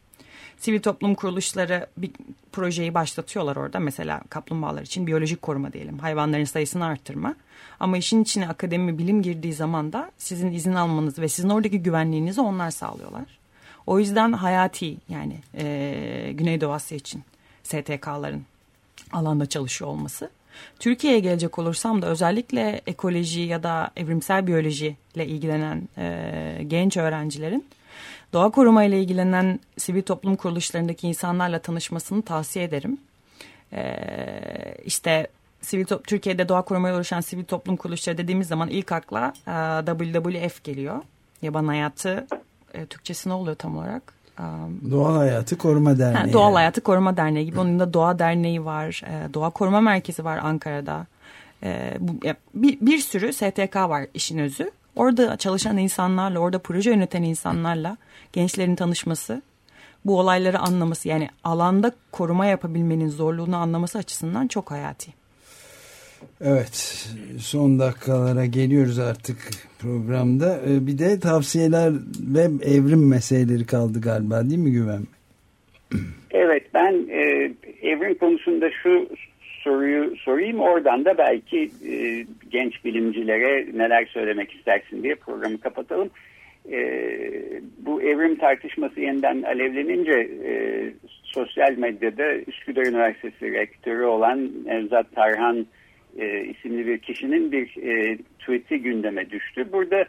Sivil toplum kuruluşları bir projeyi başlatıyorlar orada. Mesela kaplumbağalar için biyolojik koruma diyelim. Hayvanların sayısını arttırma. Ama işin içine akademi bilim girdiği zaman da sizin izin almanızı ve sizin oradaki güvenliğinizi onlar sağlıyorlar. O yüzden hayati yani e, Güneydoğu Asya için STK'ların alanda çalışıyor olması Türkiye'ye gelecek olursam da özellikle ekoloji ya da evrimsel biyoloji ile ilgilenen e, genç öğrencilerin doğa koruma ile ilgilenen sivil toplum kuruluşlarındaki insanlarla tanışmasını tavsiye ederim. E, işte sivil Türkiye'de doğa korumaya uğraşan sivil toplum kuruluşları dediğimiz zaman ilk akla e, WWF geliyor. Yaban hayatı e, Türkçesi ne oluyor tam olarak? Um, Doğal Hayatı Koruma Derneği. Ha, Doğal Hayatı Koruma Derneği gibi. Onun da Doğa Derneği var. E, Doğa Koruma Merkezi var Ankara'da. E, bu, ya, bir, bir sürü STK var işin özü. Orada çalışan insanlarla, orada proje yöneten insanlarla gençlerin tanışması, bu olayları anlaması yani alanda koruma yapabilmenin zorluğunu anlaması açısından çok hayati. Evet son dakikalara geliyoruz artık programda. Ee, bir de tavsiyeler ve evrim meseleleri kaldı galiba değil mi Güven? Evet ben e, evrim konusunda şu soruyu sorayım oradan da belki e, genç bilimcilere neler söylemek istersin diye programı kapatalım. E, bu evrim tartışması yeniden alevlenince sosyal medyada Üsküdar Üniversitesi rektörü olan Nevzat Tarhan e, isimli bir kişinin bir e, tweet'i gündeme düştü. Burada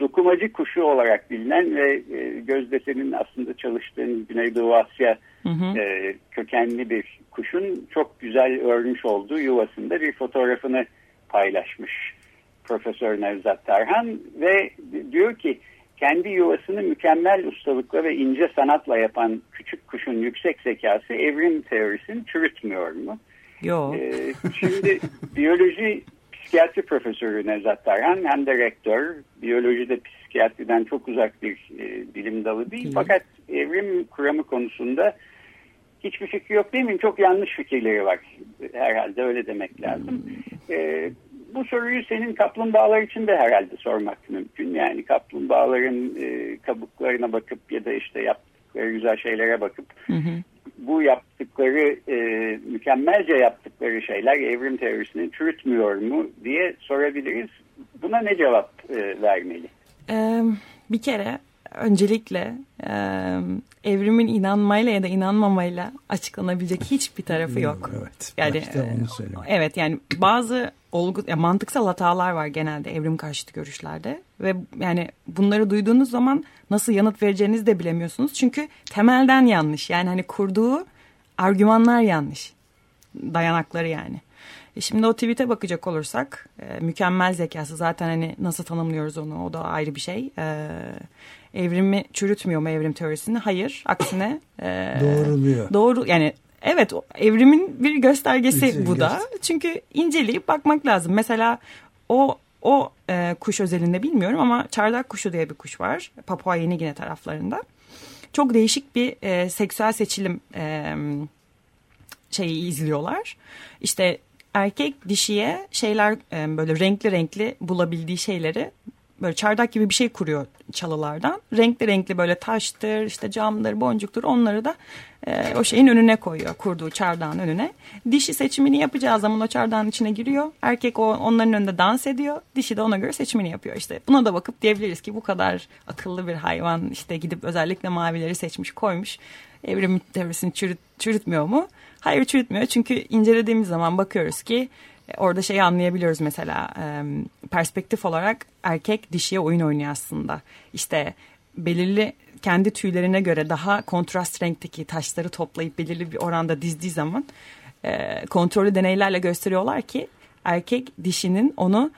dokumacı kuşu olarak bilinen ve e, Gözde senin aslında çalıştığın Güneydoğu Asya hı hı. E, kökenli bir kuşun çok güzel örmüş olduğu yuvasında bir fotoğrafını paylaşmış Profesör Nevzat Tarhan ve diyor ki kendi yuvasını mükemmel ustalıkla ve ince sanatla yapan küçük kuşun yüksek zekası evrim teorisini çürütmüyor mu? Yok. Ee, şimdi biyoloji psikiyatri profesörü Nevzat Tarhan hem de rektör. Biyoloji de psikiyatriden çok uzak bir e, bilim dalı değil. değil. Fakat evrim kuramı konusunda hiçbir fikri yok değil mi? Çok yanlış fikirleri var. Herhalde öyle demek lazım. Ee, bu soruyu senin kaplumbağalar için de herhalde sormak mümkün. Yani kaplumbağaların e, kabuklarına bakıp ya da işte yaptıkları güzel şeylere bakıp hı hı. Bu yaptıkları e, mükemmelce yaptıkları şeyler evrim teorisini çürütmüyor mu diye sorabiliriz. Buna ne cevap e, vermeli? Ee, bir kere öncelikle e, evrimin inanmayla ya da inanmamayla açıklanabilecek hiçbir tarafı yok. Evet. Yani onu evet yani bazı olgu ya mantıksal hatalar var genelde evrim karşıtı görüşlerde ve yani bunları duyduğunuz zaman nasıl yanıt vereceğinizi de bilemiyorsunuz. Çünkü temelden yanlış. Yani hani kurduğu argümanlar yanlış. Dayanakları yani. E şimdi o tweet'e bakacak olursak e, mükemmel zekası zaten hani nasıl tanımlıyoruz onu o da ayrı bir şey. E, evrimi çürütmüyor mu evrim teorisini? Hayır. Aksine e, doğruluyor. Doğru yani evet evrimin bir göstergesi bir bu da. Çünkü inceleyip bakmak lazım. Mesela o o e, kuş özelinde bilmiyorum ama çardak kuşu diye bir kuş var. Papua Yeni Gine taraflarında. Çok değişik bir e, seksüel seçilim e, şeyi izliyorlar. İşte erkek dişiye şeyler e, böyle renkli renkli bulabildiği şeyleri böyle çardak gibi bir şey kuruyor çalılardan. Renkli renkli böyle taştır, işte camdır, boncuktur onları da e, o şeyin önüne koyuyor. Kurduğu çardağın önüne. Dişi seçimini yapacağı zaman o çardağın içine giriyor. Erkek o, onların önünde dans ediyor. Dişi de ona göre seçimini yapıyor. İşte buna da bakıp diyebiliriz ki bu kadar akıllı bir hayvan işte gidip özellikle mavileri seçmiş koymuş. Evrim teorisini çürüt, çürütmüyor mu? Hayır çürütmüyor çünkü incelediğimiz zaman bakıyoruz ki Orada şeyi anlayabiliyoruz mesela perspektif olarak erkek dişiye oyun oynuyor aslında. İşte belirli kendi tüylerine göre daha kontrast renkteki taşları toplayıp belirli bir oranda dizdiği zaman kontrollü deneylerle gösteriyorlar ki erkek dişinin onu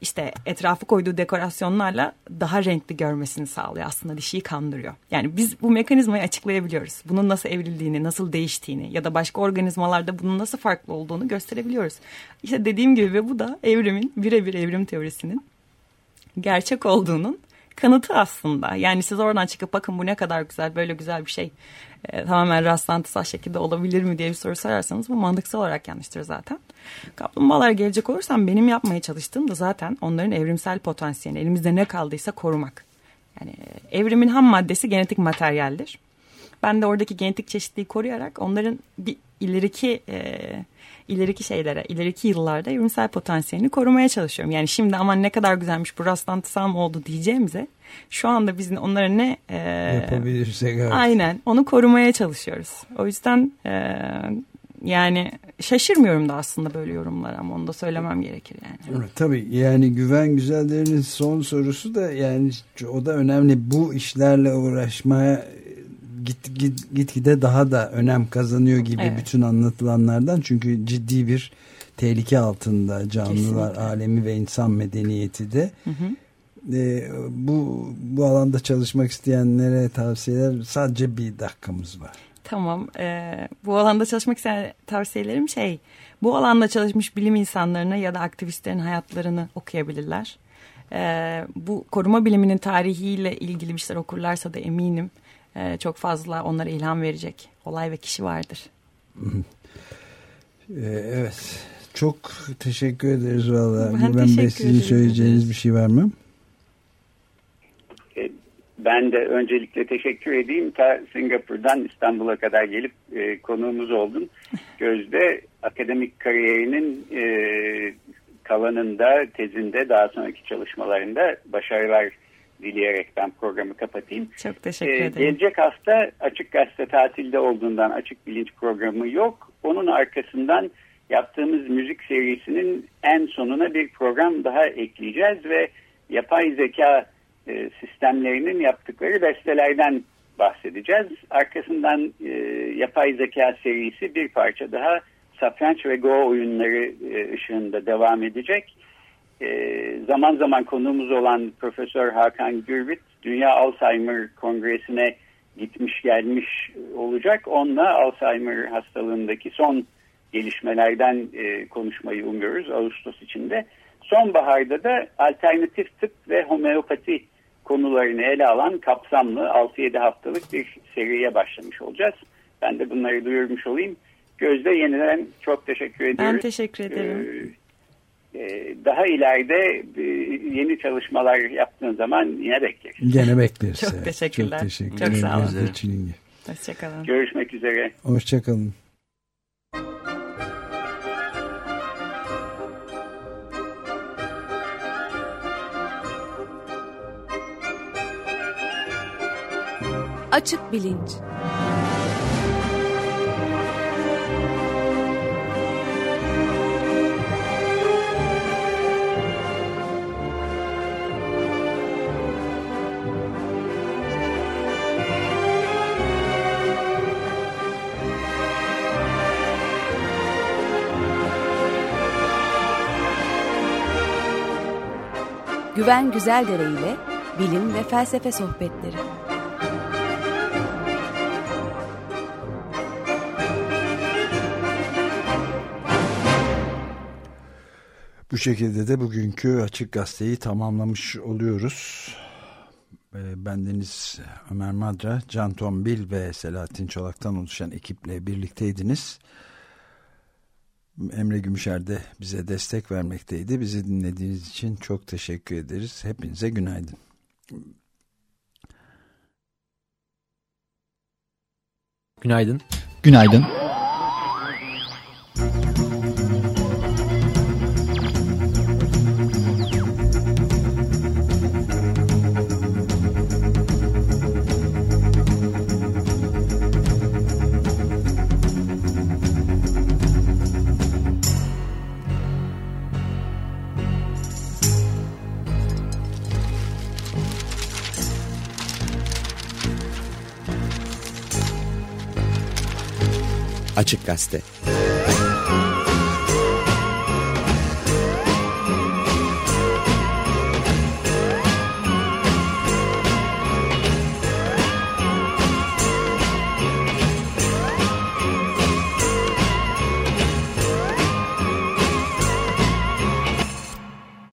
işte etrafı koyduğu dekorasyonlarla daha renkli görmesini sağlıyor. Aslında dişiyi kandırıyor. Yani biz bu mekanizmayı açıklayabiliyoruz. Bunun nasıl evrildiğini, nasıl değiştiğini ya da başka organizmalarda bunun nasıl farklı olduğunu gösterebiliyoruz. İşte dediğim gibi ve bu da evrimin, birebir evrim teorisinin gerçek olduğunun kanıtı aslında. Yani siz oradan çıkıp bakın bu ne kadar güzel, böyle güzel bir şey e, tamamen rastlantısal şekilde olabilir mi diye bir soru sorarsanız bu mantıksal olarak yanlıştır zaten. Kaplumbağalara gelecek olursam benim yapmaya çalıştığım da zaten onların evrimsel potansiyelini elimizde ne kaldıysa korumak. Yani e, evrimin ham maddesi genetik materyaldir. Ben de oradaki genetik çeşitliliği koruyarak onların bir ileriki e, ileriki şeylere, ileriki yıllarda evrimsel potansiyelini korumaya çalışıyorum. Yani şimdi aman ne kadar güzelmiş bu rastlantısal mı oldu diyeceğimize şu anda biz onlara ne e, yapabilirsek evet. aynen onu korumaya çalışıyoruz. O yüzden e, yani şaşırmıyorum da aslında böyle yorumlar ama onu da söylemem gerekir yani. Evet, tabii yani Güven Güzeller'in son sorusu da yani o da önemli. Bu işlerle uğraşmaya git, git, gitgide daha da önem kazanıyor gibi evet. bütün anlatılanlardan. Çünkü ciddi bir tehlike altında canlılar Kesinlikle. alemi ve insan medeniyeti de. Hı hı e, bu bu alanda çalışmak isteyenlere tavsiyeler sadece bir dakikamız var. Tamam. E, bu alanda çalışmak isteyen tavsiyelerim şey, bu alanda çalışmış bilim insanlarını ya da aktivistlerin hayatlarını okuyabilirler. E, bu koruma biliminin tarihiyle ilgili bir şeyler okurlarsa da eminim e, çok fazla onlara ilham verecek olay ve kişi vardır. E, evet. Çok teşekkür ederiz valla. Ben, ben sizin söyleyeceğiniz bir şey var mı? E, ben de öncelikle teşekkür edeyim. Ta Singapur'dan İstanbul'a kadar gelip e, konuğumuz oldun. Gözde akademik kariyerinin e, kalanında, tezinde, daha sonraki çalışmalarında başarılar dileyerek ben programı kapatayım. Çok teşekkür ederim. Ee, gelecek hafta Açık Gazete tatilde olduğundan Açık Bilinç programı yok. Onun arkasından yaptığımız müzik serisinin en sonuna bir program daha ekleyeceğiz ve yapay zeka e, sistemlerinin yaptıkları bestelerden bahsedeceğiz. Arkasından e, yapay zeka serisi bir parça daha satranç ve go oyunları e, ışığında devam edecek. E, zaman zaman konuğumuz olan Profesör Hakan Gürbüt Dünya Alzheimer Kongresi'ne gitmiş gelmiş olacak. Onunla Alzheimer hastalığındaki son gelişmelerden e, konuşmayı umuyoruz Ağustos içinde. Sonbaharda da alternatif tıp ve homeopati konularını ele alan kapsamlı 6-7 haftalık bir seriye başlamış olacağız. Ben de bunları duyurmuş olayım. Gözde yeniden çok teşekkür ediyorum. Ben teşekkür ederim. E, daha ileride e, yeni çalışmalar yaptığın zaman yine bekleriz. Yine bekleriz. çok teşekkürler. Çok teşekkür Çok sağ olun. Hoşçakalın. Görüşmek üzere. Hoşçakalın. Açık Bilinç Güven Güzeldere ile bilim ve felsefe sohbetleri. Bu şekilde de bugünkü Açık Gazete'yi tamamlamış oluyoruz. Ee, bendeniz Ömer Madra, Can Tombil ve Selahattin Çolak'tan oluşan ekiple birlikteydiniz. Emre Gümüşer de bize destek vermekteydi. Bizi dinlediğiniz için çok teşekkür ederiz. Hepinize günaydın. Günaydın. Günaydın. Açık Gazete